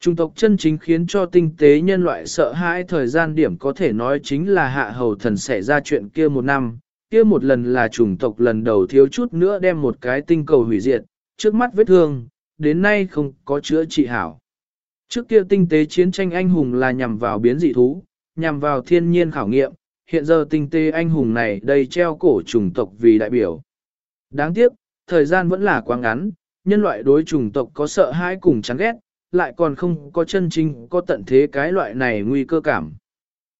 Chủng tộc chân chính khiến cho tinh tế nhân loại sợ hãi thời gian điểm có thể nói chính là hạ hầu thần xảy ra chuyện kia một năm, kia một lần là chủng tộc lần đầu thiếu chút nữa đem một cái tinh cầu hủy diệt, trước mắt vết thương, đến nay không có chữa trị hảo. Trước kia tinh tế chiến tranh anh hùng là nhằm vào biến dị thú, nhằm vào thiên nhiên khảo nghiệm, hiện giờ tinh tế anh hùng này đầy treo cổ chủng tộc vì đại biểu. Đáng tiếc, thời gian vẫn là quá ngắn, nhân loại đối chủng tộc có sợ hãi cùng chán ghét, lại còn không có chân chính có tận thế cái loại này nguy cơ cảm.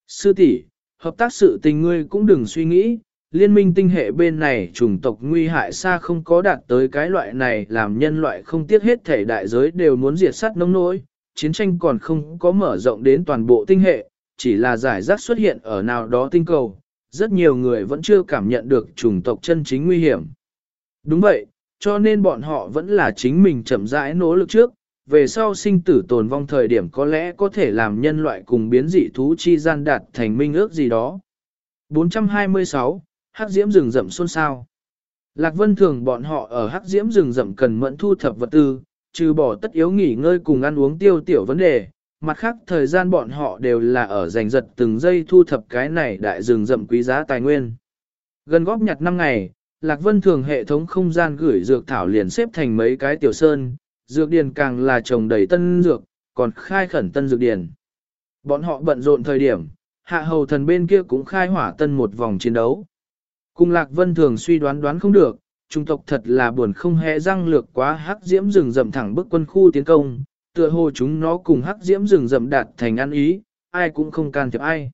Sư tỷ, hợp tác sự tình ngươi cũng đừng suy nghĩ, liên minh tinh hệ bên này chủng tộc nguy hại xa không có đạt tới cái loại này làm nhân loại không tiếc hết thể đại giới đều muốn diệt sát nông nỗi, chiến tranh còn không có mở rộng đến toàn bộ tinh hệ, chỉ là giải rác xuất hiện ở nào đó tinh cầu, rất nhiều người vẫn chưa cảm nhận được chủng tộc chân chính nguy hiểm. Đúng vậy, cho nên bọn họ vẫn là chính mình chậm rãi nỗ lực trước, về sau sinh tử tồn vong thời điểm có lẽ có thể làm nhân loại cùng biến dị thú chi gian đạt thành minh ước gì đó. 426, hắc diễm rừng rậm xôn xao. Lạc Vân thường bọn họ ở hắc diễm rừng rậm cần mẫn thu thập vật tư, trừ bỏ tất yếu nghỉ ngơi cùng ăn uống tiêu tiểu vấn đề, mặt khác thời gian bọn họ đều là ở giành giật từng giây thu thập cái này đại rừng rậm quý giá tài nguyên. Gần góp nhặt 5 ngày, Lạc Vân thường hệ thống không gian gửi dược thảo liền xếp thành mấy cái tiểu sơn, dược điền càng là trồng đầy tân dược, còn khai khẩn tân dược điền. Bọn họ bận rộn thời điểm, hạ hầu thần bên kia cũng khai hỏa tân một vòng chiến đấu. Cùng Lạc Vân thường suy đoán đoán không được, trung tộc thật là buồn không hề răng lược quá hắc diễm rừng rậm thẳng bức quân khu tiến công, Tựa hồ chúng nó cùng hắc diễm rừng rậm đạt thành ăn ý, ai cũng không can thiệp ai.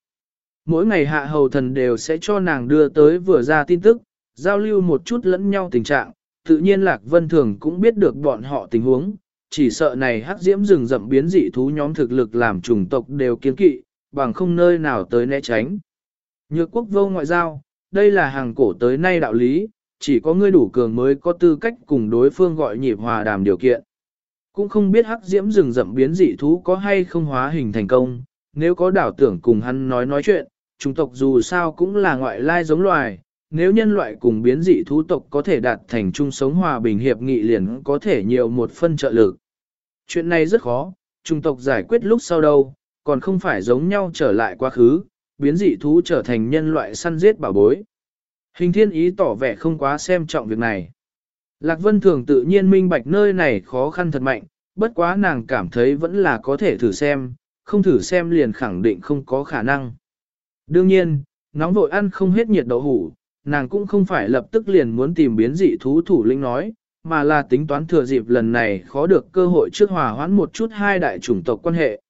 Mỗi ngày hạ hầu thần đều sẽ cho nàng đưa tới vừa ra tin tức, giao lưu một chút lẫn nhau tình trạng, tự nhiên Lạc Vân Thường cũng biết được bọn họ tình huống, chỉ sợ này hắc diễm rừng rậm biến dị thú nhóm thực lực làm chủng tộc đều kiên kỵ, bằng không nơi nào tới né tránh. Nhược quốc vô ngoại giao, đây là hàng cổ tới nay đạo lý, chỉ có ngươi đủ cường mới có tư cách cùng đối phương gọi nhịp hòa đàm điều kiện. Cũng không biết hắc diễm rừng rậm biến dị thú có hay không hóa hình thành công, nếu có đảo tưởng cùng hắn nói nói chuyện, chúng tộc dù sao cũng là ngoại lai giống loài, nếu nhân loại cùng biến dị thú tộc có thể đạt thành chung sống hòa bình hiệp nghị liền có thể nhiều một phân trợ lực. Chuyện này rất khó, trung tộc giải quyết lúc sau đâu, còn không phải giống nhau trở lại quá khứ, biến dị thú trở thành nhân loại săn giết bảo bối. Hình thiên ý tỏ vẻ không quá xem trọng việc này. Lạc Vân Thường tự nhiên minh bạch nơi này khó khăn thật mạnh, bất quá nàng cảm thấy vẫn là có thể thử xem, không thử xem liền khẳng định không có khả năng. Đương nhiên, nóng vội ăn không hết nhiệt đậu hủ, nàng cũng không phải lập tức liền muốn tìm biến dị thú thủ lĩnh nói, mà là tính toán thừa dịp lần này khó được cơ hội trước hòa hoãn một chút hai đại chủng tộc quan hệ.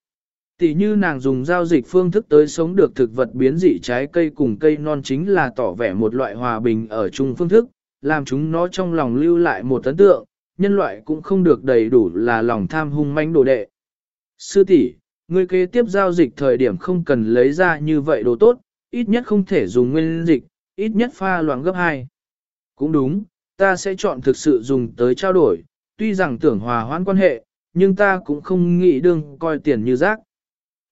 Tỷ như nàng dùng giao dịch phương thức tới sống được thực vật biến dị trái cây cùng cây non chính là tỏ vẻ một loại hòa bình ở chung phương thức, làm chúng nó trong lòng lưu lại một ấn tượng, nhân loại cũng không được đầy đủ là lòng tham hung manh đồ đệ. Sư tỷ, người kế tiếp giao dịch thời điểm không cần lấy ra như vậy đồ tốt, ít nhất không thể dùng nguyên dịch, ít nhất pha loãng gấp 2. Cũng đúng, ta sẽ chọn thực sự dùng tới trao đổi, tuy rằng tưởng hòa hoãn quan hệ, nhưng ta cũng không nghĩ đương coi tiền như rác.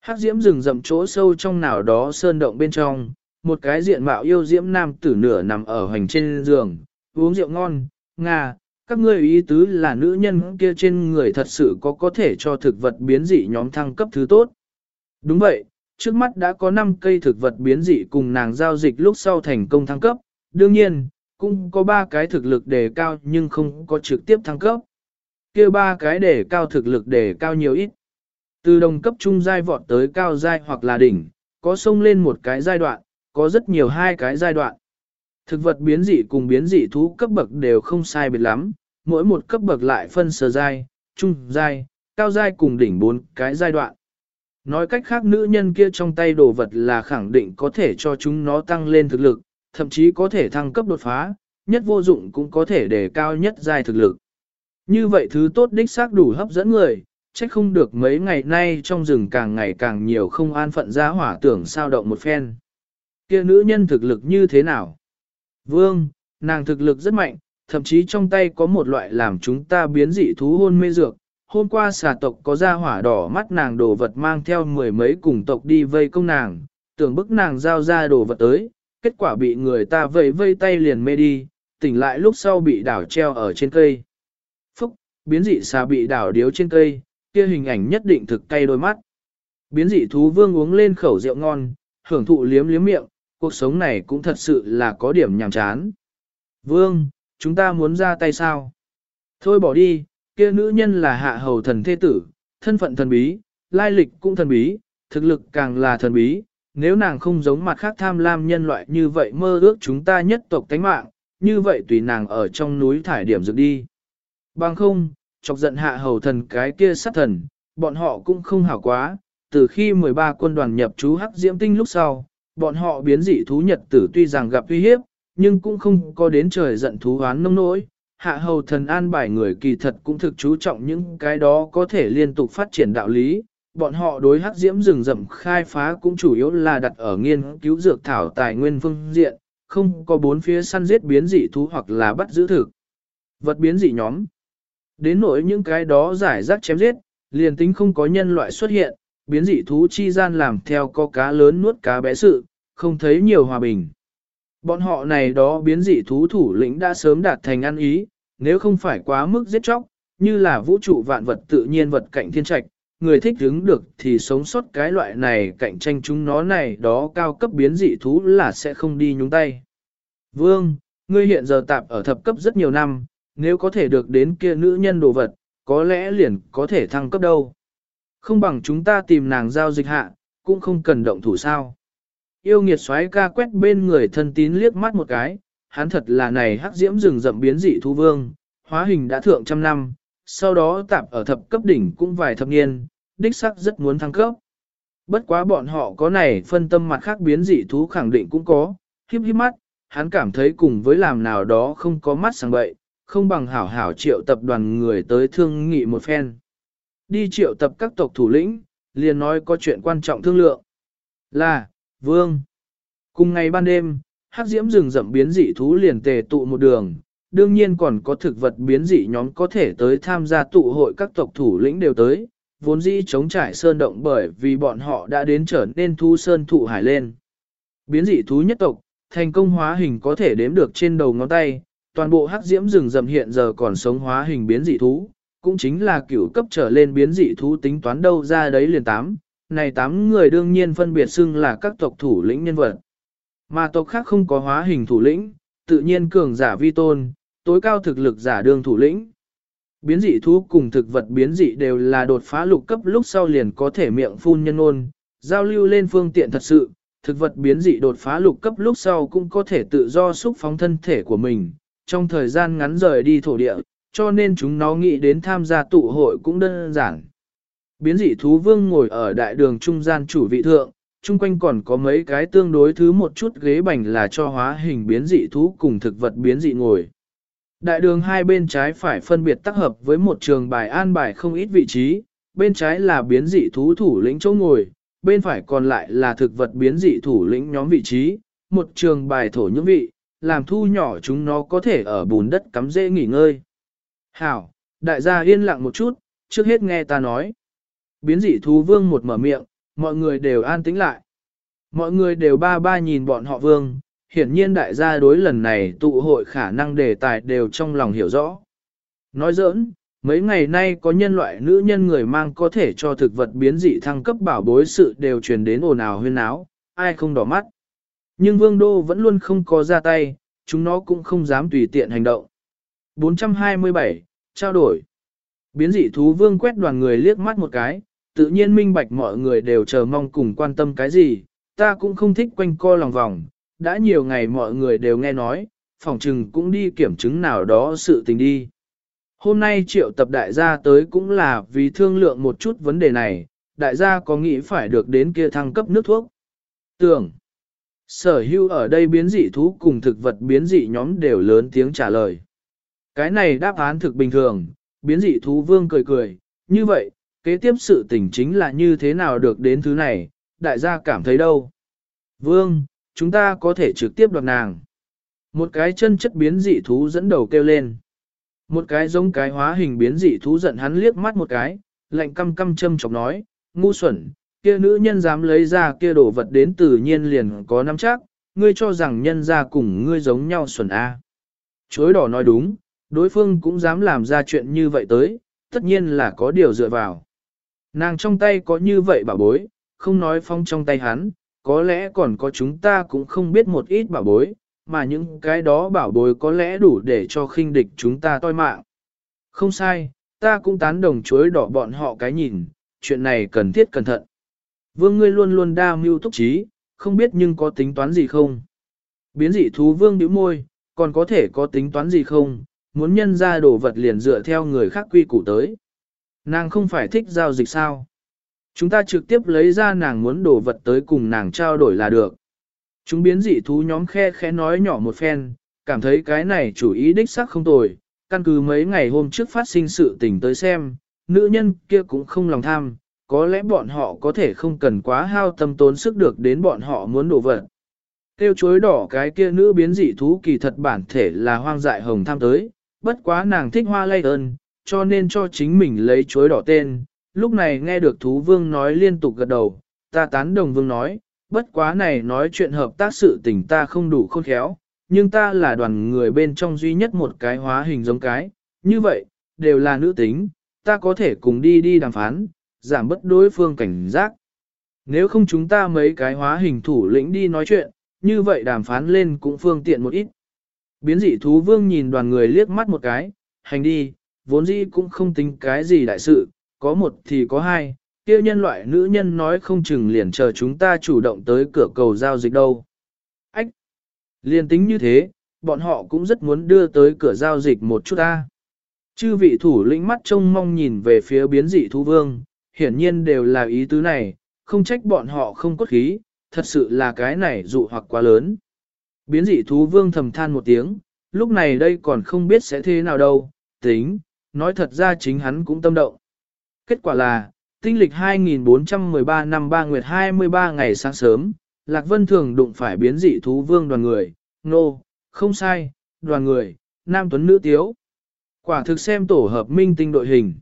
Hắc diễm rừng rậm chỗ sâu trong nào đó sơn động bên trong, một cái diện mạo yêu diễm nam tử nửa nằm ở hoành trên giường, uống rượu ngon, ngà, các ngươi ý tứ là nữ nhân kia trên người thật sự có có thể cho thực vật biến dị nhóm thăng cấp thứ tốt. Đúng vậy, trước mắt đã có 5 cây thực vật biến dị cùng nàng giao dịch lúc sau thành công thăng cấp, đương nhiên, cũng có 3 cái thực lực đề cao nhưng không có trực tiếp thăng cấp. kia ba cái đề cao thực lực đề cao nhiều ít. Từ đồng cấp trung giai vọt tới cao giai hoặc là đỉnh, có sông lên một cái giai đoạn, có rất nhiều hai cái giai đoạn. Thực vật biến dị cùng biến dị thú cấp bậc đều không sai biệt lắm, mỗi một cấp bậc lại phân sơ giai, trung giai, cao giai cùng đỉnh bốn cái giai đoạn. Nói cách khác nữ nhân kia trong tay đồ vật là khẳng định có thể cho chúng nó tăng lên thực lực, thậm chí có thể thăng cấp đột phá, nhất vô dụng cũng có thể để cao nhất giai thực lực. Như vậy thứ tốt đích xác đủ hấp dẫn người, trách không được mấy ngày nay trong rừng càng ngày càng nhiều không an phận ra hỏa tưởng sao động một phen. Kia nữ nhân thực lực như thế nào? Vương, nàng thực lực rất mạnh, thậm chí trong tay có một loại làm chúng ta biến dị thú hôn mê dược. Hôm qua xà tộc có ra hỏa đỏ mắt nàng đồ vật mang theo mười mấy cùng tộc đi vây công nàng, tưởng bức nàng giao ra đồ vật tới, kết quả bị người ta vây vây tay liền mê đi, tỉnh lại lúc sau bị đảo treo ở trên cây. Phúc, biến dị xà bị đảo điếu trên cây, kia hình ảnh nhất định thực cay đôi mắt. Biến dị thú vương uống lên khẩu rượu ngon, hưởng thụ liếm liếm miệng, cuộc sống này cũng thật sự là có điểm nhàm chán. Vương, chúng ta muốn ra tay sao? Thôi bỏ đi, kia nữ nhân là hạ hầu thần thế tử, thân phận thần bí, lai lịch cũng thần bí, thực lực càng là thần bí. Nếu nàng không giống mặt khác tham lam nhân loại như vậy mơ ước chúng ta nhất tộc tánh mạng, như vậy tùy nàng ở trong núi thải điểm dược đi. Bằng không, chọc giận hạ hầu thần cái kia sát thần, bọn họ cũng không hảo quá, từ khi 13 quân đoàn nhập chú hắc diễm tinh lúc sau, bọn họ biến dị thú nhật tử tuy rằng gặp uy hiếp, nhưng cũng không có đến trời giận thú hoán nông nỗi. Hạ hầu thần an bài người kỳ thật cũng thực chú trọng những cái đó có thể liên tục phát triển đạo lý. Bọn họ đối hắc diễm rừng rậm khai phá cũng chủ yếu là đặt ở nghiên cứu dược thảo tài nguyên phương diện, không có bốn phía săn giết biến dị thú hoặc là bắt giữ thực. Vật biến dị nhóm, Đến nỗi những cái đó giải rác chém giết, liền tính không có nhân loại xuất hiện, biến dị thú chi gian làm theo có cá lớn nuốt cá bé sự, không thấy nhiều hòa bình. Bọn họ này đó biến dị thú thủ lĩnh đã sớm đạt thành ăn ý, nếu không phải quá mức giết chóc, như là vũ trụ vạn vật tự nhiên vật cạnh thiên trạch, người thích hứng được thì sống sót cái loại này cạnh tranh chúng nó này đó cao cấp biến dị thú là sẽ không đi nhúng tay. Vương, ngươi hiện giờ tạp ở thập cấp rất nhiều năm, nếu có thể được đến kia nữ nhân đồ vật, có lẽ liền có thể thăng cấp đâu. Không bằng chúng ta tìm nàng giao dịch hạ, cũng không cần động thủ sao. Yêu nghiệt xoáy ca quét bên người thân tín liếc mắt một cái, hắn thật là này hắc diễm rừng rậm biến dị thu vương, hóa hình đã thượng trăm năm, sau đó tạp ở thập cấp đỉnh cũng vài thập niên, đích sắc rất muốn thăng cấp. Bất quá bọn họ có này phân tâm mặt khác biến dị thú khẳng định cũng có, hiếp hiếp mắt, hắn cảm thấy cùng với làm nào đó không có mắt sang bậy, không bằng hảo hảo triệu tập đoàn người tới thương nghị một phen. Đi triệu tập các tộc thủ lĩnh, liền nói có chuyện quan trọng thương lượng. Là, vương. Cùng ngày ban đêm, hắc diễm rừng rậm biến dị thú liền tề tụ một đường, đương nhiên còn có thực vật biến dị nhóm có thể tới tham gia tụ hội các tộc thủ lĩnh đều tới, vốn dĩ chống trải sơn động bởi vì bọn họ đã đến trở nên thu sơn thụ hải lên. Biến dị thú nhất tộc, thành công hóa hình có thể đếm được trên đầu ngón tay, toàn bộ hắc diễm rừng rậm hiện giờ còn sống hóa hình biến dị thú, cũng chính là cửu cấp trở lên biến dị thú tính toán đâu ra đấy liền tám. Này tám người đương nhiên phân biệt xưng là các tộc thủ lĩnh nhân vật. Mà tộc khác không có hóa hình thủ lĩnh, tự nhiên cường giả vi tôn, tối cao thực lực giả đương thủ lĩnh. Biến dị thú cùng thực vật biến dị đều là đột phá lục cấp lúc sau liền có thể miệng phun nhân ôn, giao lưu lên phương tiện thật sự, thực vật biến dị đột phá lục cấp lúc sau cũng có thể tự do xúc phóng thân thể của mình, trong thời gian ngắn rời đi thổ địa, cho nên chúng nó nghĩ đến tham gia tụ hội cũng đơn giản. Biến dị thú vương ngồi ở đại đường trung gian chủ vị thượng, chung quanh còn có mấy cái tương đối thứ một chút ghế bành là cho hóa hình biến dị thú cùng thực vật biến dị ngồi. Đại đường hai bên trái phải phân biệt tác hợp với một trường bài an bài không ít vị trí, bên trái là biến dị thú thủ lĩnh chỗ ngồi, bên phải còn lại là thực vật biến dị thủ lĩnh nhóm vị trí, một trường bài thổ những vị, làm thu nhỏ chúng nó có thể ở bùn đất cắm dễ nghỉ ngơi. Hảo, đại gia yên lặng một chút, trước hết nghe ta nói. Biến dị thú vương một mở miệng, mọi người đều an tĩnh lại. Mọi người đều ba ba nhìn bọn họ vương, hiển nhiên đại gia đối lần này tụ hội khả năng đề tài đều trong lòng hiểu rõ. Nói giỡn, mấy ngày nay có nhân loại nữ nhân người mang có thể cho thực vật biến dị thăng cấp bảo bối sự đều truyền đến ồn ào huyên áo, ai không đỏ mắt. Nhưng vương đô vẫn luôn không có ra tay, chúng nó cũng không dám tùy tiện hành động. 427, trao đổi. Biến dị thú vương quét đoàn người liếc mắt một cái, tự nhiên minh bạch mọi người đều chờ mong cùng quan tâm cái gì, ta cũng không thích quanh co lòng vòng, đã nhiều ngày mọi người đều nghe nói, phòng trừng cũng đi kiểm chứng nào đó sự tình đi. Hôm nay triệu tập đại gia tới cũng là vì thương lượng một chút vấn đề này, đại gia có nghĩ phải được đến kia thăng cấp nước thuốc. Tưởng, sở hữu ở đây biến dị thú cùng thực vật biến dị nhóm đều lớn tiếng trả lời. Cái này đáp án thực bình thường, biến dị thú vương cười cười, như vậy, kế tiếp sự tình chính là như thế nào được đến thứ này, đại gia cảm thấy đâu. Vương, chúng ta có thể trực tiếp đoạt nàng. Một cái chân chất biến dị thú dẫn đầu kêu lên. Một cái giống cái hóa hình biến dị thú giận hắn liếc mắt một cái, lạnh căm căm châm chọc nói, ngu xuẩn, kia nữ nhân dám lấy ra kia đồ vật đến tự nhiên liền có nắm chắc, ngươi cho rằng nhân ra cùng ngươi giống nhau xuẩn A. Chối đỏ nói đúng, đối phương cũng dám làm ra chuyện như vậy tới, tất nhiên là có điều dựa vào. Nàng trong tay có như vậy bảo bối, không nói phong trong tay hắn, có lẽ còn có chúng ta cũng không biết một ít bảo bối, mà những cái đó bảo bối có lẽ đủ để cho khinh địch chúng ta toi mạng. Không sai, ta cũng tán đồng chối đỏ bọn họ cái nhìn, chuyện này cần thiết cẩn thận. Vương ngươi luôn luôn đa mưu túc trí, không biết nhưng có tính toán gì không? Biến dị thú vương nhíu môi, còn có thể có tính toán gì không? Muốn nhân ra đồ vật liền dựa theo người khác quy củ tới. Nàng không phải thích giao dịch sao? Chúng ta trực tiếp lấy ra nàng muốn đồ vật tới cùng nàng trao đổi là được. Chúng biến dị thú nhóm khe khẽ nói nhỏ một phen, cảm thấy cái này chủ ý đích xác không tồi, căn cứ mấy ngày hôm trước phát sinh sự tình tới xem, nữ nhân kia cũng không lòng tham, có lẽ bọn họ có thể không cần quá hao tâm tốn sức được đến bọn họ muốn đổ vật. Tiêu chuối đỏ cái kia nữ biến dị thú kỳ thật bản thể là hoang dại hồng tham tới, bất quá nàng thích hoa lây ơn, cho nên cho chính mình lấy chuối đỏ tên, lúc này nghe được thú vương nói liên tục gật đầu, ta tán đồng vương nói, bất quá này nói chuyện hợp tác sự tình ta không đủ khôn khéo, nhưng ta là đoàn người bên trong duy nhất một cái hóa hình giống cái, như vậy, đều là nữ tính, ta có thể cùng đi đi đàm phán, giảm bất đối phương cảnh giác. Nếu không chúng ta mấy cái hóa hình thủ lĩnh đi nói chuyện, như vậy đàm phán lên cũng phương tiện một ít. Biến dị thú vương nhìn đoàn người liếc mắt một cái, hành đi, vốn dĩ cũng không tính cái gì đại sự, có một thì có hai, kia nhân loại nữ nhân nói không chừng liền chờ chúng ta chủ động tới cửa cầu giao dịch đâu. Ách! Liền tính như thế, bọn họ cũng rất muốn đưa tới cửa giao dịch một chút ta. Chư vị thủ lĩnh mắt trông mong nhìn về phía biến dị thú vương, hiển nhiên đều là ý tứ này, không trách bọn họ không cốt khí, thật sự là cái này dụ hoặc quá lớn. Biến dị thú vương thầm than một tiếng, lúc này đây còn không biết sẽ thế nào đâu, tính, nói thật ra chính hắn cũng tâm động. Kết quả là, tinh lịch 2413 năm 3 nguyệt 23 ngày sáng sớm, Lạc Vân Thường đụng phải biến dị thú vương đoàn người, nô, no, không sai, đoàn người, nam tuấn nữ tiếu. Quả thực xem tổ hợp minh tinh đội hình.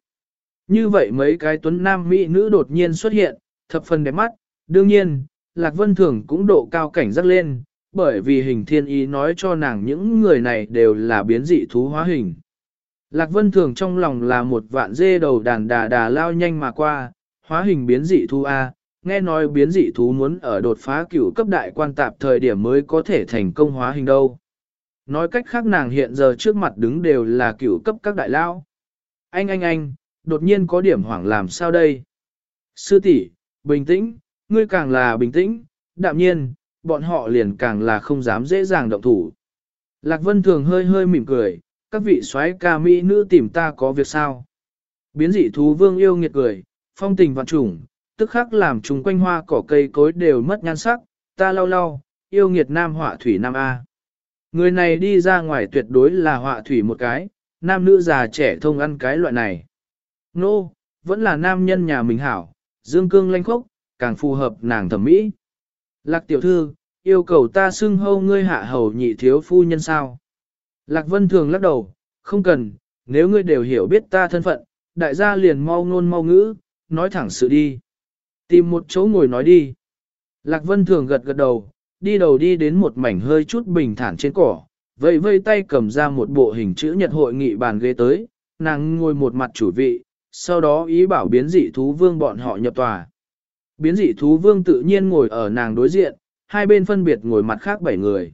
Như vậy mấy cái tuấn nam mỹ nữ đột nhiên xuất hiện, thập phần đẹp mắt, đương nhiên, Lạc Vân Thường cũng độ cao cảnh giác lên, bởi vì hình thiên ý nói cho nàng những người này đều là biến dị thú hóa hình. Lạc Vân Thường trong lòng là một vạn dê đầu đàn đà đà lao nhanh mà qua, hóa hình biến dị thú A, nghe nói biến dị thú muốn ở đột phá cửu cấp đại quan tạp thời điểm mới có thể thành công hóa hình đâu. Nói cách khác nàng hiện giờ trước mặt đứng đều là cửu cấp các đại lao. Anh anh anh, đột nhiên có điểm hoảng làm sao đây? Sư tỷ, bình tĩnh, ngươi càng là bình tĩnh, đạm nhiên, bọn họ liền càng là không dám dễ dàng động thủ. Lạc Vân Thường hơi hơi mỉm cười, các vị soái ca mỹ nữ tìm ta có việc sao? Biến dị thú vương yêu nghiệt cười, phong tình vạn trùng, tức khắc làm chúng quanh hoa cỏ cây cối đều mất nhan sắc, ta lau lau, yêu nghiệt nam họa thủy nam A. Người này đi ra ngoài tuyệt đối là họa thủy một cái, nam nữ già trẻ thông ăn cái loại này. Nô, no, vẫn là nam nhân nhà mình hảo, dương cương lanh khốc, càng phù hợp nàng thẩm mỹ. Lạc tiểu thư, yêu cầu ta xưng hâu ngươi hạ hầu nhị thiếu phu nhân sao? Lạc vân thường lắc đầu, không cần, nếu ngươi đều hiểu biết ta thân phận, đại gia liền mau ngôn mau ngữ, nói thẳng sự đi. Tìm một chỗ ngồi nói đi. Lạc vân thường gật gật đầu, đi đầu đi đến một mảnh hơi chút bình thản trên cỏ, vây vây tay cầm ra một bộ hình chữ nhật hội nghị bàn ghế tới, nàng ngồi một mặt chủ vị, sau đó ý bảo biến dị thú vương bọn họ nhập tòa. Biến dị thú vương tự nhiên ngồi ở nàng đối diện, hai bên phân biệt ngồi mặt khác bảy người.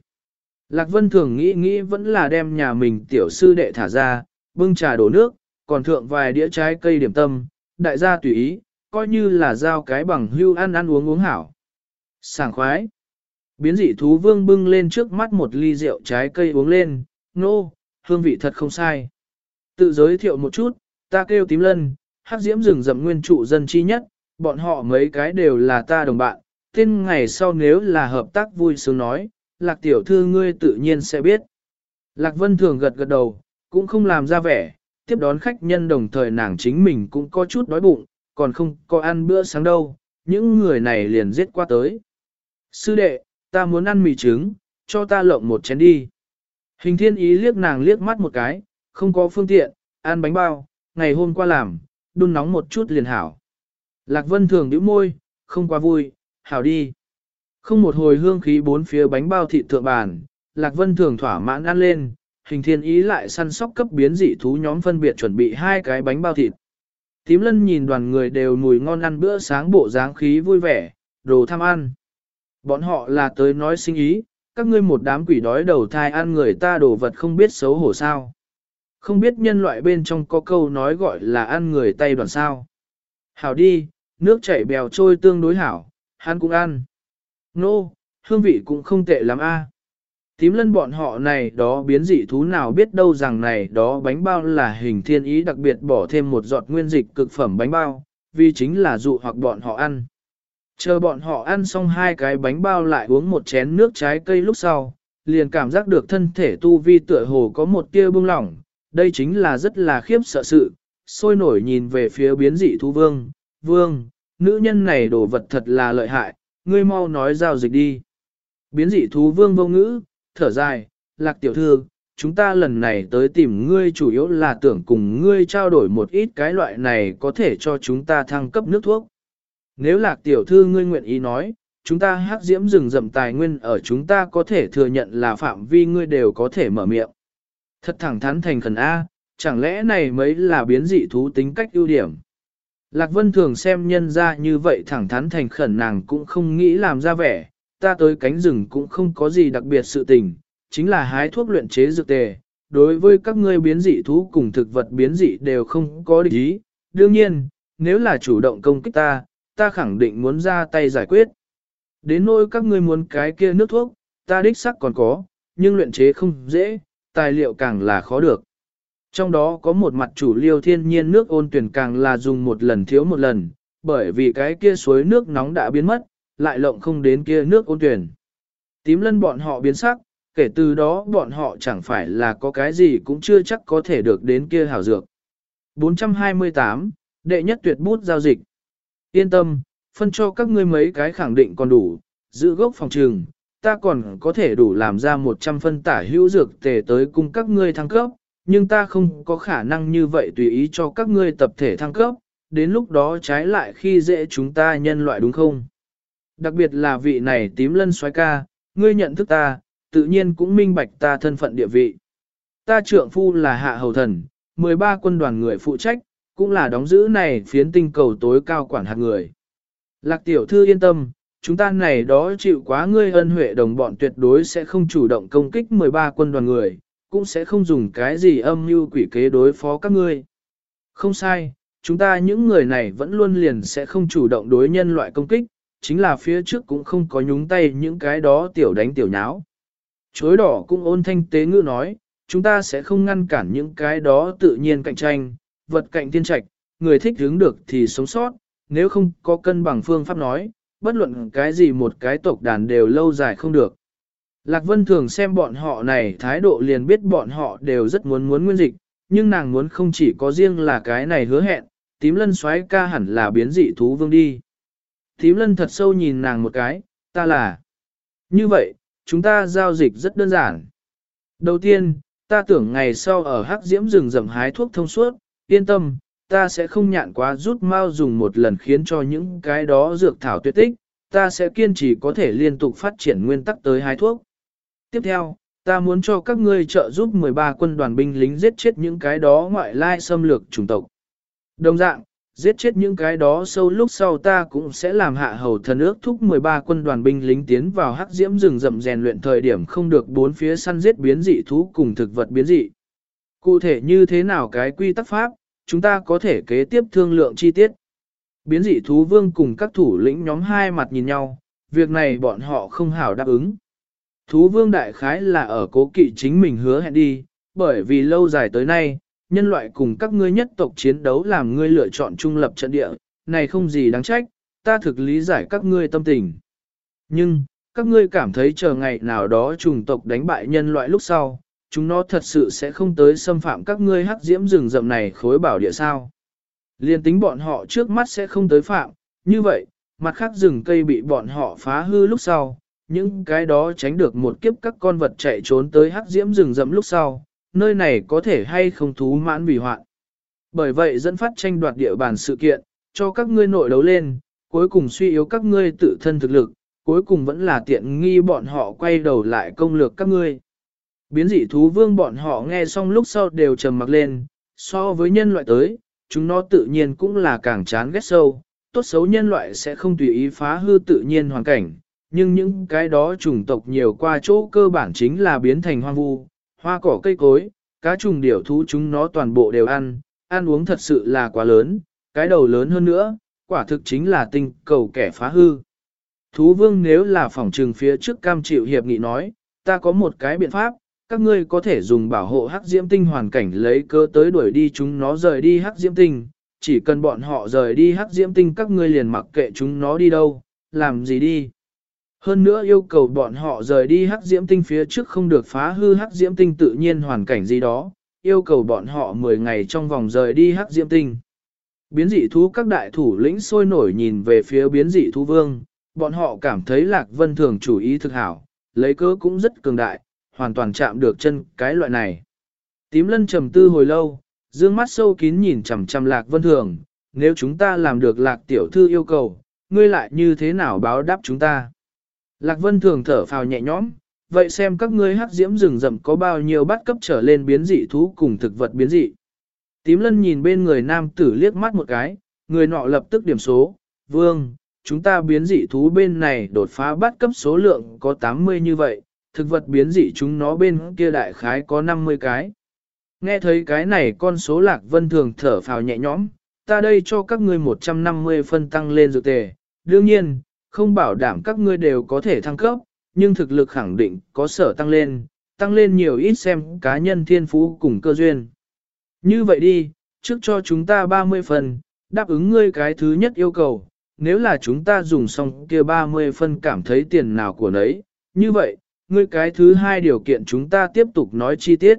Lạc Vân thường nghĩ nghĩ vẫn là đem nhà mình tiểu sư đệ thả ra, bưng trà đổ nước, còn thượng vài đĩa trái cây điểm tâm, đại gia tùy ý, coi như là giao cái bằng hưu ăn ăn uống uống hảo. Sảng khoái. Biến dị thú vương bưng lên trước mắt một ly rượu trái cây uống lên, nô, no, hương vị thật không sai. Tự giới thiệu một chút, ta kêu tím lân, hắc diễm rừng rậm nguyên trụ dân chi nhất, bọn họ mấy cái đều là ta đồng bạn, tên ngày sau nếu là hợp tác vui sướng nói, lạc tiểu thư ngươi tự nhiên sẽ biết. Lạc vân thường gật gật đầu, cũng không làm ra vẻ, tiếp đón khách nhân đồng thời nàng chính mình cũng có chút đói bụng, còn không có ăn bữa sáng đâu, những người này liền giết qua tới. Sư đệ, ta muốn ăn mì trứng, cho ta lộng một chén đi. Hình thiên ý liếc nàng liếc mắt một cái, không có phương tiện, ăn bánh bao, ngày hôm qua làm, đun nóng một chút liền hảo. Lạc Vân thường nhíu môi, không quá vui, hảo đi. Không một hồi hương khí bốn phía bánh bao thịt thượng bàn, Lạc Vân thường thỏa mãn ăn lên, hình thiên ý lại săn sóc cấp biến dị thú nhóm phân biệt chuẩn bị hai cái bánh bao thịt. Tím lân nhìn đoàn người đều mùi ngon ăn bữa sáng bộ dáng khí vui vẻ, đồ tham ăn. Bọn họ là tới nói sinh ý, các ngươi một đám quỷ đói đầu thai ăn người ta đồ vật không biết xấu hổ sao. Không biết nhân loại bên trong có câu nói gọi là ăn người tay đoàn sao. Hảo đi, nước chảy bèo trôi tương đối hảo, hắn cũng ăn. Nô, no, hương vị cũng không tệ lắm a. Tím lân bọn họ này đó biến dị thú nào biết đâu rằng này đó bánh bao là hình thiên ý đặc biệt bỏ thêm một giọt nguyên dịch cực phẩm bánh bao, vì chính là dụ hoặc bọn họ ăn. Chờ bọn họ ăn xong hai cái bánh bao lại uống một chén nước trái cây lúc sau, liền cảm giác được thân thể tu vi tựa hồ có một tia bưng lỏng, đây chính là rất là khiếp sợ sự, sôi nổi nhìn về phía biến dị thú vương, vương, nữ nhân này đồ vật thật là lợi hại, ngươi mau nói giao dịch đi. Biến dị thú vương vô ngữ, thở dài, lạc tiểu thư, chúng ta lần này tới tìm ngươi chủ yếu là tưởng cùng ngươi trao đổi một ít cái loại này có thể cho chúng ta thăng cấp nước thuốc. Nếu lạc tiểu thư ngươi nguyện ý nói, chúng ta hắc diễm rừng rậm tài nguyên ở chúng ta có thể thừa nhận là phạm vi ngươi đều có thể mở miệng. Thật thẳng thắn thành khẩn A, chẳng lẽ này mới là biến dị thú tính cách ưu điểm. Lạc Vân thường xem nhân ra như vậy thẳng thắn thành khẩn nàng cũng không nghĩ làm ra vẻ, ta tới cánh rừng cũng không có gì đặc biệt sự tình, chính là hái thuốc luyện chế dược tề. Đối với các ngươi biến dị thú cùng thực vật biến dị đều không có định ý, đương nhiên, nếu là chủ động công kích ta, ta khẳng định muốn ra tay giải quyết. Đến nỗi các ngươi muốn cái kia nước thuốc, ta đích sắc còn có, nhưng luyện chế không dễ, tài liệu càng là khó được. Trong đó có một mặt chủ liêu thiên nhiên nước ôn tuyển càng là dùng một lần thiếu một lần, bởi vì cái kia suối nước nóng đã biến mất, lại lộng không đến kia nước ôn tuyển. Tím lân bọn họ biến sắc, kể từ đó bọn họ chẳng phải là có cái gì cũng chưa chắc có thể được đến kia hảo dược. 428, đệ nhất tuyệt bút giao dịch. Yên tâm, phân cho các ngươi mấy cái khẳng định còn đủ, giữ gốc phòng trường, ta còn có thể đủ làm ra 100 phân tả hữu dược tề tới cung các ngươi thăng cấp, nhưng ta không có khả năng như vậy tùy ý cho các ngươi tập thể thăng cấp, đến lúc đó trái lại khi dễ chúng ta nhân loại đúng không? Đặc biệt là vị này tím lân xoái ca, ngươi nhận thức ta, tự nhiên cũng minh bạch ta thân phận địa vị. Ta trượng phu là hạ hầu thần, 13 quân đoàn người phụ trách, cũng là đóng giữ này phiến tinh cầu tối cao quản hạt người. Lạc tiểu thư yên tâm, chúng ta này đó chịu quá ngươi ân huệ đồng bọn tuyệt đối sẽ không chủ động công kích 13 quân đoàn người, cũng sẽ không dùng cái gì âm mưu quỷ kế đối phó các ngươi. Không sai, chúng ta những người này vẫn luôn liền sẽ không chủ động đối nhân loại công kích, chính là phía trước cũng không có nhúng tay những cái đó tiểu đánh tiểu nháo. Chối đỏ cũng ôn thanh tế ngữ nói, chúng ta sẽ không ngăn cản những cái đó tự nhiên cạnh tranh, vật cạnh tiên trạch, người thích hướng được thì sống sót, nếu không có cân bằng phương pháp nói, bất luận cái gì một cái tộc đàn đều lâu dài không được. Lạc Vân thường xem bọn họ này thái độ liền biết bọn họ đều rất muốn muốn nguyên dịch, nhưng nàng muốn không chỉ có riêng là cái này hứa hẹn, tím lân xoáy ca hẳn là biến dị thú vương đi. Tím lân thật sâu nhìn nàng một cái, ta là. Như vậy, chúng ta giao dịch rất đơn giản. Đầu tiên, ta tưởng ngày sau ở hắc diễm rừng rậm hái thuốc thông suốt, yên tâm, ta sẽ không nhạn quá rút mau dùng một lần khiến cho những cái đó dược thảo tuyệt tích, ta sẽ kiên trì có thể liên tục phát triển nguyên tắc tới hái thuốc. Tiếp theo, ta muốn cho các ngươi trợ giúp 13 quân đoàn binh lính giết chết những cái đó ngoại lai xâm lược chủng tộc. Đồng dạng, giết chết những cái đó sâu lúc sau ta cũng sẽ làm hạ hầu thần ước thúc 13 quân đoàn binh lính tiến vào hắc diễm rừng rậm rèn luyện thời điểm không được bốn phía săn giết biến dị thú cùng thực vật biến dị. Cụ thể như thế nào cái quy tắc pháp, chúng ta có thể kế tiếp thương lượng chi tiết. Biến dị thú vương cùng các thủ lĩnh nhóm hai mặt nhìn nhau, việc này bọn họ không hảo đáp ứng. Thú vương đại khái là ở cố kỵ chính mình hứa hẹn đi, bởi vì lâu dài tới nay, nhân loại cùng các ngươi nhất tộc chiến đấu làm ngươi lựa chọn trung lập trận địa, này không gì đáng trách, ta thực lý giải các ngươi tâm tình. Nhưng, các ngươi cảm thấy chờ ngày nào đó trùng tộc đánh bại nhân loại lúc sau, chúng nó thật sự sẽ không tới xâm phạm các ngươi hắc diễm rừng rậm này khối bảo địa sao. Liên tính bọn họ trước mắt sẽ không tới phạm, như vậy, mặt khác rừng cây bị bọn họ phá hư lúc sau, những cái đó tránh được một kiếp các con vật chạy trốn tới hắc diễm rừng rậm lúc sau, nơi này có thể hay không thú mãn vì hoạn. Bởi vậy dẫn phát tranh đoạt địa bàn sự kiện, cho các ngươi nội đấu lên, cuối cùng suy yếu các ngươi tự thân thực lực, cuối cùng vẫn là tiện nghi bọn họ quay đầu lại công lược các ngươi. Biến dị thú vương bọn họ nghe xong lúc sau đều trầm mặc lên, so với nhân loại tới, chúng nó tự nhiên cũng là càng chán ghét sâu, tốt xấu nhân loại sẽ không tùy ý phá hư tự nhiên hoàn cảnh, nhưng những cái đó chủng tộc nhiều qua chỗ cơ bản chính là biến thành hoang vu, hoa cỏ cây cối, cá trùng điểu thú chúng nó toàn bộ đều ăn, ăn uống thật sự là quá lớn, cái đầu lớn hơn nữa, quả thực chính là tinh cầu kẻ phá hư. Thú vương nếu là phòng trừng phía trước cam chịu hiệp nghị nói, ta có một cái biện pháp, các ngươi có thể dùng bảo hộ hắc diễm tinh hoàn cảnh lấy cơ tới đuổi đi chúng nó rời đi hắc diễm tinh, chỉ cần bọn họ rời đi hắc diễm tinh các ngươi liền mặc kệ chúng nó đi đâu, làm gì đi. Hơn nữa yêu cầu bọn họ rời đi hắc diễm tinh phía trước không được phá hư hắc diễm tinh tự nhiên hoàn cảnh gì đó, yêu cầu bọn họ 10 ngày trong vòng rời đi hắc diễm tinh. Biến dị thú các đại thủ lĩnh sôi nổi nhìn về phía biến dị thú vương, bọn họ cảm thấy lạc vân thường chủ ý thực hảo, lấy cớ cũng rất cường đại, hoàn toàn chạm được chân cái loại này. Tím lân trầm tư hồi lâu, dương mắt sâu kín nhìn chằm chằm lạc vân thường, nếu chúng ta làm được lạc tiểu thư yêu cầu, ngươi lại như thế nào báo đáp chúng ta. Lạc vân thường thở phào nhẹ nhõm, vậy xem các ngươi hắc diễm rừng rậm có bao nhiêu bắt cấp trở lên biến dị thú cùng thực vật biến dị. Tím lân nhìn bên người nam tử liếc mắt một cái, người nọ lập tức điểm số, vương, chúng ta biến dị thú bên này đột phá bắt cấp số lượng có 80 như vậy, thực vật biến dị chúng nó bên kia đại khái có 50 cái. Nghe thấy cái này con số lạc vân thường thở phào nhẹ nhõm, ta đây cho các ngươi 150 phân tăng lên dược tề. Đương nhiên, không bảo đảm các ngươi đều có thể thăng cấp, nhưng thực lực khẳng định có sở tăng lên, tăng lên nhiều ít xem cá nhân thiên phú cùng cơ duyên. Như vậy đi, trước cho chúng ta 30 phần, đáp ứng ngươi cái thứ nhất yêu cầu, nếu là chúng ta dùng xong kia 30 phân cảm thấy tiền nào của nấy, như vậy, ngươi cái thứ hai điều kiện chúng ta tiếp tục nói chi tiết.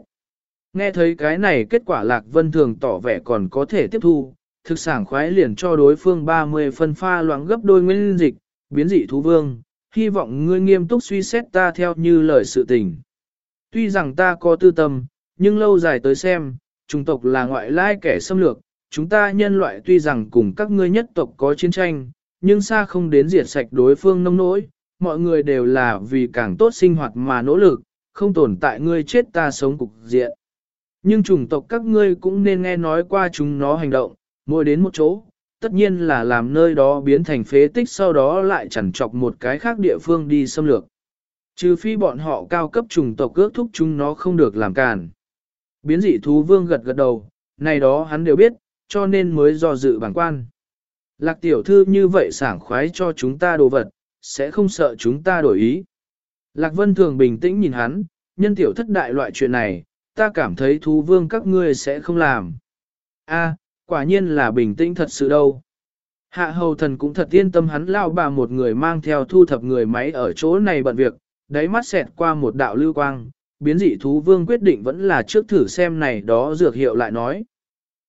Nghe thấy cái này kết quả Lạc Vân Thường tỏ vẻ còn có thể tiếp thu, thực sản khoái liền cho đối phương 30 phân pha loãng gấp đôi nguyên dịch, biến dị thú vương, hy vọng ngươi nghiêm túc suy xét ta theo như lời sự tình. Tuy rằng ta có tư tâm, nhưng lâu dài tới xem, chủng tộc là ngoại lai kẻ xâm lược, chúng ta nhân loại tuy rằng cùng các ngươi nhất tộc có chiến tranh, nhưng xa không đến diệt sạch đối phương nông nỗi, mọi người đều là vì càng tốt sinh hoạt mà nỗ lực, không tồn tại ngươi chết ta sống cục diện. Nhưng chủng tộc các ngươi cũng nên nghe nói qua chúng nó hành động, mỗi đến một chỗ, tất nhiên là làm nơi đó biến thành phế tích sau đó lại chẳng chọc một cái khác địa phương đi xâm lược. Trừ phi bọn họ cao cấp chủng tộc ước thúc chúng nó không được làm cản. Biến dị thú vương gật gật đầu, này đó hắn đều biết, cho nên mới do dự bản quan. Lạc tiểu thư như vậy sảng khoái cho chúng ta đồ vật, sẽ không sợ chúng ta đổi ý. Lạc vân thường bình tĩnh nhìn hắn, nhân tiểu thất đại loại chuyện này, ta cảm thấy thú vương các ngươi sẽ không làm. A, quả nhiên là bình tĩnh thật sự đâu. Hạ hầu thần cũng thật yên tâm hắn lao bà một người mang theo thu thập người máy ở chỗ này bận việc, đáy mắt xẹt qua một đạo lưu quang, biến dị thú vương quyết định vẫn là trước thử xem này đó dược hiệu lại nói.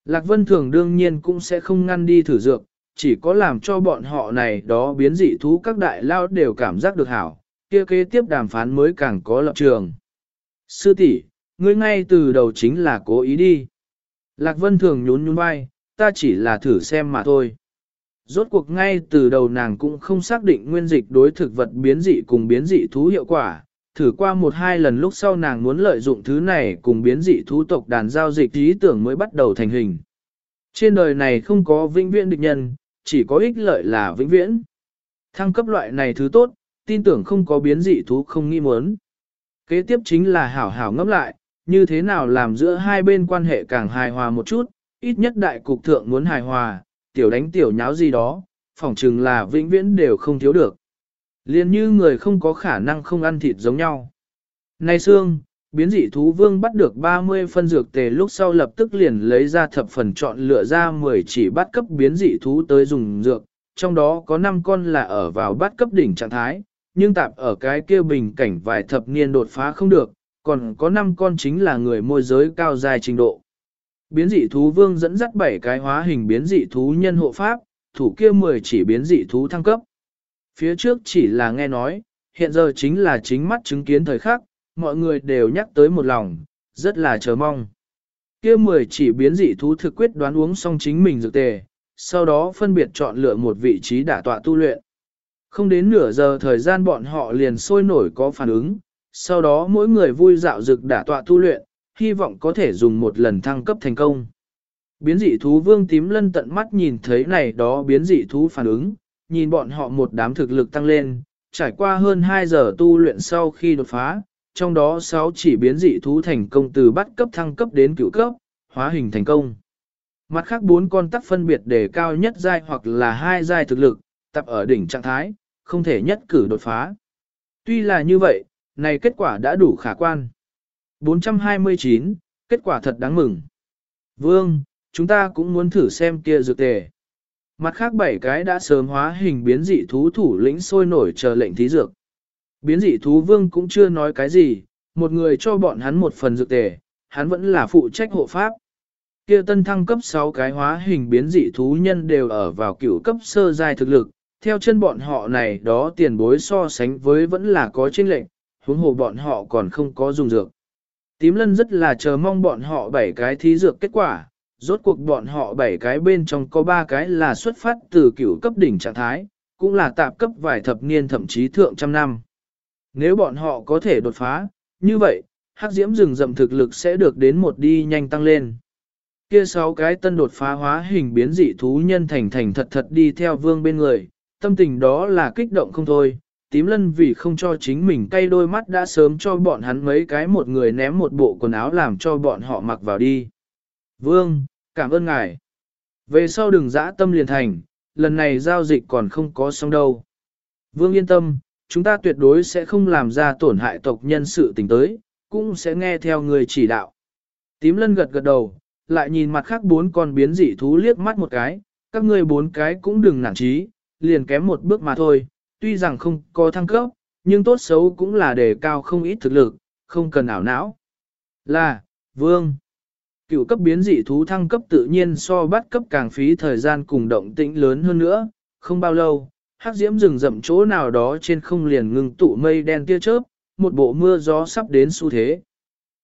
Lạc Vân Thường đương nhiên cũng sẽ không ngăn đi thử dược, chỉ có làm cho bọn họ này đó biến dị thú các đại lao đều cảm giác được hảo, kia kế tiếp đàm phán mới càng có lập trường. Sư tỷ, ngươi ngay từ đầu chính là cố ý đi. Lạc Vân Thường nhún nhún vai, ta chỉ là thử xem mà thôi. Rốt cuộc ngay từ đầu nàng cũng không xác định nguyên dịch đối thực vật biến dị cùng biến dị thú hiệu quả, thử qua một hai lần lúc sau nàng muốn lợi dụng thứ này cùng biến dị thú tộc đàn giao dịch ý tưởng mới bắt đầu thành hình. Trên đời này không có vĩnh viễn địch nhân, chỉ có ích lợi là vĩnh viễn. Thăng cấp loại này thứ tốt, tin tưởng không có biến dị thú không nghi muốn. Kế tiếp chính là hảo hảo ngẫm lại, như thế nào làm giữa hai bên quan hệ càng hài hòa một chút, ít nhất đại cục thượng muốn hài hòa, tiểu đánh tiểu nháo gì đó, phỏng chừng là vĩnh viễn đều không thiếu được. Liên như người không có khả năng không ăn thịt giống nhau. Này xương biến dị thú vương bắt được 30 phân dược tề lúc sau lập tức liền lấy ra thập phần chọn lựa ra 10 chỉ bắt cấp biến dị thú tới dùng dược, trong đó có 5 con là ở vào bắt cấp đỉnh trạng thái, nhưng tạp ở cái kia bình cảnh vài thập niên đột phá không được, còn có 5 con chính là người môi giới cao dài trình độ. Biến dị thú vương dẫn dắt 7 cái hóa hình biến dị thú nhân hộ pháp, thủ kia 10 chỉ biến dị thú thăng cấp. Phía trước chỉ là nghe nói, hiện giờ chính là chính mắt chứng kiến thời khắc, mọi người đều nhắc tới một lòng, rất là chờ mong. kia mười chỉ biến dị thú thực quyết đoán uống xong chính mình dược tề, sau đó phân biệt chọn lựa một vị trí đả tọa tu luyện. Không đến nửa giờ thời gian bọn họ liền sôi nổi có phản ứng, sau đó mỗi người vui dạo dược đả tọa tu luyện, hy vọng có thể dùng một lần thăng cấp thành công. Biến dị thú vương tím lân tận mắt nhìn thấy này đó biến dị thú phản ứng, nhìn bọn họ một đám thực lực tăng lên, trải qua hơn 2 giờ tu luyện sau khi đột phá, trong đó 6 chỉ biến dị thú thành công từ bắt cấp thăng cấp đến cựu cấp, hóa hình thành công. Mặt khác bốn con tắc phân biệt để cao nhất giai hoặc là hai giai thực lực, tập ở đỉnh trạng thái, không thể nhất cử đột phá. Tuy là như vậy, này kết quả đã đủ khả quan. 429, kết quả thật đáng mừng. Vương, chúng ta cũng muốn thử xem kia dược tề. Mặt khác bảy cái đã sớm hóa hình biến dị thú thủ lĩnh sôi nổi chờ lệnh thí dược. Biến dị thú vương cũng chưa nói cái gì, một người cho bọn hắn một phần dược tề, hắn vẫn là phụ trách hộ pháp. Kia tân thăng cấp 6 cái hóa hình biến dị thú nhân đều ở vào cựu cấp sơ giai thực lực, theo chân bọn họ này đó tiền bối so sánh với vẫn là có chênh lệnh, huống hồ bọn họ còn không có dùng dược. Tím lân rất là chờ mong bọn họ bảy cái thí dược kết quả, rốt cuộc bọn họ bảy cái bên trong có ba cái là xuất phát từ cựu cấp đỉnh trạng thái, cũng là tạp cấp vài thập niên thậm chí thượng trăm năm. Nếu bọn họ có thể đột phá, như vậy, hắc diễm rừng rậm thực lực sẽ được đến một đi nhanh tăng lên. Kia sáu cái tân đột phá hóa hình biến dị thú nhân thành thành thật thật đi theo vương bên người, tâm tình đó là kích động không thôi. Tím lân vì không cho chính mình cay đôi mắt đã sớm cho bọn hắn mấy cái một người ném một bộ quần áo làm cho bọn họ mặc vào đi. Vương, cảm ơn ngài. Về sau đừng dã tâm liền thành, lần này giao dịch còn không có xong đâu. Vương yên tâm, chúng ta tuyệt đối sẽ không làm ra tổn hại tộc nhân sự tình tới, cũng sẽ nghe theo người chỉ đạo. Tím lân gật gật đầu, lại nhìn mặt khác bốn con biến dị thú liếc mắt một cái, các ngươi bốn cái cũng đừng nản trí, liền kém một bước mà thôi, tuy rằng không có thăng cấp, nhưng tốt xấu cũng là đề cao không ít thực lực, không cần ảo não. Là, vương. Cựu cấp biến dị thú thăng cấp tự nhiên so bắt cấp càng phí thời gian cùng động tĩnh lớn hơn nữa, không bao lâu, hắc diễm rừng rậm chỗ nào đó trên không liền ngừng tụ mây đen tia chớp, một bộ mưa gió sắp đến xu thế.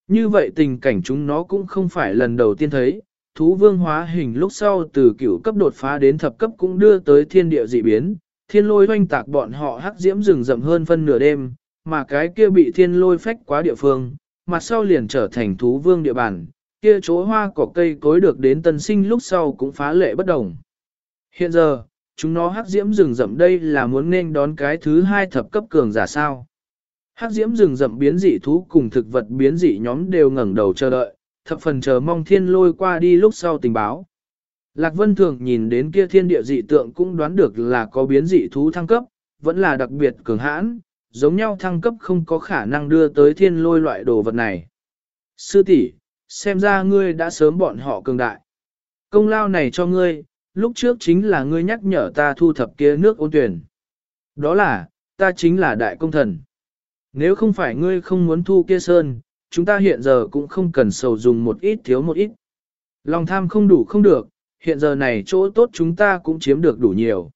Như vậy tình cảnh chúng nó cũng không phải lần đầu tiên thấy, thú vương hóa hình lúc sau từ cửu cấp đột phá đến thập cấp cũng đưa tới thiên địa dị biến, thiên lôi hoanh tạc bọn họ hắc diễm rừng rậm hơn phân nửa đêm, mà cái kia bị thiên lôi phách quá địa phương, mặt sau liền trở thành thú vương địa bàn, kia chỗ hoa cỏ cây cối được đến tân sinh lúc sau cũng phá lệ bất đồng. Hiện giờ, chúng nó hắc diễm rừng rậm đây là muốn nên đón cái thứ hai thập cấp cường giả sao. Hắc diễm rừng rậm biến dị thú cùng thực vật biến dị nhóm đều ngẩng đầu chờ đợi, thập phần chờ mong thiên lôi qua đi lúc sau tình báo. Lạc Vân Thường nhìn đến kia thiên địa dị tượng cũng đoán được là có biến dị thú thăng cấp, vẫn là đặc biệt cường hãn, giống nhau thăng cấp không có khả năng đưa tới thiên lôi loại đồ vật này. Sư tỷ, xem ra ngươi đã sớm bọn họ cường đại. Công lao này cho ngươi, lúc trước chính là ngươi nhắc nhở ta thu thập kia nước ôn tuyển. Đó là, ta chính là đại công thần. Nếu không phải ngươi không muốn thu kia sơn, chúng ta hiện giờ cũng không cần sầu dùng một ít thiếu một ít. Lòng tham không đủ không được, hiện giờ này chỗ tốt chúng ta cũng chiếm được đủ nhiều.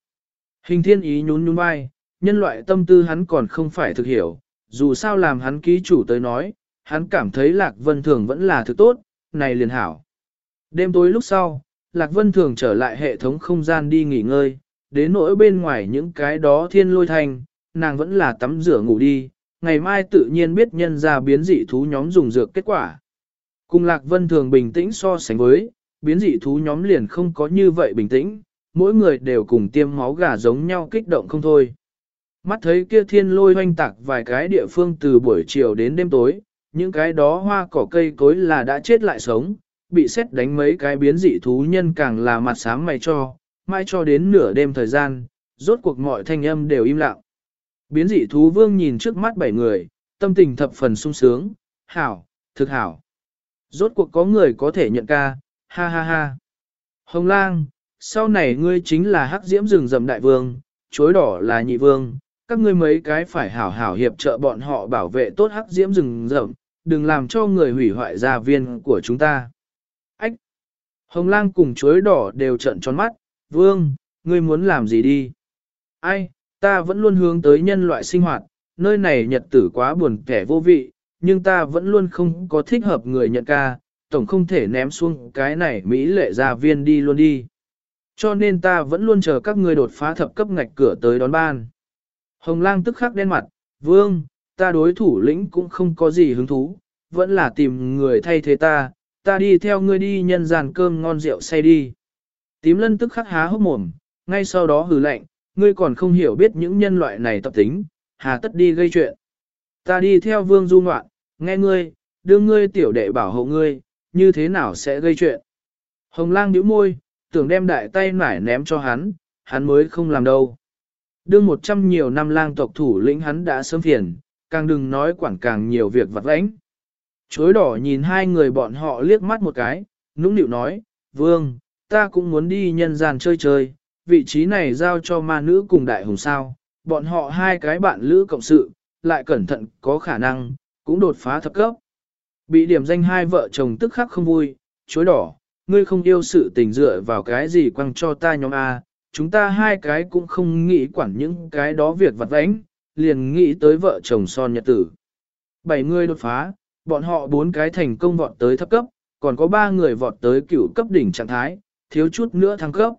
Hình thiên ý nhún nhún vai, nhân loại tâm tư hắn còn không phải thực hiểu, dù sao làm hắn ký chủ tới nói, hắn cảm thấy Lạc Vân Thường vẫn là thứ tốt, này liền hảo. Đêm tối lúc sau, Lạc Vân Thường trở lại hệ thống không gian đi nghỉ ngơi, đến nỗi bên ngoài những cái đó thiên lôi thành, nàng vẫn là tắm rửa ngủ đi, ngày mai tự nhiên biết nhân ra biến dị thú nhóm dùng dược kết quả. Cùng Lạc Vân Thường bình tĩnh so sánh với, biến dị thú nhóm liền không có như vậy bình tĩnh, mỗi người đều cùng tiêm máu gà giống nhau kích động không thôi. Mắt thấy kia thiên lôi hoanh tạc vài cái địa phương từ buổi chiều đến đêm tối, những cái đó hoa cỏ cây cối là đã chết lại sống, bị xét đánh mấy cái biến dị thú nhân càng là mặt sáng mày cho, mai cho đến nửa đêm thời gian, rốt cuộc mọi thanh âm đều im lặng. Biến dị thú vương nhìn trước mắt bảy người, tâm tình thập phần sung sướng, hảo, thực hảo. Rốt cuộc có người có thể nhận ca, ha ha ha. Hồng lang, sau này ngươi chính là hắc diễm rừng rầm đại vương, chối đỏ là nhị vương, các ngươi mấy cái phải hảo hảo hiệp trợ bọn họ bảo vệ tốt hắc diễm rừng rậm, đừng làm cho người hủy hoại gia viên của chúng ta. Hồng lang cùng chuối đỏ đều trận tròn mắt, vương, ngươi muốn làm gì đi? Ai, ta vẫn luôn hướng tới nhân loại sinh hoạt, nơi này nhật tử quá buồn kẻ vô vị, nhưng ta vẫn luôn không có thích hợp người nhận ca, tổng không thể ném xuống cái này Mỹ lệ gia viên đi luôn đi. Cho nên ta vẫn luôn chờ các ngươi đột phá thập cấp ngạch cửa tới đón ban. Hồng lang tức khắc đen mặt, vương, ta đối thủ lĩnh cũng không có gì hứng thú, vẫn là tìm người thay thế ta, ta đi theo ngươi đi nhân gian cơm ngon rượu say đi. Tím lân tức khắc há hốc mồm, ngay sau đó hừ lạnh, ngươi còn không hiểu biết những nhân loại này tập tính, hà tất đi gây chuyện. Ta đi theo vương du ngoạn, nghe ngươi, đưa ngươi tiểu đệ bảo hộ ngươi, như thế nào sẽ gây chuyện. Hồng lang nhíu môi, tưởng đem đại tay nải ném cho hắn, hắn mới không làm đâu. Đương một trăm nhiều năm lang tộc thủ lĩnh hắn đã sớm phiền, càng đừng nói quản càng nhiều việc vặt lãnh. Chối đỏ nhìn hai người bọn họ liếc mắt một cái, nũng nịu nói, vương, ta cũng muốn đi nhân gian chơi chơi, vị trí này giao cho ma nữ cùng đại hùng sao, bọn họ hai cái bạn lữ cộng sự, lại cẩn thận có khả năng, cũng đột phá thập cấp. Bị điểm danh hai vợ chồng tức khắc không vui, chối đỏ, ngươi không yêu sự tình dựa vào cái gì quăng cho ta nhóm A, chúng ta hai cái cũng không nghĩ quản những cái đó việc vặt vãnh, liền nghĩ tới vợ chồng son nhật tử. Bảy người đột phá, bọn họ bốn cái thành công vọt tới thấp cấp, còn có ba người vọt tới cửu cấp đỉnh trạng thái, thiếu chút nữa thăng cấp.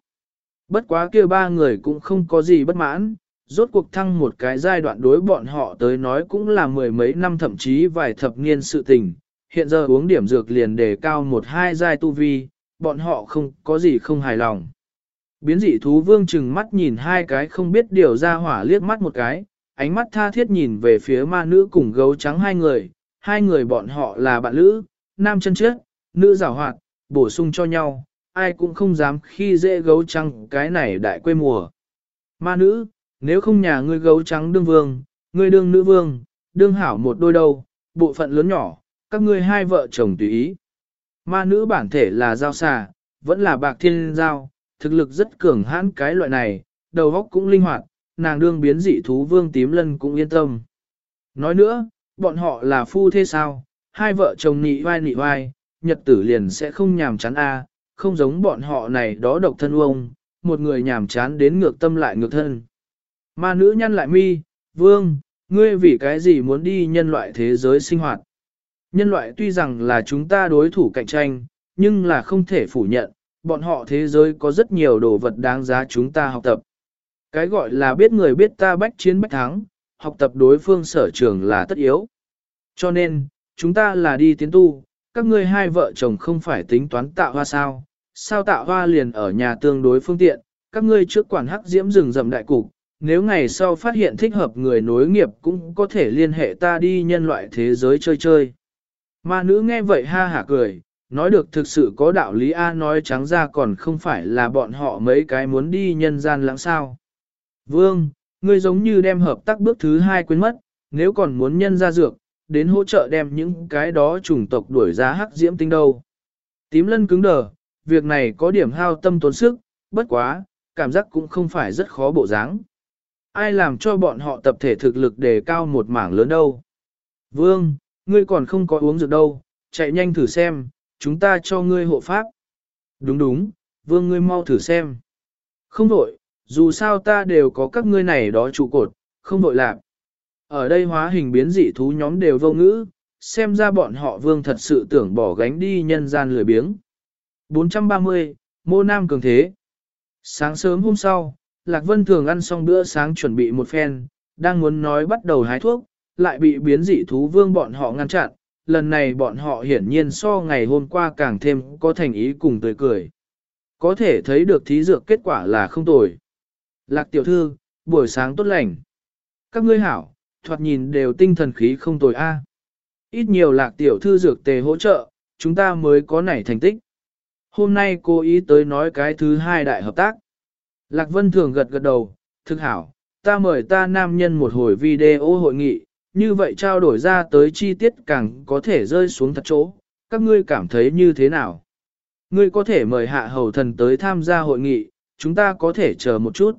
Bất quá kia ba người cũng không có gì bất mãn, rốt cuộc thăng một cái giai đoạn đối bọn họ tới nói cũng là mười mấy năm thậm chí vài thập niên sự tình, hiện giờ uống điểm dược liền đề cao một hai giai tu vi, bọn họ không có gì không hài lòng. Biến dị thú vương chừng mắt nhìn hai cái không biết điều ra hỏa liếc mắt một cái, ánh mắt tha thiết nhìn về phía ma nữ cùng gấu trắng hai người, hai người bọn họ là bạn lữ, nam chân trước, nữ giảo hoạt, bổ sung cho nhau, ai cũng không dám khi dễ gấu trắng cái này đại quê mùa. Ma nữ, nếu không nhà ngươi gấu trắng đương vương, ngươi đương nữ vương, đương hảo một đôi đâu, bộ phận lớn nhỏ, các ngươi hai vợ chồng tùy ý. Ma nữ bản thể là giao xà, vẫn là bạc thiên giao, thực lực rất cường hãn cái loại này, đầu óc cũng linh hoạt, nàng đương biến dị thú vương tím lân cũng yên tâm. Nói nữa, bọn họ là phu thế sao, hai vợ chồng nị vai nị vai, nhật tử liền sẽ không nhàm chán a, không giống bọn họ này đó độc thân ông, một người nhàm chán đến ngược tâm lại ngược thân. Ma nữ nhăn lại mi, vương, ngươi vì cái gì muốn đi nhân loại thế giới sinh hoạt? Nhân loại tuy rằng là chúng ta đối thủ cạnh tranh, nhưng là không thể phủ nhận, bọn họ thế giới có rất nhiều đồ vật đáng giá chúng ta học tập. Cái gọi là biết người biết ta bách chiến bách thắng, học tập đối phương sở trường là tất yếu. Cho nên, chúng ta là đi tiến tu, các ngươi hai vợ chồng không phải tính toán tạo hoa sao, sao tạo hoa liền ở nhà tương đối phương tiện, các ngươi trước quản hắc diễm rừng rậm đại cục, nếu ngày sau phát hiện thích hợp người nối nghiệp cũng có thể liên hệ ta đi nhân loại thế giới chơi chơi. Ma nữ nghe vậy ha hả cười, nói được thực sự có đạo lý A nói trắng ra còn không phải là bọn họ mấy cái muốn đi nhân gian lãng sao. Vương, ngươi giống như đem hợp tác bước thứ hai quên mất, nếu còn muốn nhân ra dược, đến hỗ trợ đem những cái đó chủng tộc đuổi ra hắc diễm tinh đâu. Tím lân cứng đờ, việc này có điểm hao tâm tốn sức, bất quá, cảm giác cũng không phải rất khó bộ dáng. Ai làm cho bọn họ tập thể thực lực đề cao một mảng lớn đâu. Vương, ngươi còn không có uống dược đâu, chạy nhanh thử xem, chúng ta cho ngươi hộ pháp. Đúng đúng, vương ngươi mau thử xem. Không đổi, dù sao ta đều có các ngươi này đó trụ cột, không vội lạc. Ở đây hóa hình biến dị thú nhóm đều vô ngữ, xem ra bọn họ vương thật sự tưởng bỏ gánh đi nhân gian lười biếng. 430, Mô Nam Cường Thế Sáng sớm hôm sau, Lạc Vân thường ăn xong bữa sáng chuẩn bị một phen, đang muốn nói bắt đầu hái thuốc, lại bị biến dị thú vương bọn họ ngăn chặn, lần này bọn họ hiển nhiên so ngày hôm qua càng thêm có thành ý cùng tươi cười. Có thể thấy được thí dược kết quả là không tồi. Lạc tiểu thư, buổi sáng tốt lành. Các ngươi hảo, thoạt nhìn đều tinh thần khí không tồi a. Ít nhiều lạc tiểu thư dược tề hỗ trợ, chúng ta mới có nảy thành tích. Hôm nay cô ý tới nói cái thứ hai đại hợp tác. Lạc Vân Thường gật gật đầu, thực hảo, ta mời ta nam nhân một hồi video hội nghị, như vậy trao đổi ra tới chi tiết càng có thể rơi xuống thật chỗ, các ngươi cảm thấy như thế nào? Ngươi có thể mời hạ hầu thần tới tham gia hội nghị, chúng ta có thể chờ một chút.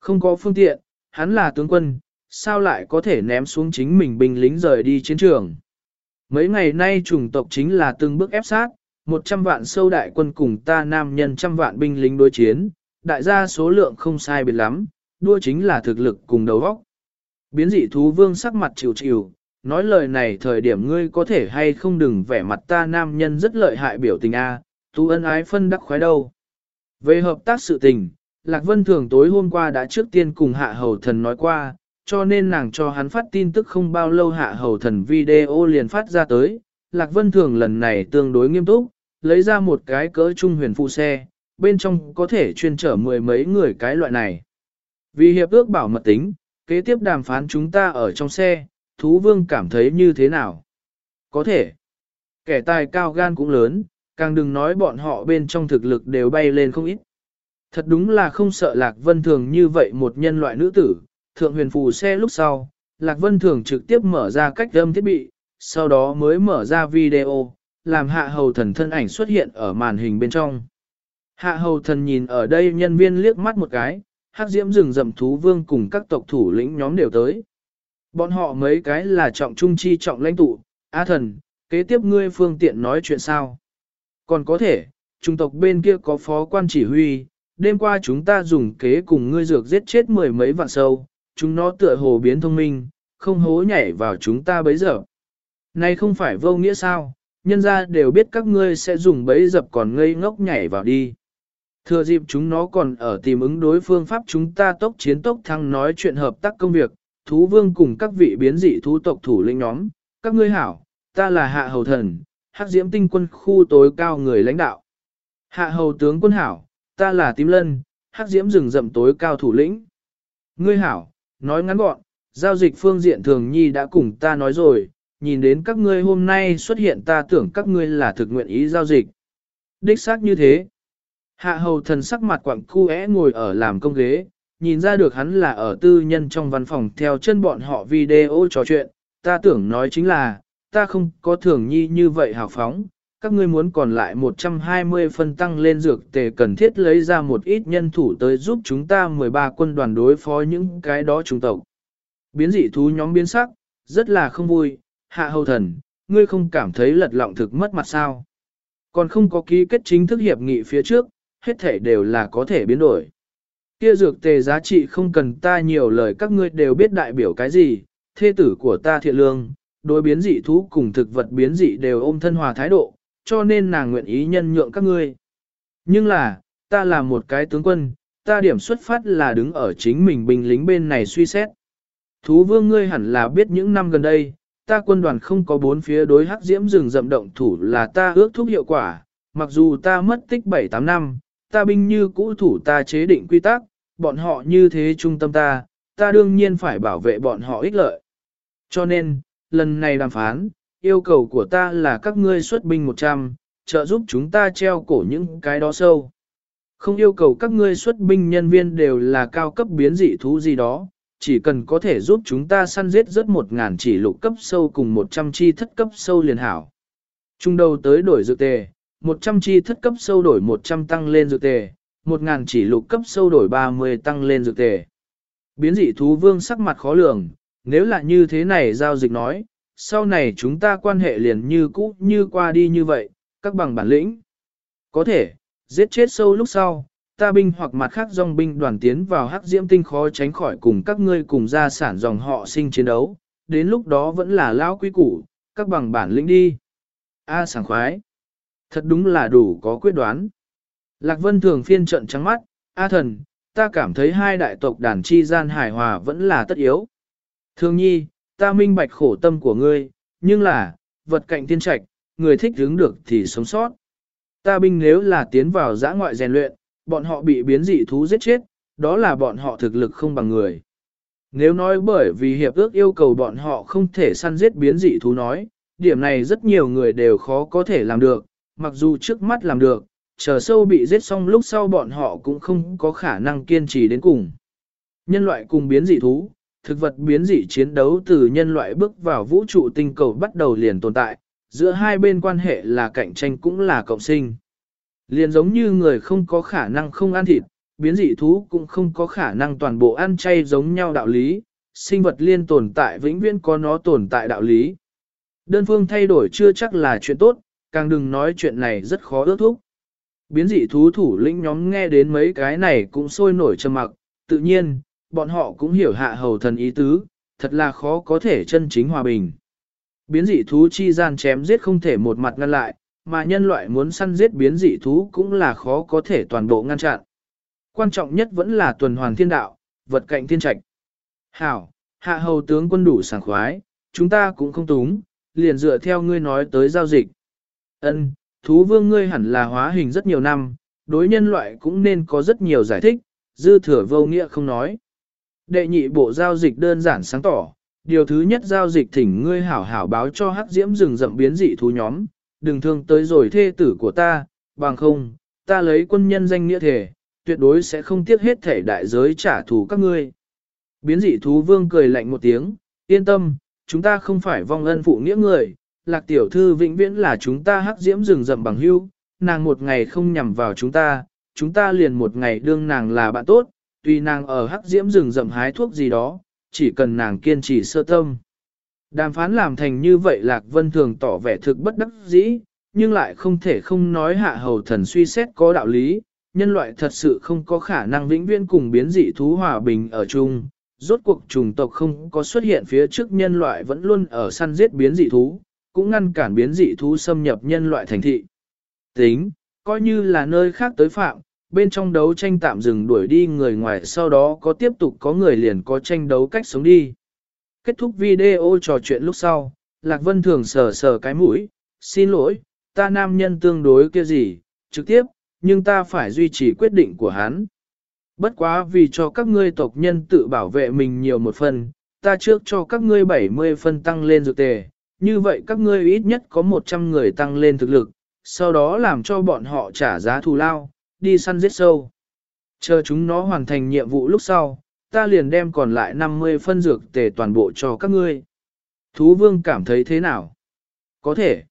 Không có phương tiện, hắn là tướng quân, sao lại có thể ném xuống chính mình binh lính rời đi chiến trường. Mấy ngày nay chủng tộc chính là từng bước ép sát, 100 vạn sâu đại quân cùng ta nam nhân trăm vạn binh lính đối chiến, đại gia số lượng không sai biệt lắm, đua chính là thực lực cùng đầu óc. Biến dị thú vương sắc mặt chịu chịu, nói lời này thời điểm ngươi có thể hay không đừng vẻ mặt ta nam nhân rất lợi hại biểu tình A, tu ân ái phân đắc khoái đâu. Về hợp tác sự tình, Lạc Vân Thường tối hôm qua đã trước tiên cùng hạ hầu thần nói qua, cho nên nàng cho hắn phát tin tức không bao lâu hạ hầu thần video liền phát ra tới. Lạc Vân Thường lần này tương đối nghiêm túc, lấy ra một cái cỡ trung huyền phụ xe, bên trong có thể chuyên chở mười mấy người cái loại này. Vì hiệp ước bảo mật tính, kế tiếp đàm phán chúng ta ở trong xe, thú vương cảm thấy như thế nào? Có thể. Kẻ tài cao gan cũng lớn, càng đừng nói bọn họ bên trong thực lực đều bay lên không ít. Thật đúng là không sợ Lạc Vân Thường như vậy một nhân loại nữ tử, thượng huyền phù xe lúc sau, Lạc Vân Thường trực tiếp mở ra cách âm thiết bị, sau đó mới mở ra video, làm hạ hầu thần thân ảnh xuất hiện ở màn hình bên trong. Hạ hầu thần nhìn ở đây nhân viên liếc mắt một cái, hắc diễm rừng rậm thú vương cùng các tộc thủ lĩnh nhóm đều tới. Bọn họ mấy cái là trọng trung chi trọng lãnh tụ, A thần, kế tiếp ngươi phương tiện nói chuyện sao? Còn có thể, trung tộc bên kia có phó quan chỉ huy, đêm qua chúng ta dùng kế cùng ngươi dược giết chết mười mấy vạn sâu, chúng nó tựa hồ biến thông minh, không hố nhảy vào chúng ta bấy giờ. Này không phải vô nghĩa sao, nhân ra đều biết các ngươi sẽ dùng bấy dập còn ngây ngốc nhảy vào đi. Thừa dịp chúng nó còn ở tìm ứng đối phương pháp chúng ta tốc chiến tốc thăng nói chuyện hợp tác công việc, thú vương cùng các vị biến dị thú tộc thủ lĩnh nhóm, các ngươi hảo, ta là hạ hầu thần, hắc diễm tinh quân khu tối cao người lãnh đạo. Hạ hầu tướng quân hảo, ta là tím lân, hắc diễm rừng rậm tối cao thủ lĩnh. Ngươi hảo, nói ngắn gọn, giao dịch phương diện thường nhi đã cùng ta nói rồi, nhìn đến các ngươi hôm nay xuất hiện ta tưởng các ngươi là thực nguyện ý giao dịch. Đích xác như thế. Hạ hầu thần sắc mặt quặng khu é ngồi ở làm công ghế, nhìn ra được hắn là ở tư nhân trong văn phòng theo chân bọn họ video trò chuyện, ta tưởng nói chính là, ta không có thường nhi như vậy hào phóng, các ngươi muốn còn lại 120 phân tăng lên dược tề cần thiết lấy ra một ít nhân thủ tới giúp chúng ta 13 quân đoàn đối phó những cái đó trung tộc. Biến dị thú nhóm biến sắc, rất là không vui, hạ hầu thần, ngươi không cảm thấy lật lọng thực mất mặt sao. Còn không có ký kết chính thức hiệp nghị phía trước, hết thể đều là có thể biến đổi. Kia dược tề giá trị không cần ta nhiều lời các ngươi đều biết đại biểu cái gì, thê tử của ta thiện lương, đối biến dị thú cùng thực vật biến dị đều ôm thân hòa thái độ, cho nên nàng nguyện ý nhân nhượng các ngươi. Nhưng là, ta là một cái tướng quân, ta điểm xuất phát là đứng ở chính mình binh lính bên này suy xét. Thú vương ngươi hẳn là biết những năm gần đây, ta quân đoàn không có bốn phía đối hắc diễm rừng rậm động thủ là ta ước thúc hiệu quả, mặc dù ta mất tích 7-8 năm, ta binh như cũ thủ ta chế định quy tắc, bọn họ như thế trung tâm ta, ta đương nhiên phải bảo vệ bọn họ ích lợi. Cho nên, lần này đàm phán, yêu cầu của ta là các ngươi xuất binh 100, trợ giúp chúng ta treo cổ những cái đó sâu. Không yêu cầu các ngươi xuất binh nhân viên đều là cao cấp biến dị thú gì đó, chỉ cần có thể giúp chúng ta săn giết rất một ngàn chỉ lục cấp sâu cùng 100 chi thất cấp sâu liền hảo. Trung đầu tới đổi dược tề, 100 chi thất cấp sâu đổi 100 tăng lên dược tề, 1000 chỉ lục cấp sâu đổi 30 tăng lên dược tề. Biến dị thú vương sắc mặt khó lường, nếu là như thế này giao dịch nói, sau này chúng ta quan hệ liền như cũ như qua đi như vậy, các bằng bản lĩnh. Có thể, giết chết sâu lúc sau, ta binh hoặc mặt khác dòng binh đoàn tiến vào hắc diễm tinh khó tránh khỏi cùng các ngươi cùng gia sản dòng họ sinh chiến đấu, đến lúc đó vẫn là lao quý củ, các bằng bản lĩnh đi. A sảng khoái. Thật đúng là đủ có quyết đoán. Lạc Vân thường phiên trận trắng mắt, A thần, ta cảm thấy hai đại tộc đàn chi gian hài hòa vẫn là tất yếu. Thương nhi, ta minh bạch khổ tâm của ngươi, nhưng là, vật cạnh tiên trạch, người thích hướng được thì sống sót. Ta binh nếu là tiến vào giã ngoại rèn luyện, bọn họ bị biến dị thú giết chết, đó là bọn họ thực lực không bằng người. Nếu nói bởi vì hiệp ước yêu cầu bọn họ không thể săn giết biến dị thú nói, điểm này rất nhiều người đều khó có thể làm được, mặc dù trước mắt làm được, chờ sâu bị giết xong lúc sau bọn họ cũng không có khả năng kiên trì đến cùng. Nhân loại cùng biến dị thú, thực vật biến dị chiến đấu từ nhân loại bước vào vũ trụ tinh cầu bắt đầu liền tồn tại, giữa hai bên quan hệ là cạnh tranh cũng là cộng sinh. Liền giống như người không có khả năng không ăn thịt, biến dị thú cũng không có khả năng toàn bộ ăn chay giống nhau đạo lý, sinh vật liên tồn tại vĩnh viễn có nó tồn tại đạo lý. Đơn phương thay đổi chưa chắc là chuyện tốt, càng đừng nói chuyện này rất khó ước thúc. Biến dị thú thủ lĩnh nhóm nghe đến mấy cái này cũng sôi nổi trầm mặc, tự nhiên, bọn họ cũng hiểu hạ hầu thần ý tứ, thật là khó có thể chân chính hòa bình. Biến dị thú chi gian chém giết không thể một mặt ngăn lại, mà nhân loại muốn săn giết biến dị thú cũng là khó có thể toàn bộ ngăn chặn. Quan trọng nhất vẫn là tuần hoàn thiên đạo, vật cạnh thiên trạch. Hảo, hạ hầu tướng quân đủ sảng khoái, chúng ta cũng không túng, liền dựa theo ngươi nói tới giao dịch. Ân, thú vương ngươi hẳn là hóa hình rất nhiều năm, đối nhân loại cũng nên có rất nhiều giải thích, dư thừa vô nghĩa không nói. Đệ nhị bộ giao dịch đơn giản sáng tỏ, điều thứ nhất giao dịch thỉnh ngươi hảo hảo báo cho hắc diễm rừng rậm biến dị thú nhóm, đừng thương tới rồi thê tử của ta, bằng không, ta lấy quân nhân danh nghĩa thể, tuyệt đối sẽ không tiếc hết thể đại giới trả thù các ngươi. Biến dị thú vương cười lạnh một tiếng, yên tâm, chúng ta không phải vong ân phụ nghĩa người, lạc tiểu thư vĩnh viễn là chúng ta hắc diễm rừng rậm bằng hưu, nàng một ngày không nhằm vào chúng ta, chúng ta liền một ngày đương nàng là bạn tốt, tuy nàng ở hắc diễm rừng rậm hái thuốc gì đó, chỉ cần nàng kiên trì sơ tâm. Đàm phán làm thành như vậy Lạc Vân thường tỏ vẻ thực bất đắc dĩ, nhưng lại không thể không nói hạ hầu thần suy xét có đạo lý, nhân loại thật sự không có khả năng vĩnh viễn cùng biến dị thú hòa bình ở chung. Rốt cuộc trùng tộc không có xuất hiện phía trước nhân loại vẫn luôn ở săn giết biến dị thú, cũng ngăn cản biến dị thú xâm nhập nhân loại thành thị. Tính, coi như là nơi khác tới phạm, bên trong đấu tranh tạm dừng đuổi đi người ngoài sau đó có tiếp tục có người liền có tranh đấu cách sống đi. Kết thúc video trò chuyện lúc sau, Lạc Vân thường sờ sờ cái mũi, xin lỗi, ta nam nhân tương đối kia gì, trực tiếp, nhưng ta phải duy trì quyết định của hắn. Bất quá vì cho các ngươi tộc nhân tự bảo vệ mình nhiều một phần, ta trước cho các ngươi 70 phân tăng lên dược tề, như vậy các ngươi ít nhất có 100 người tăng lên thực lực, sau đó làm cho bọn họ trả giá thù lao, đi săn giết sâu. Chờ chúng nó hoàn thành nhiệm vụ lúc sau, ta liền đem còn lại 50 phân dược tề toàn bộ cho các ngươi. Thú vương cảm thấy thế nào? Có thể.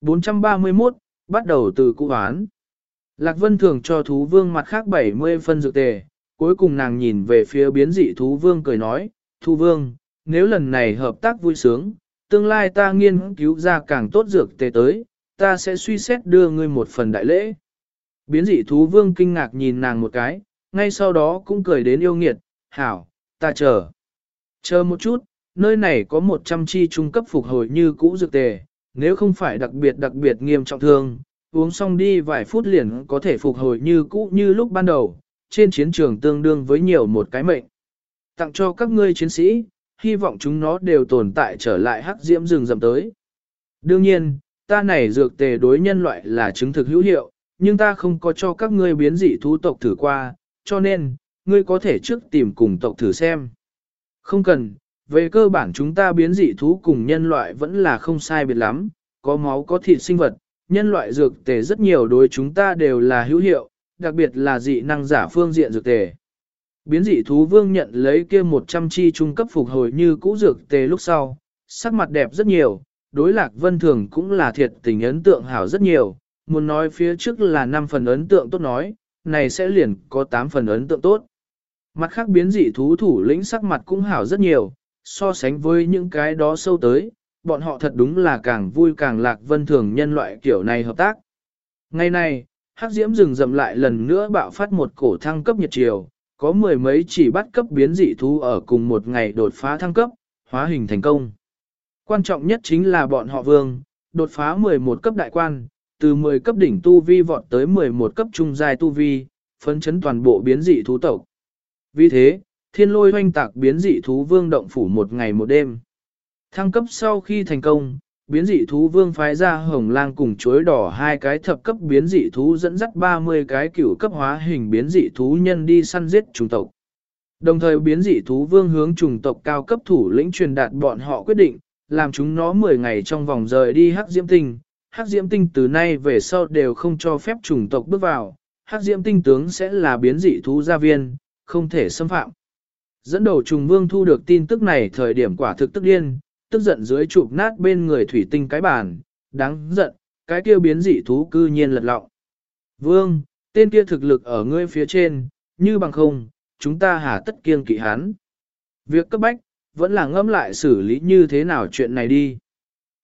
431, bắt đầu từ cụ hoán. Lạc Vân thường cho thú vương mặt khác 70 phân dược tề, cuối cùng nàng nhìn về phía biến dị thú vương cười nói, thú vương, nếu lần này hợp tác vui sướng, tương lai ta nghiên cứu ra càng tốt dược tề tới, ta sẽ suy xét đưa ngươi một phần đại lễ. Biến dị thú vương kinh ngạc nhìn nàng một cái, ngay sau đó cũng cười đến yêu nghiệt, hảo, ta chờ. Chờ một chút, nơi này có 100 chi trung cấp phục hồi như cũ dược tề, nếu không phải đặc biệt đặc biệt nghiêm trọng thương, uống xong đi vài phút liền có thể phục hồi như cũ như lúc ban đầu, trên chiến trường tương đương với nhiều một cái mệnh. Tặng cho các ngươi chiến sĩ, hy vọng chúng nó đều tồn tại trở lại hắc diễm rừng rậm tới. Đương nhiên, ta này dược tề đối nhân loại là chứng thực hữu hiệu, nhưng ta không có cho các ngươi biến dị thú tộc thử qua, cho nên, ngươi có thể trước tìm cùng tộc thử xem. Không cần, về cơ bản chúng ta biến dị thú cùng nhân loại vẫn là không sai biệt lắm, có máu có thịt sinh vật, nhân loại dược tề rất nhiều đối chúng ta đều là hữu hiệu, đặc biệt là dị năng giả phương diện dược tề. Biến dị thú vương nhận lấy kia 100 chi trung cấp phục hồi như cũ dược tề lúc sau, sắc mặt đẹp rất nhiều, đối lạc vân thường cũng là thiệt tình ấn tượng hảo rất nhiều, muốn nói phía trước là 5 phần ấn tượng tốt nói, này sẽ liền có 8 phần ấn tượng tốt. Mặt khác biến dị thú thủ lĩnh sắc mặt cũng hảo rất nhiều, so sánh với những cái đó sâu tới, bọn họ thật đúng là càng vui càng lạc vân thường nhân loại kiểu này hợp tác. Ngày nay, hắc diễm rừng rậm lại lần nữa bạo phát một cổ thăng cấp nhiệt chiều, có mười mấy chỉ bắt cấp biến dị thú ở cùng một ngày đột phá thăng cấp, hóa hình thành công. Quan trọng nhất chính là bọn họ vương, đột phá 11 cấp đại quan, từ 10 cấp đỉnh tu vi vọt tới 11 cấp trung giai tu vi, phấn chấn toàn bộ biến dị thú tộc. Vì thế, thiên lôi hoanh tạc biến dị thú vương động phủ một ngày một đêm. Thăng cấp sau khi thành công, biến dị thú vương phái ra hồng lang cùng chuối đỏ hai cái thập cấp biến dị thú dẫn dắt 30 cái cửu cấp hóa hình biến dị thú nhân đi săn giết trùng tộc. Đồng thời biến dị thú vương hướng trùng tộc cao cấp thủ lĩnh truyền đạt bọn họ quyết định, làm chúng nó 10 ngày trong vòng rời đi hắc diễm tinh. Hắc diễm tinh từ nay về sau đều không cho phép trùng tộc bước vào, hắc diễm tinh tướng sẽ là biến dị thú gia viên, không thể xâm phạm. Dẫn đầu trùng vương thu được tin tức này thời điểm quả thực tức điên, tức giận dưới chụp nát bên người thủy tinh cái bàn, đáng giận, cái kia biến dị thú cư nhiên lật lọng. Vương, tên kia thực lực ở ngươi phía trên, như bằng không, chúng ta hà tất kiêng kỵ hắn. Việc cấp bách, vẫn là ngẫm lại xử lý như thế nào chuyện này đi.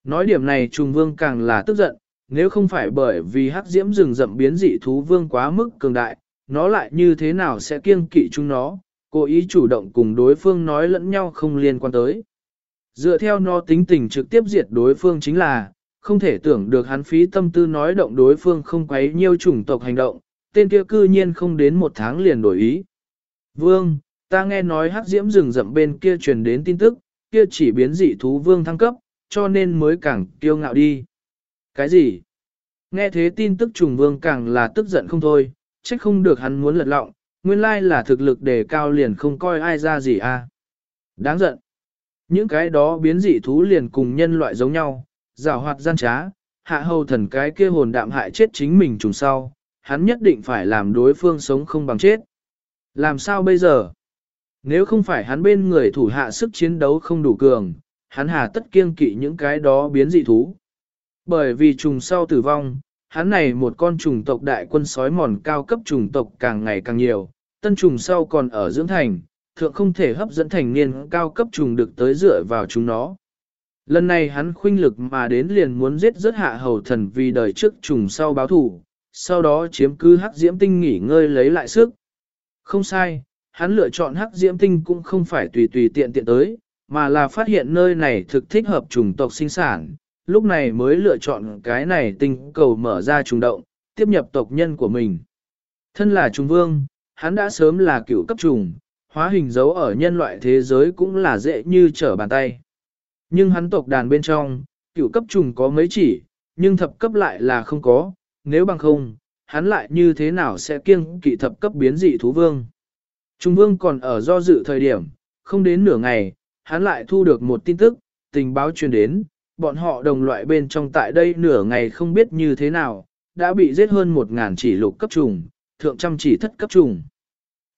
Nói điểm này trùng vương càng là tức giận, nếu không phải bởi vì hắc diễm rừng rậm biến dị thú vương quá mức cường đại, nó lại như thế nào sẽ kiêng kỵ chúng nó, cố ý chủ động cùng đối phương nói lẫn nhau không liên quan tới. Dựa theo nó tính tình trực tiếp diệt đối phương chính là, không thể tưởng được hắn phí tâm tư nói động đối phương không quấy nhiêu chủng tộc hành động, tên kia cư nhiên không đến một tháng liền đổi ý. Vương, ta nghe nói hắc diễm rừng rậm bên kia truyền đến tin tức, kia chỉ biến dị thú vương thăng cấp, cho nên mới càng kiêu ngạo đi. Cái gì? Nghe thế tin tức trùng vương càng là tức giận không thôi, trách không được hắn muốn lật lọng, nguyên lai là thực lực đề cao liền không coi ai ra gì à. Đáng giận. Những cái đó biến dị thú liền cùng nhân loại giống nhau, rào hoạt gian trá, hạ hầu thần cái kia hồn đạm hại chết chính mình trùng sau, hắn nhất định phải làm đối phương sống không bằng chết. Làm sao bây giờ? Nếu không phải hắn bên người thủ hạ sức chiến đấu không đủ cường, hắn hà tất kiêng kỵ những cái đó biến dị thú. Bởi vì trùng sau tử vong, hắn này một con trùng tộc đại quân sói mòn cao cấp trùng tộc càng ngày càng nhiều, tân trùng sau còn ở dưỡng thành, thượng không thể hấp dẫn thành niên cao cấp trùng được tới dựa vào chúng nó. Lần này hắn khuynh lực mà đến liền muốn giết rất hạ hầu thần vì đời trước trùng sau báo thủ, sau đó chiếm cứ hắc diễm tinh nghỉ ngơi lấy lại sức. Không sai, hắn lựa chọn hắc diễm tinh cũng không phải tùy tùy tiện tiện tới, mà là phát hiện nơi này thực thích hợp trùng tộc sinh sản, lúc này mới lựa chọn cái này tinh cầu mở ra trùng động, tiếp nhập tộc nhân của mình. Thân là trùng vương, hắn đã sớm là cựu cấp trùng, hóa hình dấu ở nhân loại thế giới cũng là dễ như trở bàn tay. Nhưng hắn tộc đàn bên trong, cựu cấp trùng có mấy chỉ, nhưng thập cấp lại là không có, nếu bằng không, hắn lại như thế nào sẽ kiêng kỵ thập cấp biến dị thú vương. Trung vương còn ở do dự thời điểm, không đến nửa ngày, hắn lại thu được một tin tức, tình báo truyền đến, bọn họ đồng loại bên trong tại đây nửa ngày không biết như thế nào, đã bị giết hơn một ngàn chỉ lục cấp trùng, thượng trăm chỉ thất cấp trùng.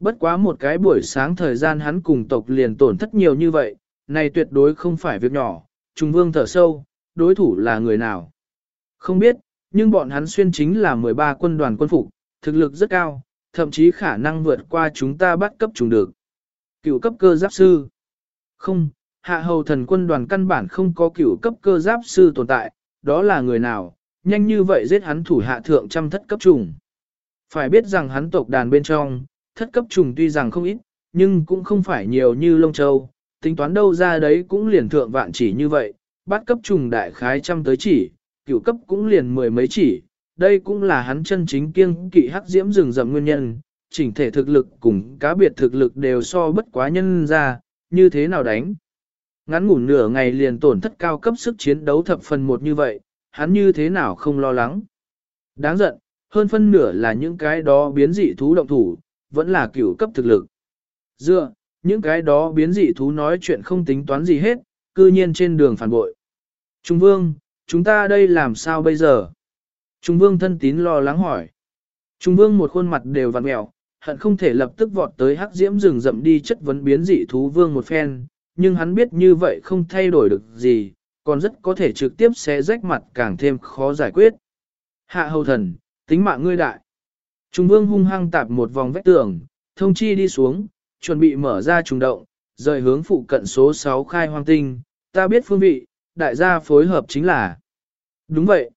Bất quá một cái buổi sáng thời gian hắn cùng tộc liền tổn thất nhiều như vậy, này tuyệt đối không phải việc nhỏ, Trung Vương thở sâu, đối thủ là người nào? Không biết, nhưng bọn hắn xuyên chính là 13 quân đoàn quân phục, thực lực rất cao, thậm chí khả năng vượt qua chúng ta bắt cấp trùng được. Cựu cấp cơ giáp sư. Không, hạ hầu thần quân đoàn căn bản không có cửu cấp cơ giáp sư tồn tại, đó là người nào, nhanh như vậy giết hắn thủ hạ thượng trăm thất cấp trùng. Phải biết rằng hắn tộc đàn bên trong, thất cấp trùng tuy rằng không ít, nhưng cũng không phải nhiều như lông châu, tính toán đâu ra đấy cũng liền thượng vạn chỉ như vậy, bát cấp trùng đại khái trăm tới chỉ, cửu cấp cũng liền mười mấy chỉ, đây cũng là hắn chân chính kiêng kỵ hắc diễm rừng rậm nguyên nhân, chỉnh thể thực lực cùng cá biệt thực lực đều so bất quá nhân ra, như thế nào đánh. Ngắn ngủ nửa ngày liền tổn thất cao cấp sức chiến đấu thập phần một như vậy, hắn như thế nào không lo lắng. Đáng giận, hơn phân nửa là những cái đó biến dị thú động thủ, vẫn là cửu cấp thực lực. Dựa, những cái đó biến dị thú nói chuyện không tính toán gì hết, cư nhiên trên đường phản bội. Trung vương, chúng ta đây làm sao bây giờ? Trung vương thân tín lo lắng hỏi. Trung vương một khuôn mặt đều vặn mẹo, hận không thể lập tức vọt tới hắc diễm rừng rậm đi chất vấn biến dị thú vương một phen, nhưng hắn biết như vậy không thay đổi được gì, còn rất có thể trực tiếp sẽ rách mặt càng thêm khó giải quyết. Hạ hầu thần, tính mạng ngươi đại. Trung vương hung hăng tạp một vòng vách tường, thông chi đi xuống, chuẩn bị mở ra trùng động, rời hướng phụ cận số 6 khai hoang tinh, ta biết phương vị, đại gia phối hợp chính là. Đúng vậy.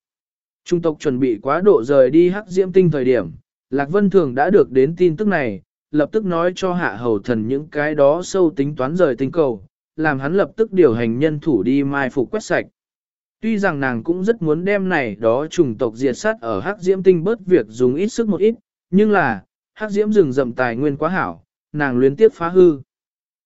Trung tộc chuẩn bị quá độ rời đi hắc diễm tinh thời điểm, Lạc Vân Thường đã được đến tin tức này, lập tức nói cho hạ hầu thần những cái đó sâu tính toán rời tinh cầu, làm hắn lập tức điều hành nhân thủ đi mai phục quét sạch. Tuy rằng nàng cũng rất muốn đem này đó chủng tộc diệt sát ở hắc diễm tinh bớt việc dùng ít sức một ít, nhưng là, hắc diễm rừng rậm tài nguyên quá hảo, nàng luyến tiếp phá hư.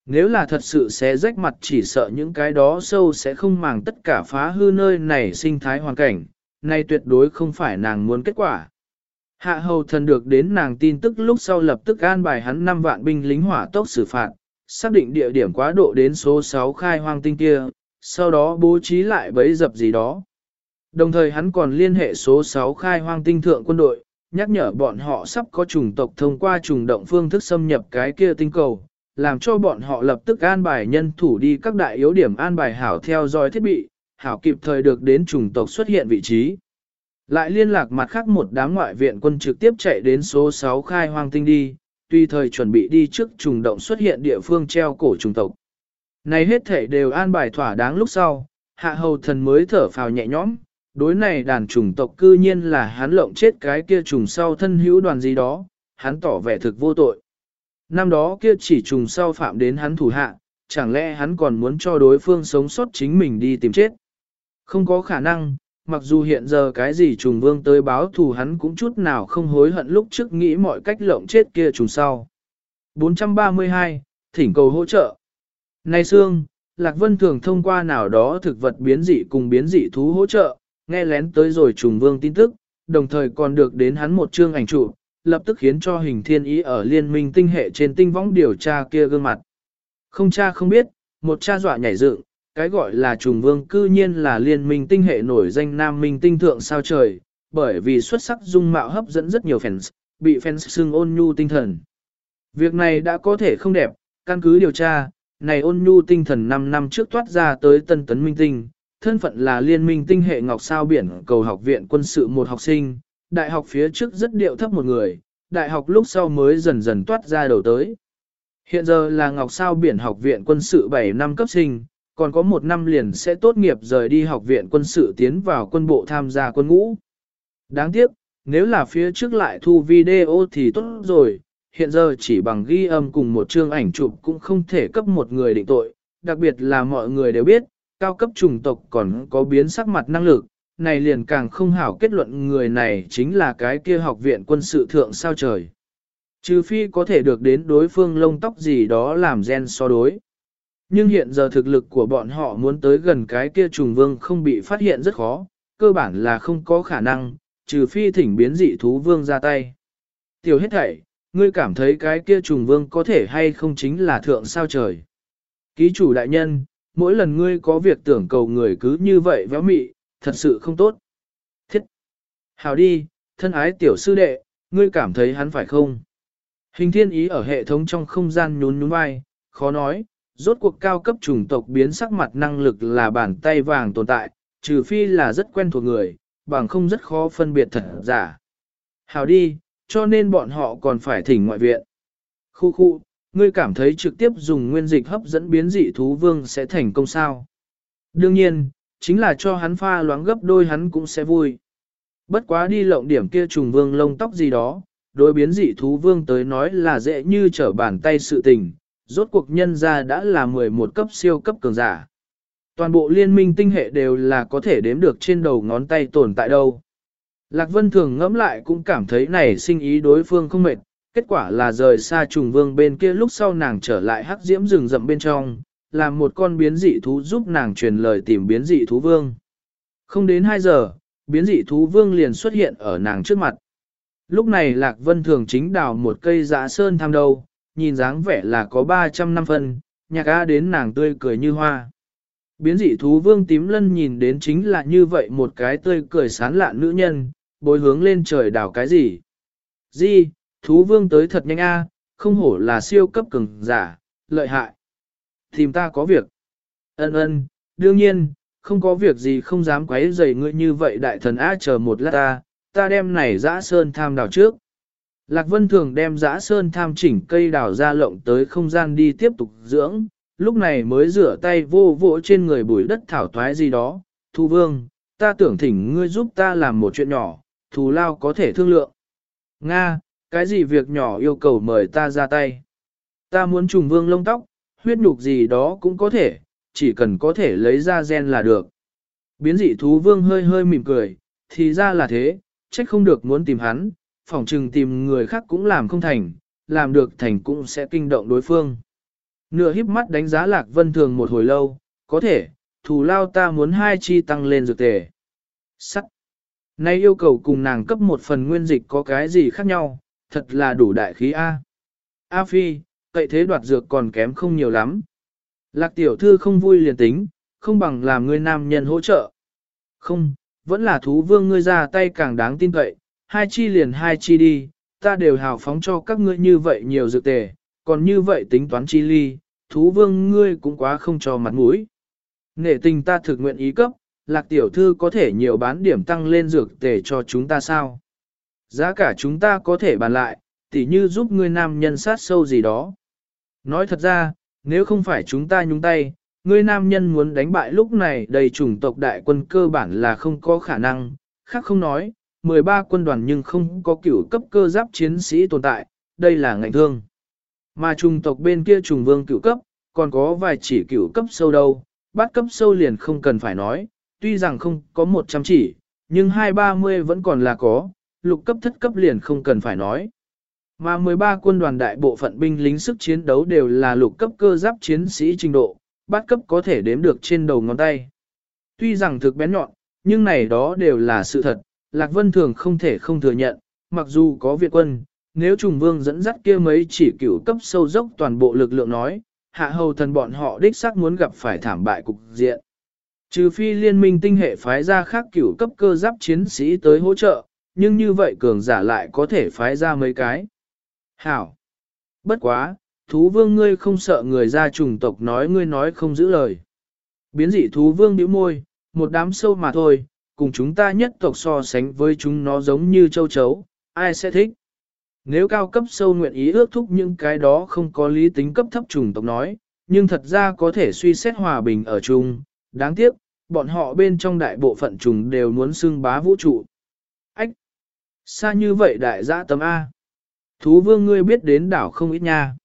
Nếu là thật sự sẽ rách mặt chỉ sợ những cái đó sâu sẽ không màng tất cả phá hư nơi này sinh thái hoàn cảnh, này tuyệt đối không phải nàng muốn kết quả. Hạ hầu thần được đến nàng tin tức lúc sau lập tức an bài hắn 5 vạn binh lính hỏa tốc xử phạt, xác định địa điểm quá độ đến số 6 khai hoang tinh kia, sau đó bố trí lại bẫy dập gì đó. Đồng thời hắn còn liên hệ số 6 khai hoang tinh thượng quân đội, nhắc nhở bọn họ sắp có chủng tộc thông qua trùng động phương thức xâm nhập cái kia tinh cầu, làm cho bọn họ lập tức an bài nhân thủ đi các đại yếu điểm an bài hảo theo dõi thiết bị, hảo kịp thời được đến chủng tộc xuất hiện vị trí. Lại liên lạc mặt khác một đám ngoại viện quân trực tiếp chạy đến số 6 khai hoang tinh đi, tùy thời chuẩn bị đi trước trùng động xuất hiện địa phương treo cổ trùng tộc. Này hết thể đều an bài thỏa đáng lúc sau, hạ hầu thần mới thở phào nhẹ nhõm, đối này đàn trùng tộc cư nhiên là hắn lộng chết cái kia trùng sau thân hữu đoàn gì đó, hắn tỏ vẻ thực vô tội. Năm đó kia chỉ trùng sau phạm đến hắn thủ hạ, chẳng lẽ hắn còn muốn cho đối phương sống sót chính mình đi tìm chết. Không có khả năng, mặc dù hiện giờ cái gì trùng vương tới báo thù hắn cũng chút nào không hối hận lúc trước nghĩ mọi cách lộng chết kia trùng sau. 432, thỉnh cầu hỗ trợ. Nay xương Lạc Vân thường thông qua nào đó thực vật biến dị cùng biến dị thú hỗ trợ, nghe lén tới rồi trùng vương tin tức, đồng thời còn được đến hắn một chương ảnh chụp, lập tức khiến cho hình thiên ý ở liên minh tinh hệ trên tinh võng điều tra kia gương mặt. Không cha không biết, một cha dọa nhảy dựng, cái gọi là trùng vương cư nhiên là liên minh tinh hệ nổi danh nam minh tinh thượng sao trời, bởi vì xuất sắc dung mạo hấp dẫn rất nhiều fans, bị fans xưng ôn nhu tinh thần. Việc này đã có thể không đẹp, căn cứ điều tra, này ôn nhu tinh thần 5 năm trước thoát ra tới tân tấn minh tinh, thân phận là liên minh tinh hệ ngọc sao biển cầu học viện quân sự một học sinh, đại học phía trước rất điệu thấp một người, đại học lúc sau mới dần dần toát ra đầu tới. Hiện giờ là ngọc sao biển học viện quân sự 7 năm cấp sinh, còn có một năm liền sẽ tốt nghiệp rời đi học viện quân sự tiến vào quân bộ tham gia quân ngũ. Đáng tiếc, nếu là phía trước lại thu video thì tốt rồi, hiện giờ chỉ bằng ghi âm cùng một chương ảnh chụp cũng không thể cấp một người định tội, đặc biệt là mọi người đều biết, cao cấp chủng tộc còn có biến sắc mặt năng lực, này liền càng không hảo kết luận người này chính là cái kia học viện quân sự thượng sao trời. Trừ phi có thể được đến đối phương lông tóc gì đó làm gen so đối. Nhưng hiện giờ thực lực của bọn họ muốn tới gần cái kia trùng vương không bị phát hiện rất khó, cơ bản là không có khả năng, trừ phi thỉnh biến dị thú vương ra tay. Tiểu hết thảy, ngươi cảm thấy cái kia trùng vương có thể hay không chính là thượng sao trời. Ký chủ đại nhân, mỗi lần ngươi có việc tưởng cầu người cứ như vậy véo mị, thật sự không tốt. Thiết! Hào đi, thân ái tiểu sư đệ, ngươi cảm thấy hắn phải không? Hình thiên ý ở hệ thống trong không gian nhún nhún vai, khó nói, rốt cuộc cao cấp chủng tộc biến sắc mặt năng lực là bàn tay vàng tồn tại, trừ phi là rất quen thuộc người, bằng không rất khó phân biệt thật giả. Hào đi, cho nên bọn họ còn phải thỉnh ngoại viện. Khu khu, ngươi cảm thấy trực tiếp dùng nguyên dịch hấp dẫn biến dị thú vương sẽ thành công sao? Đương nhiên, chính là cho hắn pha loãng gấp đôi hắn cũng sẽ vui. Bất quá đi lộng điểm kia trùng vương lông tóc gì đó, đối biến dị thú vương tới nói là dễ như trở bàn tay sự tình, rốt cuộc nhân ra đã là 11 cấp siêu cấp cường giả. Toàn bộ liên minh tinh hệ đều là có thể đếm được trên đầu ngón tay tồn tại đâu. Lạc Vân thường ngẫm lại cũng cảm thấy này sinh ý đối phương không mệt, kết quả là rời xa trùng vương bên kia lúc sau nàng trở lại hắc diễm rừng rậm bên trong, làm một con biến dị thú giúp nàng truyền lời tìm biến dị thú vương. Không đến 2 giờ, biến dị thú vương liền xuất hiện ở nàng trước mặt. Lúc này Lạc Vân thường chính đào một cây giã sơn tham đầu nhìn dáng vẻ là có 300 năm phân, nhạc a đến nàng tươi cười như hoa. Biến dị thú vương tím lân nhìn đến chính là như vậy một cái tươi cười sán lạn nữ nhân, bối hướng lên trời đảo cái gì. Di, thú vương tới thật nhanh a, không hổ là siêu cấp cường giả, lợi hại. Tìm ta có việc. Ân ân, đương nhiên, không có việc gì không dám quấy rầy ngươi như vậy đại thần a chờ một lát ta, ta đem này dã sơn tham đào trước. Lạc Vân thường đem dã sơn tham chỉnh cây đào ra lộng tới không gian đi tiếp tục dưỡng, lúc này mới rửa tay vô vỗ trên người bụi đất thảo thoái gì đó. Thu vương, ta tưởng thỉnh ngươi giúp ta làm một chuyện nhỏ, thù lao có thể thương lượng. Nga, cái gì việc nhỏ yêu cầu mời ta ra tay. Ta muốn trùng vương lông tóc, huyết nhục gì đó cũng có thể, chỉ cần có thể lấy ra gen là được. Biến dị thú vương hơi hơi mỉm cười, thì ra là thế, trách không được muốn tìm hắn, phỏng chừng tìm người khác cũng làm không thành, làm được thành cũng sẽ kinh động đối phương. Nửa híp mắt đánh giá lạc vân thường một hồi lâu, có thể, thù lao ta muốn hai chi tăng lên dược tề. Sắt. Nay yêu cầu cùng nàng cấp một phần nguyên dịch có cái gì khác nhau, thật là đủ đại khí A. A Phi, cậy thế đoạt dược còn kém không nhiều lắm. Lạc tiểu thư không vui liền tính, không bằng làm người nam nhân hỗ trợ. Không, vẫn là thú vương ngươi ra tay càng đáng tin cậy, hai chi liền hai chi đi, ta đều hào phóng cho các ngươi như vậy nhiều dược tề, còn như vậy tính toán chi ly, thú vương ngươi cũng quá không cho mặt mũi. Nể tình ta thực nguyện ý cấp, lạc tiểu thư có thể nhiều bán điểm tăng lên dược tề cho chúng ta sao? Giá cả chúng ta có thể bàn lại, tỉ như giúp ngươi nam nhân sát sâu gì đó. Nói thật ra, nếu không phải chúng ta nhúng tay, ngươi nam nhân muốn đánh bại lúc này đầy chủng tộc đại quân cơ bản là không có khả năng, khác không nói, 13 quân đoàn nhưng không có cửu cấp cơ giáp chiến sĩ tồn tại, đây là ngạnh thương. Mà chủng tộc bên kia trùng vương cửu cấp, còn có vài chỉ cửu cấp sâu đâu, bắt cấp sâu liền không cần phải nói, tuy rằng không có 100 chỉ, nhưng 230 vẫn còn là có, lục cấp thất cấp liền không cần phải nói. Mà 13 quân đoàn đại bộ phận binh lính sức chiến đấu đều là lục cấp cơ giáp chiến sĩ trình độ, bát cấp có thể đếm được trên đầu ngón tay. Tuy rằng thực bén nhọn, nhưng này đó đều là sự thật, Lạc Vân Thường không thể không thừa nhận, mặc dù có viện quân, nếu trùng vương dẫn dắt kia mấy chỉ cửu cấp sâu dốc toàn bộ lực lượng nói, hạ hầu thần bọn họ đích xác muốn gặp phải thảm bại cục diện. Trừ phi liên minh tinh hệ phái ra khác cửu cấp cơ giáp chiến sĩ tới hỗ trợ, nhưng như vậy cường giả lại có thể phái ra mấy cái. Hảo! Bất quá, thú vương ngươi không sợ người ra trùng tộc nói ngươi nói không giữ lời. Biến dị thú vương bĩu môi, một đám sâu mà thôi, cùng chúng ta nhất tộc so sánh với chúng nó giống như châu chấu, ai sẽ thích. Nếu cao cấp sâu nguyện ý ước thúc những cái đó không có lý tính cấp thấp trùng tộc nói, nhưng thật ra có thể suy xét hòa bình ở chung, đáng tiếc, bọn họ bên trong đại bộ phận trùng đều muốn xưng bá vũ trụ. Ách! Xa như vậy đại giã tấm A. Thú vương ngươi biết đến đảo không ít nha.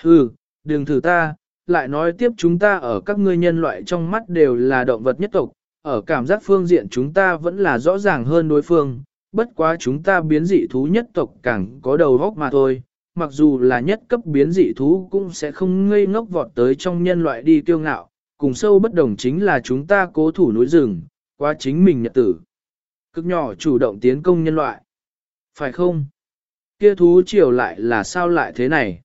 Hừ, đừng thử ta, lại nói tiếp chúng ta ở các ngươi nhân loại trong mắt đều là động vật nhất tộc, ở cảm giác phương diện chúng ta vẫn là rõ ràng hơn đối phương, bất quá chúng ta biến dị thú nhất tộc càng có đầu góc mà thôi, mặc dù là nhất cấp biến dị thú cũng sẽ không ngây ngốc vọt tới trong nhân loại đi kiêu ngạo, cùng sâu bất đồng chính là chúng ta cố thủ núi rừng, qua chính mình nhật tử. Cực nhỏ chủ động tiến công nhân loại. Phải không? Kia thú triều lại là sao lại thế này?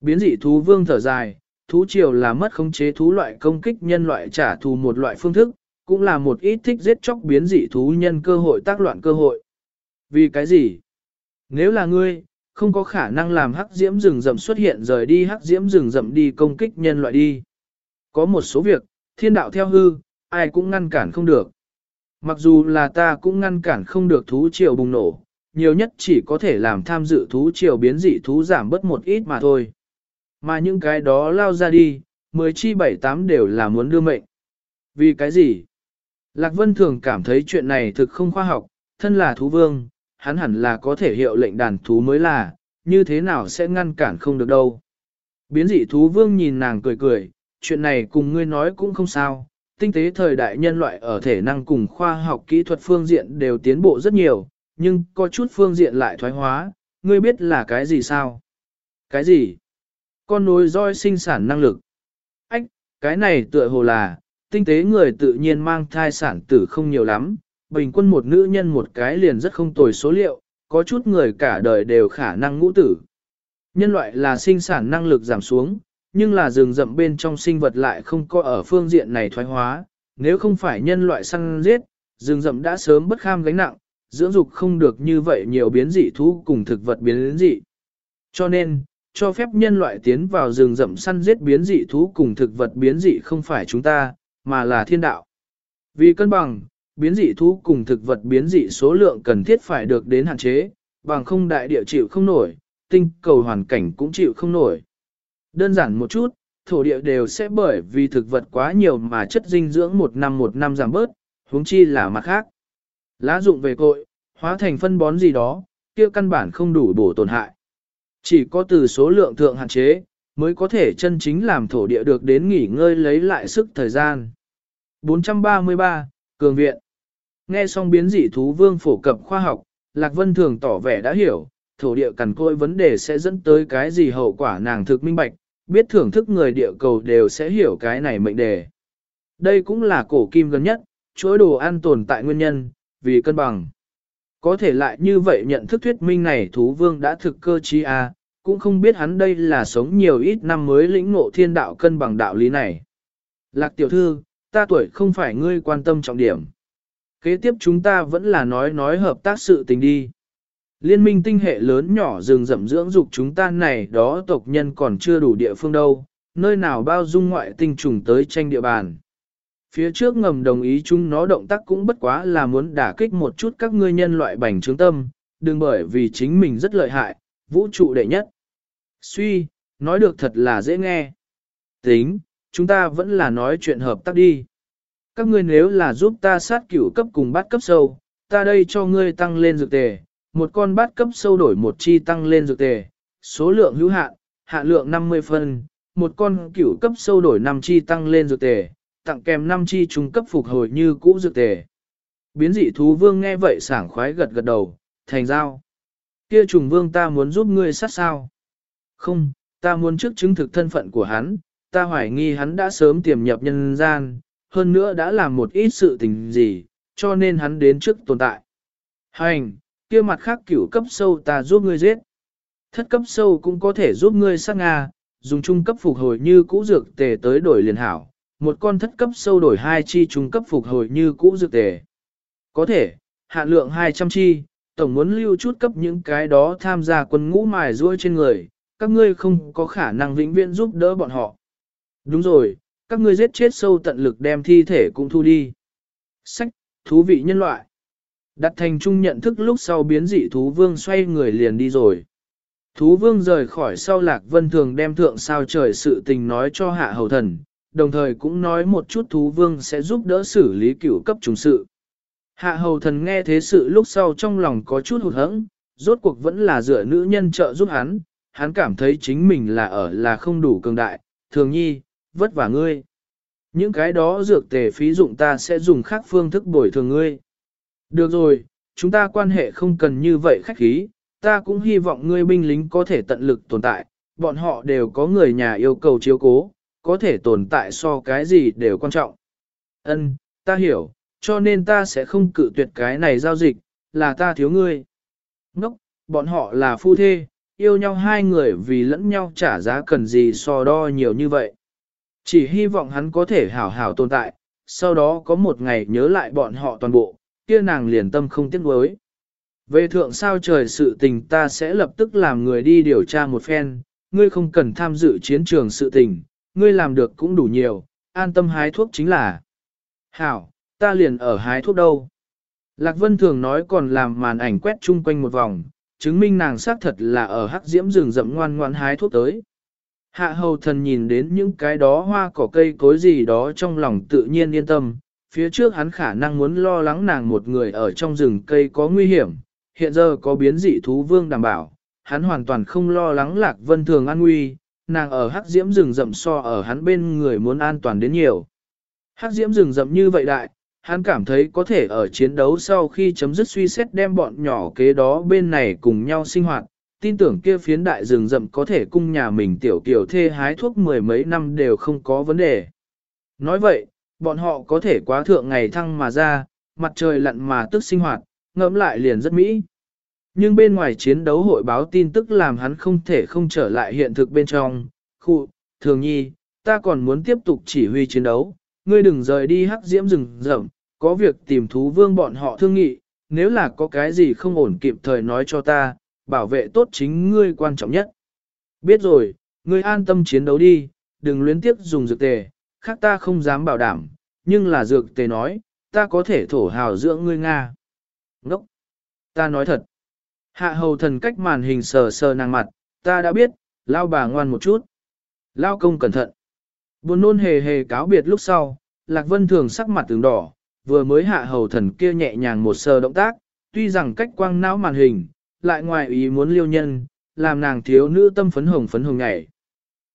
Biến dị thú vương thở dài, thú triều là mất khống chế thú loại công kích nhân loại trả thù một loại phương thức, cũng là một ít thích giết chóc biến dị thú nhân cơ hội tác loạn cơ hội. Vì cái gì? Nếu là ngươi, không có khả năng làm hắc diễm rừng rậm xuất hiện rời đi hắc diễm rừng rậm đi công kích nhân loại đi. Có một số việc, thiên đạo theo hư, ai cũng ngăn cản không được. Mặc dù là ta cũng ngăn cản không được thú triều bùng nổ, nhiều nhất chỉ có thể làm tham dự thú triều biến dị thú giảm bớt một ít mà thôi. Mà những cái đó lao ra đi, mười chi bảy tám đều là muốn đưa mệnh. Vì cái gì? Lạc Vân thường cảm thấy chuyện này thực không khoa học, thân là thú vương, hắn hẳn là có thể hiệu lệnh đàn thú mới là, như thế nào sẽ ngăn cản không được đâu. Biến dị thú vương nhìn nàng cười cười, chuyện này cùng ngươi nói cũng không sao, tinh tế thời đại nhân loại ở thể năng cùng khoa học kỹ thuật phương diện đều tiến bộ rất nhiều, nhưng có chút phương diện lại thoái hóa, ngươi biết là cái gì sao? Cái gì? Con nối roi sinh sản năng lực. Ách, cái này tựa hồ là, tinh tế người tự nhiên mang thai sản tử không nhiều lắm, bình quân một nữ nhân một cái liền rất không tồi số liệu, có chút người cả đời đều khả năng ngũ tử. Nhân loại là sinh sản năng lực giảm xuống, nhưng là rừng rậm bên trong sinh vật lại không có ở phương diện này thoái hóa, nếu không phải nhân loại săn giết, rừng rậm đã sớm bất kham gánh nặng, dưỡng dục không được như vậy nhiều biến dị thú cùng thực vật biến dị. Cho nên, cho phép nhân loại tiến vào rừng rậm săn giết biến dị thú cùng thực vật biến dị không phải chúng ta, mà là thiên đạo. Vì cân bằng, biến dị thú cùng thực vật biến dị số lượng cần thiết phải được đến hạn chế, bằng không đại địa chịu không nổi, tinh cầu hoàn cảnh cũng chịu không nổi. Đơn giản một chút, thổ địa đều sẽ bởi vì thực vật quá nhiều mà chất dinh dưỡng một năm một năm giảm bớt, huống chi là mặt khác. Lá dụng về cội, hóa thành phân bón gì đó, kia căn bản không đủ bổ tổn hại. Chỉ có từ số lượng thượng hạn chế, mới có thể chân chính làm thổ địa được đến nghỉ ngơi lấy lại sức thời gian. 433, Cường Viện Nghe xong biến dị thú vương phổ cập khoa học, Lạc Vân thường tỏ vẻ đã hiểu, thổ địa cằn côi vấn đề sẽ dẫn tới cái gì hậu quả nàng thực minh bạch, biết thưởng thức người địa cầu đều sẽ hiểu cái này mệnh đề. Đây cũng là cổ kim gần nhất, chuỗi đồ ăn tồn tại nguyên nhân, vì cân bằng. Có thể lại như vậy nhận thức thuyết minh này thú vương đã thực cơ trí à, cũng không biết hắn đây là sống nhiều ít năm mới lĩnh ngộ thiên đạo cân bằng đạo lý này. Lạc tiểu thư, ta tuổi không phải ngươi quan tâm trọng điểm. Kế tiếp chúng ta vẫn là nói nói hợp tác sự tình đi. Liên minh tinh hệ lớn nhỏ rừng rậm dưỡng dục chúng ta này đó tộc nhân còn chưa đủ địa phương đâu, nơi nào bao dung ngoại tinh trùng tới tranh địa bàn. Phía trước ngầm đồng ý chúng nó động tác cũng bất quá là muốn đả kích một chút các ngươi nhân loại bành trướng tâm, đừng bởi vì chính mình rất lợi hại, vũ trụ đệ nhất. Suy, nói được thật là dễ nghe. Tính, chúng ta vẫn là nói chuyện hợp tác đi. Các ngươi nếu là giúp ta sát cửu cấp cùng bát cấp sâu, ta đây cho ngươi tăng lên dược tề, một con bát cấp sâu đổi một chi tăng lên dược tề, số lượng hữu hạn, hạ lượng 50 phân, một con cửu cấp sâu đổi 5 chi tăng lên dược tề, tặng kèm 5 chi trung cấp phục hồi như cũ dược tề. Biến dị thú vương nghe vậy sảng khoái gật gật đầu, thành giao. Kia trùng vương ta muốn giúp ngươi sát sao? Không, ta muốn trước chứng thực thân phận của hắn, ta hoài nghi hắn đã sớm tiềm nhập nhân gian, hơn nữa đã làm một ít sự tình gì, cho nên hắn đến trước tồn tại. Hành, kia mặt khác cửu cấp sâu ta giúp ngươi giết. Thất cấp sâu cũng có thể giúp ngươi sát Nga, dùng trung cấp phục hồi như cũ dược tề tới đổi liền hảo. Một con thất cấp sâu đổi hai chi trung cấp phục hồi như cũ dược tề. Có thể, hạn lượng 200 chi, tổng muốn lưu chút cấp những cái đó tham gia quân ngũ mài ruôi trên người, các ngươi không có khả năng vĩnh viễn giúp đỡ bọn họ. Đúng rồi, các ngươi giết chết sâu tận lực đem thi thể cũng thu đi. Sách, thú vị nhân loại. Đặt thành trung nhận thức lúc sau biến dị thú vương xoay người liền đi rồi. Thú vương rời khỏi sau lạc vân thường đem thượng sao trời sự tình nói cho hạ hầu thần, đồng thời cũng nói một chút thú vương sẽ giúp đỡ xử lý cửu cấp trùng sự. Hạ hầu thần nghe thế sự lúc sau trong lòng có chút hụt hẫng, rốt cuộc vẫn là dựa nữ nhân trợ giúp hắn, hắn cảm thấy chính mình là ở là không đủ cường đại, thường nhi, vất vả ngươi. Những cái đó dược tề phí dụng ta sẽ dùng khác phương thức bồi thường ngươi. Được rồi, chúng ta quan hệ không cần như vậy khách khí, ta cũng hy vọng ngươi binh lính có thể tận lực tồn tại, bọn họ đều có người nhà yêu cầu chiếu cố, có thể tồn tại so cái gì đều quan trọng. Ân, ta hiểu, cho nên ta sẽ không cự tuyệt cái này giao dịch, là ta thiếu ngươi. Ngốc, bọn họ là phu thê, yêu nhau hai người vì lẫn nhau trả giá cần gì so đo nhiều như vậy. Chỉ hy vọng hắn có thể hảo hảo tồn tại, sau đó có một ngày nhớ lại bọn họ toàn bộ, kia nàng liền tâm không tiếc nuối. Về thượng sao trời sự tình ta sẽ lập tức làm người đi điều tra một phen, ngươi không cần tham dự chiến trường sự tình, ngươi làm được cũng đủ nhiều, an tâm hái thuốc chính là. Hảo, ta liền ở hái thuốc đâu. Lạc Vân thường nói còn làm màn ảnh quét chung quanh một vòng, chứng minh nàng xác thật là ở hắc diễm rừng rậm ngoan ngoan hái thuốc tới. Hạ hầu thần nhìn đến những cái đó hoa cỏ cây cối gì đó trong lòng tự nhiên yên tâm, phía trước hắn khả năng muốn lo lắng nàng một người ở trong rừng cây có nguy hiểm, hiện giờ có biến dị thú vương đảm bảo, hắn hoàn toàn không lo lắng lạc vân thường an nguy, nàng ở hắc diễm rừng rậm so ở hắn bên người muốn an toàn đến nhiều. Hắc diễm rừng rậm như vậy đại, hắn cảm thấy có thể ở chiến đấu sau khi chấm dứt suy xét đem bọn nhỏ kế đó bên này cùng nhau sinh hoạt, tin tưởng kia phiến đại rừng rậm có thể cung nhà mình tiểu kiểu thê hái thuốc mười mấy năm đều không có vấn đề. Nói vậy, bọn họ có thể quá thượng ngày thăng mà ra, mặt trời lặn mà tức sinh hoạt, ngẫm lại liền rất mỹ. Nhưng bên ngoài chiến đấu hội báo tin tức làm hắn không thể không trở lại hiện thực bên trong. Khu, thường nhi, ta còn muốn tiếp tục chỉ huy chiến đấu, ngươi đừng rời đi hắc diễm rừng rậm, có việc tìm thú vương bọn họ thương nghị, nếu là có cái gì không ổn kịp thời nói cho ta, bảo vệ tốt chính ngươi quan trọng nhất. Biết rồi, ngươi an tâm chiến đấu đi, đừng luyến tiếp dùng dược tề, khác ta không dám bảo đảm, nhưng là dược tề nói, ta có thể thổ hào dưỡng ngươi Nga. Ngốc! Ta nói thật. Hạ hầu thần cách màn hình sờ sờ nàng mặt, ta đã biết, lao bà ngoan một chút. Lao công cẩn thận. Buồn nôn hề hề cáo biệt lúc sau, Lạc Vân thường sắc mặt tướng đỏ, vừa mới hạ hầu thần kia nhẹ nhàng một sờ động tác, tuy rằng cách quang não màn hình, lại ngoài ý muốn liêu nhân, làm nàng thiếu nữ tâm phấn hồng phấn hồng nhảy.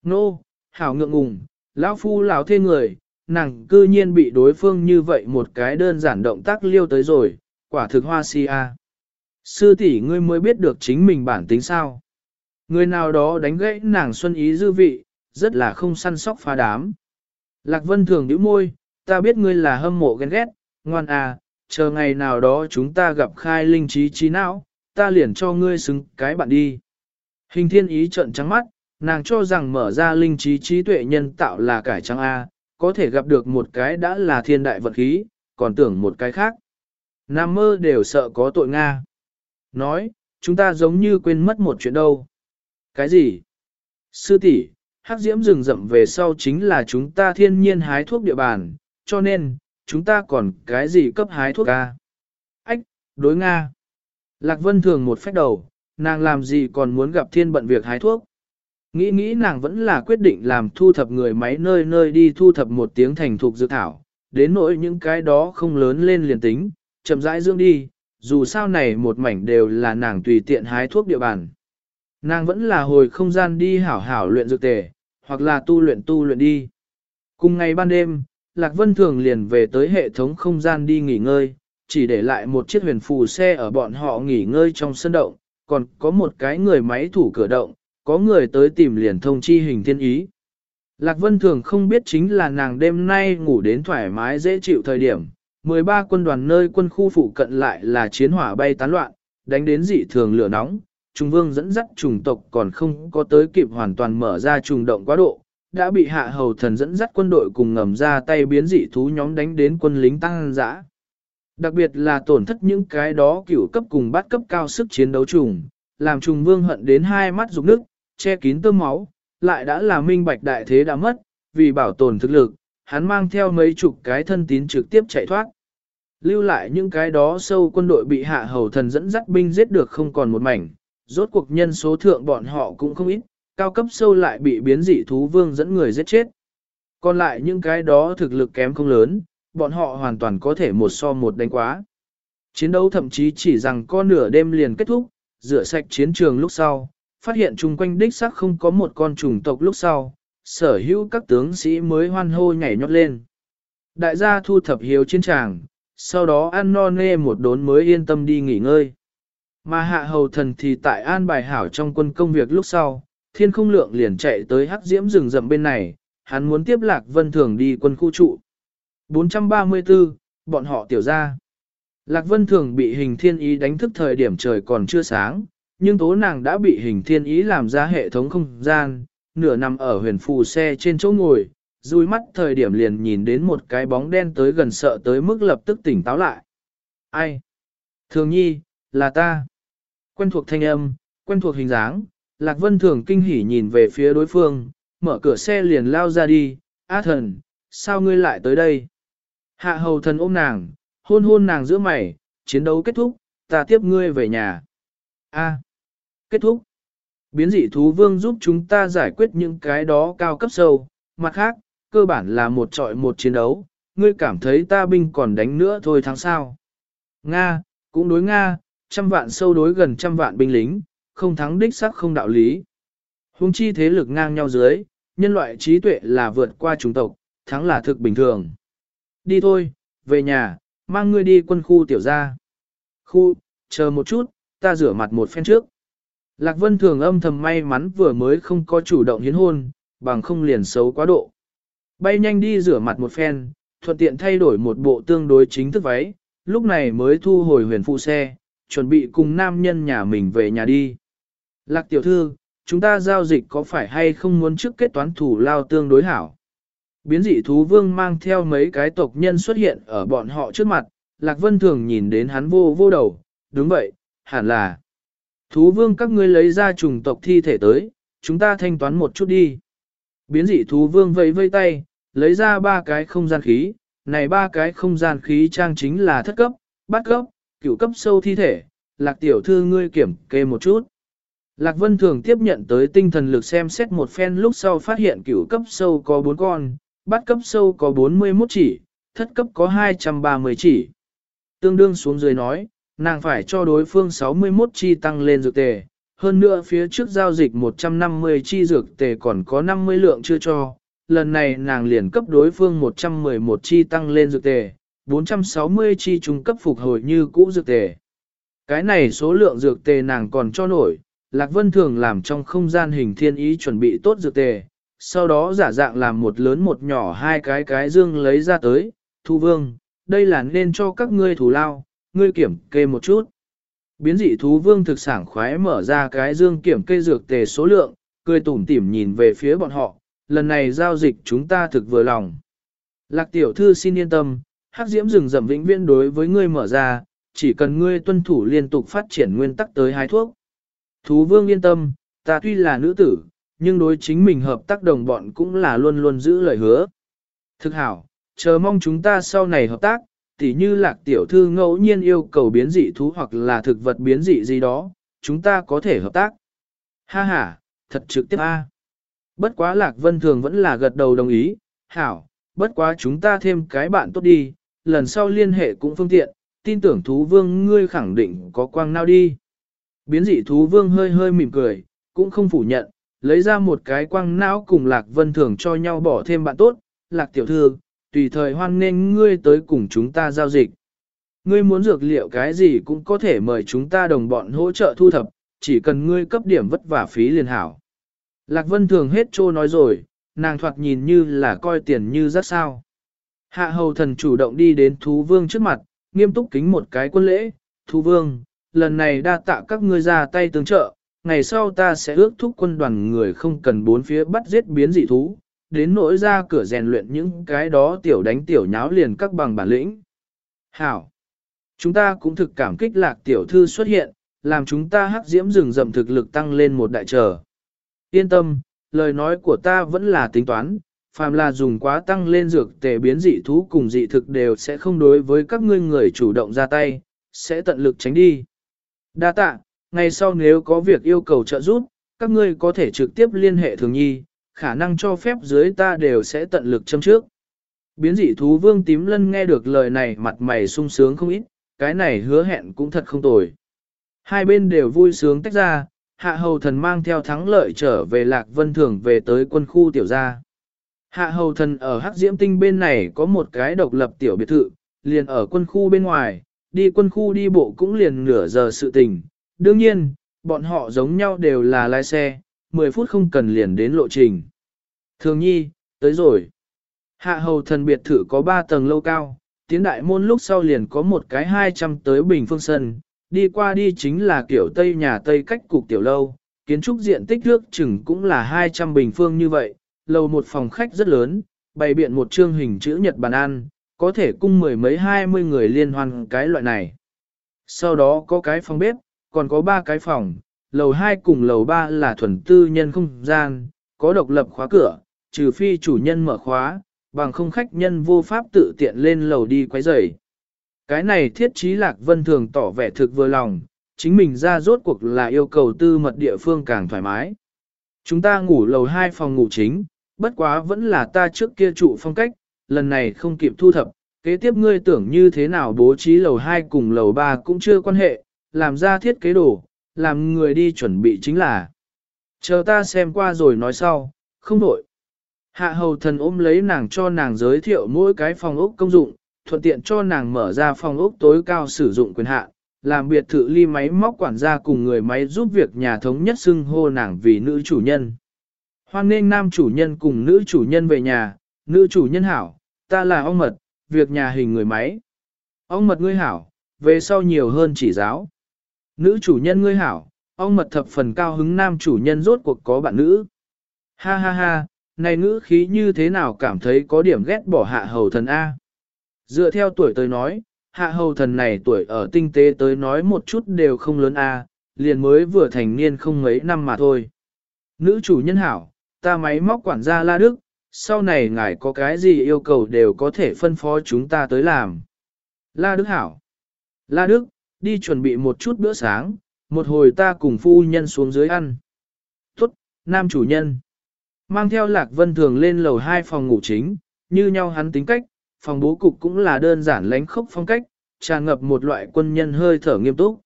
Nô, hảo ngượng ngùng, lão phu lão thê người, nàng cư nhiên bị đối phương như vậy một cái đơn giản động tác liêu tới rồi, quả thực hoa si a. Sư tỷ ngươi mới biết được chính mình bản tính sao. Người nào đó đánh gãy nàng xuân ý dư vị, rất là không săn sóc phá đám. Lạc Vân thường nhíu môi, ta biết ngươi là hâm mộ ghen ghét, ngoan à, chờ ngày nào đó chúng ta gặp khai linh trí trí não, ta liền cho ngươi xứng cái bạn đi. Hình thiên ý trận trắng mắt, nàng cho rằng mở ra linh trí trí tuệ nhân tạo là cải trắng A, có thể gặp được một cái đã là thiên đại vật khí, còn tưởng một cái khác. Nam mơ đều sợ có tội Nga. Nói, chúng ta giống như quên mất một chuyện đâu. Cái gì? Sư tỷ, hắc diễm rừng rậm về sau chính là chúng ta thiên nhiên hái thuốc địa bàn, cho nên, chúng ta còn cái gì cấp hái thuốc ca? Ách, đối Nga. Lạc Vân thường một phép đầu, nàng làm gì còn muốn gặp thiên bận việc hái thuốc. Nghĩ nghĩ nàng vẫn là quyết định làm thu thập người máy nơi nơi đi thu thập một tiếng thành thuộc dược thảo, đến nỗi những cái đó không lớn lên liền tính, chậm rãi dưỡng đi, dù sao này một mảnh đều là nàng tùy tiện hái thuốc địa bàn. Nàng vẫn là hồi không gian đi hảo hảo luyện dược tề, hoặc là tu luyện tu luyện đi. Cùng ngày ban đêm, Lạc Vân Thường liền về tới hệ thống không gian đi nghỉ ngơi, chỉ để lại một chiếc huyền phù xe ở bọn họ nghỉ ngơi trong sân động, còn có một cái người máy thủ cửa động, có người tới tìm liền thông chi hình thiên ý. Lạc Vân Thường không biết chính là nàng đêm nay ngủ đến thoải mái dễ chịu thời điểm, 13 quân đoàn nơi quân khu phụ cận lại là chiến hỏa bay tán loạn, đánh đến dị thường lửa nóng, Trung Vương dẫn dắt trùng tộc còn không có tới kịp hoàn toàn mở ra trùng động quá độ, đã bị hạ hầu thần dẫn dắt quân đội cùng ngầm ra tay biến dị thú nhóm đánh đến quân lính tăng dã. Đặc biệt là tổn thất những cái đó cửu cấp cùng bát cấp cao sức chiến đấu trùng, làm trùng vương hận đến hai mắt rục nước, che kín tơm máu, lại đã là minh bạch đại thế đã mất, vì bảo tồn thực lực, hắn mang theo mấy chục cái thân tín trực tiếp chạy thoát. Lưu lại những cái đó sâu quân đội bị hạ hầu thần dẫn dắt binh giết được không còn một mảnh, rốt cuộc nhân số thượng bọn họ cũng không ít, cao cấp sâu lại bị biến dị thú vương dẫn người giết chết. Còn lại những cái đó thực lực kém không lớn, bọn họ hoàn toàn có thể một so một đánh quá. Chiến đấu thậm chí chỉ rằng có nửa đêm liền kết thúc, rửa sạch chiến trường lúc sau, phát hiện chung quanh đích xác không có một con trùng tộc lúc sau, sở hữu các tướng sĩ mới hoan hô nhảy nhót lên. Đại gia thu thập hiếu chiến tràng, sau đó ăn no nê một đốn mới yên tâm đi nghỉ ngơi. Mà hạ hầu thần thì tại an bài hảo trong quân công việc lúc sau, thiên không lượng liền chạy tới hắc diễm rừng rậm bên này, hắn muốn tiếp lạc vân thường đi quân khu trụ. 434, bọn họ tiểu ra. Lạc vân thường bị hình thiên ý đánh thức thời điểm trời còn chưa sáng, nhưng tố nàng đã bị hình thiên ý làm ra hệ thống không gian, nửa nằm ở huyền phù xe trên chỗ ngồi, dùi mắt thời điểm liền nhìn đến một cái bóng đen tới gần sợ tới mức lập tức tỉnh táo lại. Ai? Thường nhi, là ta. Quen thuộc thanh âm, quen thuộc hình dáng, Lạc Vân Thường kinh hỉ nhìn về phía đối phương, mở cửa xe liền lao ra đi, Á thần, sao ngươi lại tới đây? Hạ hầu thần ôm nàng, hôn hôn nàng giữa mày, chiến đấu kết thúc, ta tiếp ngươi về nhà. A, kết thúc. Biến dị thú vương giúp chúng ta giải quyết những cái đó cao cấp sâu, mặt khác, cơ bản là một trọi một chiến đấu, ngươi cảm thấy ta binh còn đánh nữa thôi tháng sau. Nga, cũng đối Nga, trăm vạn sâu đối gần trăm vạn binh lính, không thắng đích sắc không đạo lý. Hùng chi thế lực ngang nhau dưới, nhân loại trí tuệ là vượt qua chủng tộc, thắng là thực bình thường. Đi thôi, về nhà, mang ngươi đi quân khu tiểu gia. Khu, chờ một chút, ta rửa mặt một phen trước. Lạc Vân thường âm thầm may mắn vừa mới không có chủ động hiến hôn, bằng không liền xấu quá độ. Bay nhanh đi rửa mặt một phen, thuận tiện thay đổi một bộ tương đối chính thức váy, lúc này mới thu hồi huyền phụ xe, chuẩn bị cùng nam nhân nhà mình về nhà đi. Lạc tiểu thư, chúng ta giao dịch có phải hay không muốn trước kết toán thủ lao tương đối hảo? Biến dị thú vương mang theo mấy cái tộc nhân xuất hiện ở bọn họ trước mặt, Lạc Vân thường nhìn đến hắn vô vô đầu, đúng vậy, hẳn là. Thú vương các ngươi lấy ra trùng tộc thi thể tới, chúng ta thanh toán một chút đi. Biến dị thú vương vẫy vây tay, lấy ra ba cái không gian khí, này ba cái không gian khí trang chính là thất cấp, bát cấp, cựu cấp sâu thi thể, lạc tiểu thư ngươi kiểm kê một chút. Lạc Vân thường tiếp nhận tới tinh thần lực xem xét một phen lúc sau phát hiện cửu cấp sâu có 4 con, bát cấp sâu có 41 chỉ, thất cấp có 230 chỉ. Tương đương xuống dưới nói, nàng phải cho đối phương 61 chi tăng lên dược tề, hơn nữa phía trước giao dịch 150 chi dược tề còn có 50 lượng chưa cho, lần này nàng liền cấp đối phương 111 chi tăng lên dược tề, 460 chi trung cấp phục hồi như cũ dược tề. Cái này số lượng dược tề nàng còn cho nổi, Lạc Vân thường làm trong không gian hình thiên ý chuẩn bị tốt dược tề, sau đó giả dạng làm một lớn một nhỏ hai cái cái dương lấy ra tới, thu vương, đây là nên cho các ngươi thủ lao, ngươi kiểm kê một chút. Biến dị thú vương thực sản khoái mở ra cái dương kiểm kê dược tề số lượng, cười tủm tỉm nhìn về phía bọn họ, lần này giao dịch chúng ta thực vừa lòng. Lạc tiểu thư xin yên tâm, hắc diễm rừng rậm vĩnh viễn đối với ngươi mở ra, chỉ cần ngươi tuân thủ liên tục phát triển nguyên tắc tới hái thuốc. Thú vương yên tâm, ta tuy là nữ tử, nhưng đối chính mình hợp tác đồng bọn cũng là luôn luôn giữ lời hứa. Thực hảo, chờ mong chúng ta sau này hợp tác, tỉ như lạc tiểu thư ngẫu nhiên yêu cầu biến dị thú hoặc là thực vật biến dị gì đó, chúng ta có thể hợp tác. Ha ha, thật trực tiếp a. Bất quá lạc vân thường vẫn là gật đầu đồng ý, hảo, bất quá chúng ta thêm cái bạn tốt đi, lần sau liên hệ cũng phương tiện, tin tưởng thú vương ngươi khẳng định có quang nào đi. Biến dị thú vương hơi hơi mỉm cười, cũng không phủ nhận, lấy ra một cái quang não cùng lạc vân thường cho nhau bỏ thêm bạn tốt, lạc tiểu thư, tùy thời hoan nên ngươi tới cùng chúng ta giao dịch. Ngươi muốn dược liệu cái gì cũng có thể mời chúng ta đồng bọn hỗ trợ thu thập, chỉ cần ngươi cấp điểm vất vả phí liền hảo. Lạc Vân thường hết trô nói rồi, nàng thoạt nhìn như là coi tiền như rất sao. Hạ hầu thần chủ động đi đến thú vương trước mặt, nghiêm túc kính một cái quân lễ, thú vương, lần này đa tạ các ngươi ra tay tương trợ, ngày sau ta sẽ ước thúc quân đoàn người không cần bốn phía bắt giết biến dị thú, đến nỗi ra cửa rèn luyện những cái đó tiểu đánh tiểu nháo liền các bằng bản lĩnh. Hảo! Chúng ta cũng thực cảm kích lạc tiểu thư xuất hiện, làm chúng ta hắc diễm rừng rậm thực lực tăng lên một đại trở. Yên tâm, lời nói của ta vẫn là tính toán, phàm là dùng quá tăng lên dược tề biến dị thú cùng dị thực đều sẽ không đối với các ngươi người chủ động ra tay, sẽ tận lực tránh đi. Đa tạ, ngày sau nếu có việc yêu cầu trợ giúp, các ngươi có thể trực tiếp liên hệ thường nhi, khả năng cho phép dưới ta đều sẽ tận lực châm trước. Biến dị thú vương tím lân nghe được lời này mặt mày sung sướng không ít, cái này hứa hẹn cũng thật không tồi. Hai bên đều vui sướng tách ra, hạ hầu thần mang theo thắng lợi trở về lạc vân thường về tới quân khu tiểu gia. Hạ hầu thần ở hắc diễm tinh bên này có một cái độc lập tiểu biệt thự, liền ở quân khu bên ngoài, đi quân khu đi bộ cũng liền nửa giờ sự tình. Đương nhiên, bọn họ giống nhau đều là lái xe, 10 phút không cần liền đến lộ trình. Thường nhi, tới rồi. Hạ hầu thần biệt thự có 3 tầng lâu cao, tiến đại môn lúc sau liền có một cái 200 tới bình phương sân, đi qua đi chính là kiểu Tây nhà Tây cách cục tiểu lâu, kiến trúc diện tích nước chừng cũng là 200 bình phương như vậy, lầu một phòng khách rất lớn, bày biện một chương hình chữ nhật bàn ăn, có thể cung mười mấy hai mươi người liên hoan cái loại này. Sau đó có cái phòng bếp, còn có ba cái phòng, lầu 2 cùng lầu 3 là thuần tư nhân không gian, có độc lập khóa cửa, trừ phi chủ nhân mở khóa, bằng không khách nhân vô pháp tự tiện lên lầu đi quấy rầy. Cái này thiết trí lạc vân thường tỏ vẻ thực vừa lòng, chính mình ra rốt cuộc là yêu cầu tư mật địa phương càng thoải mái. Chúng ta ngủ lầu hai phòng ngủ chính, bất quá vẫn là ta trước kia trụ phong cách, lần này không kịp thu thập, kế tiếp ngươi tưởng như thế nào bố trí lầu 2 cùng lầu 3 cũng chưa quan hệ, làm ra thiết kế đồ, làm người đi chuẩn bị chính là. Chờ ta xem qua rồi nói sau, không đổi. Hạ hầu thần ôm lấy nàng cho nàng giới thiệu mỗi cái phòng ốc công dụng, thuận tiện cho nàng mở ra phòng ốc tối cao sử dụng quyền hạn, làm biệt thự ly máy móc quản gia cùng người máy giúp việc nhà thống nhất xưng hô nàng vì nữ chủ nhân. Hoan nên nam chủ nhân cùng nữ chủ nhân về nhà, nữ chủ nhân hảo, ta là ong mật, việc nhà hình người máy. Ong mật ngươi hảo, về sau nhiều hơn chỉ giáo. Nữ chủ nhân ngươi hảo, ong mật thập phần cao hứng nam chủ nhân rốt cuộc có bạn nữ. Ha ha ha, này ngữ khí như thế nào cảm thấy có điểm ghét bỏ hạ hầu thần A. Dựa theo tuổi tới nói, hạ hầu thần này tuổi ở tinh tế tới nói một chút đều không lớn A, liền mới vừa thành niên không mấy năm mà thôi. Nữ chủ nhân hảo, ta máy móc quản gia La Đức, sau này ngài có cái gì yêu cầu đều có thể phân phó chúng ta tới làm. La Đức hảo. La Đức, đi chuẩn bị một chút bữa sáng, một hồi ta cùng phu nhân xuống dưới ăn. Tốt, nam chủ nhân. Mang theo lạc vân thường lên lầu hai phòng ngủ chính, như nhau hắn tính cách, phòng bố cục cũng là đơn giản lánh khốc phong cách, tràn ngập một loại quân nhân hơi thở nghiêm túc.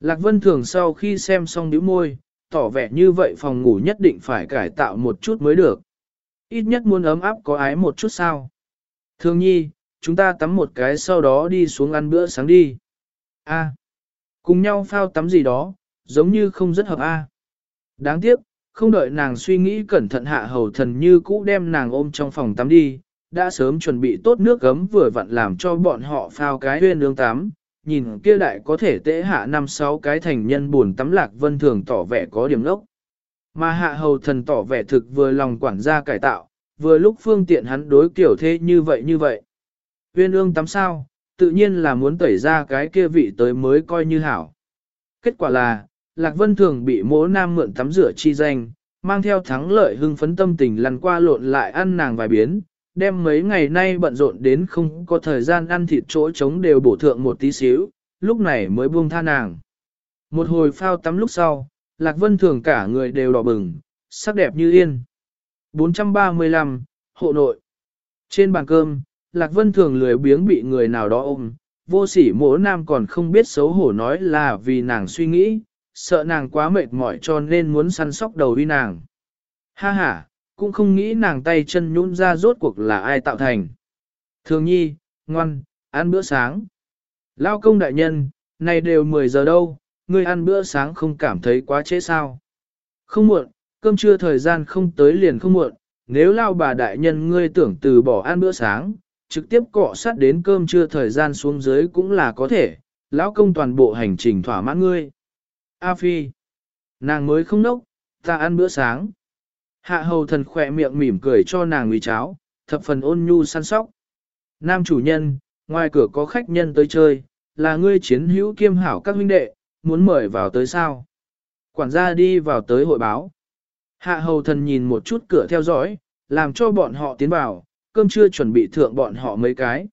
Lạc vân thường sau khi xem xong điểm môi, tỏ vẻ như vậy phòng ngủ nhất định phải cải tạo một chút mới được. Ít nhất muốn ấm áp có ái một chút sao. Thương nhi, chúng ta tắm một cái sau đó đi xuống ăn bữa sáng đi. A. À, cùng nhau phao tắm gì đó, giống như không rất hợp A. Đáng tiếc, không đợi nàng suy nghĩ cẩn thận hạ hầu thần như cũ đem nàng ôm trong phòng tắm đi, đã sớm chuẩn bị tốt nước gấm vừa vặn làm cho bọn họ phao cái huyên nương tắm, nhìn kia đại có thể tễ hạ năm sáu cái thành nhân buồn tắm lạc vân thường tỏ vẻ có điểm lốc. Mà hạ hầu thần tỏ vẻ thực vừa lòng quản gia cải tạo, vừa lúc phương tiện hắn đối kiểu thế như vậy như vậy. Huyên ương tắm sao, tự nhiên là muốn tẩy ra cái kia vị tới mới coi như hảo. Kết quả là, Lạc Vân Thường bị mỗ nam mượn tắm rửa chi danh, mang theo thắng lợi hưng phấn tâm tình lăn qua lộn lại ăn nàng vài biến, đem mấy ngày nay bận rộn đến không có thời gian ăn thịt chỗ trống đều bổ thượng một tí xíu, lúc này mới buông tha nàng. Một hồi phao tắm lúc sau, Lạc Vân Thường cả người đều đỏ bừng, sắc đẹp như yên. 435, hộ nội. Trên bàn cơm, Lạc Vân Thường lười biếng bị người nào đó ôm, vô sỉ mỗ nam còn không biết xấu hổ nói là vì nàng suy nghĩ, sợ nàng quá mệt mỏi cho nên muốn săn sóc đầu đi nàng. Ha ha, cũng không nghĩ nàng tay chân nhũn ra rốt cuộc là ai tạo thành. Thường nhi, ngoan, ăn bữa sáng. Lao công đại nhân, này đều 10 giờ đâu, ngươi ăn bữa sáng không cảm thấy quá trễ sao. Không muộn, cơm trưa thời gian không tới liền không muộn, nếu lao bà đại nhân ngươi tưởng từ bỏ ăn bữa sáng, trực tiếp cọ sát đến cơm trưa thời gian xuống dưới cũng là có thể, lão công toàn bộ hành trình thỏa mãn ngươi. A Phi, nàng mới không nốc, ta ăn bữa sáng. Hạ hầu thần khỏe miệng mỉm cười cho nàng nguy cháo, thập phần ôn nhu săn sóc. Nam chủ nhân, ngoài cửa có khách nhân tới chơi, là ngươi chiến hữu kiêm hảo các huynh đệ, muốn mời vào tới sao. Quản gia đi vào tới hội báo. Hạ hầu thần nhìn một chút cửa theo dõi, làm cho bọn họ tiến vào, cơm chưa chuẩn bị thượng bọn họ mấy cái.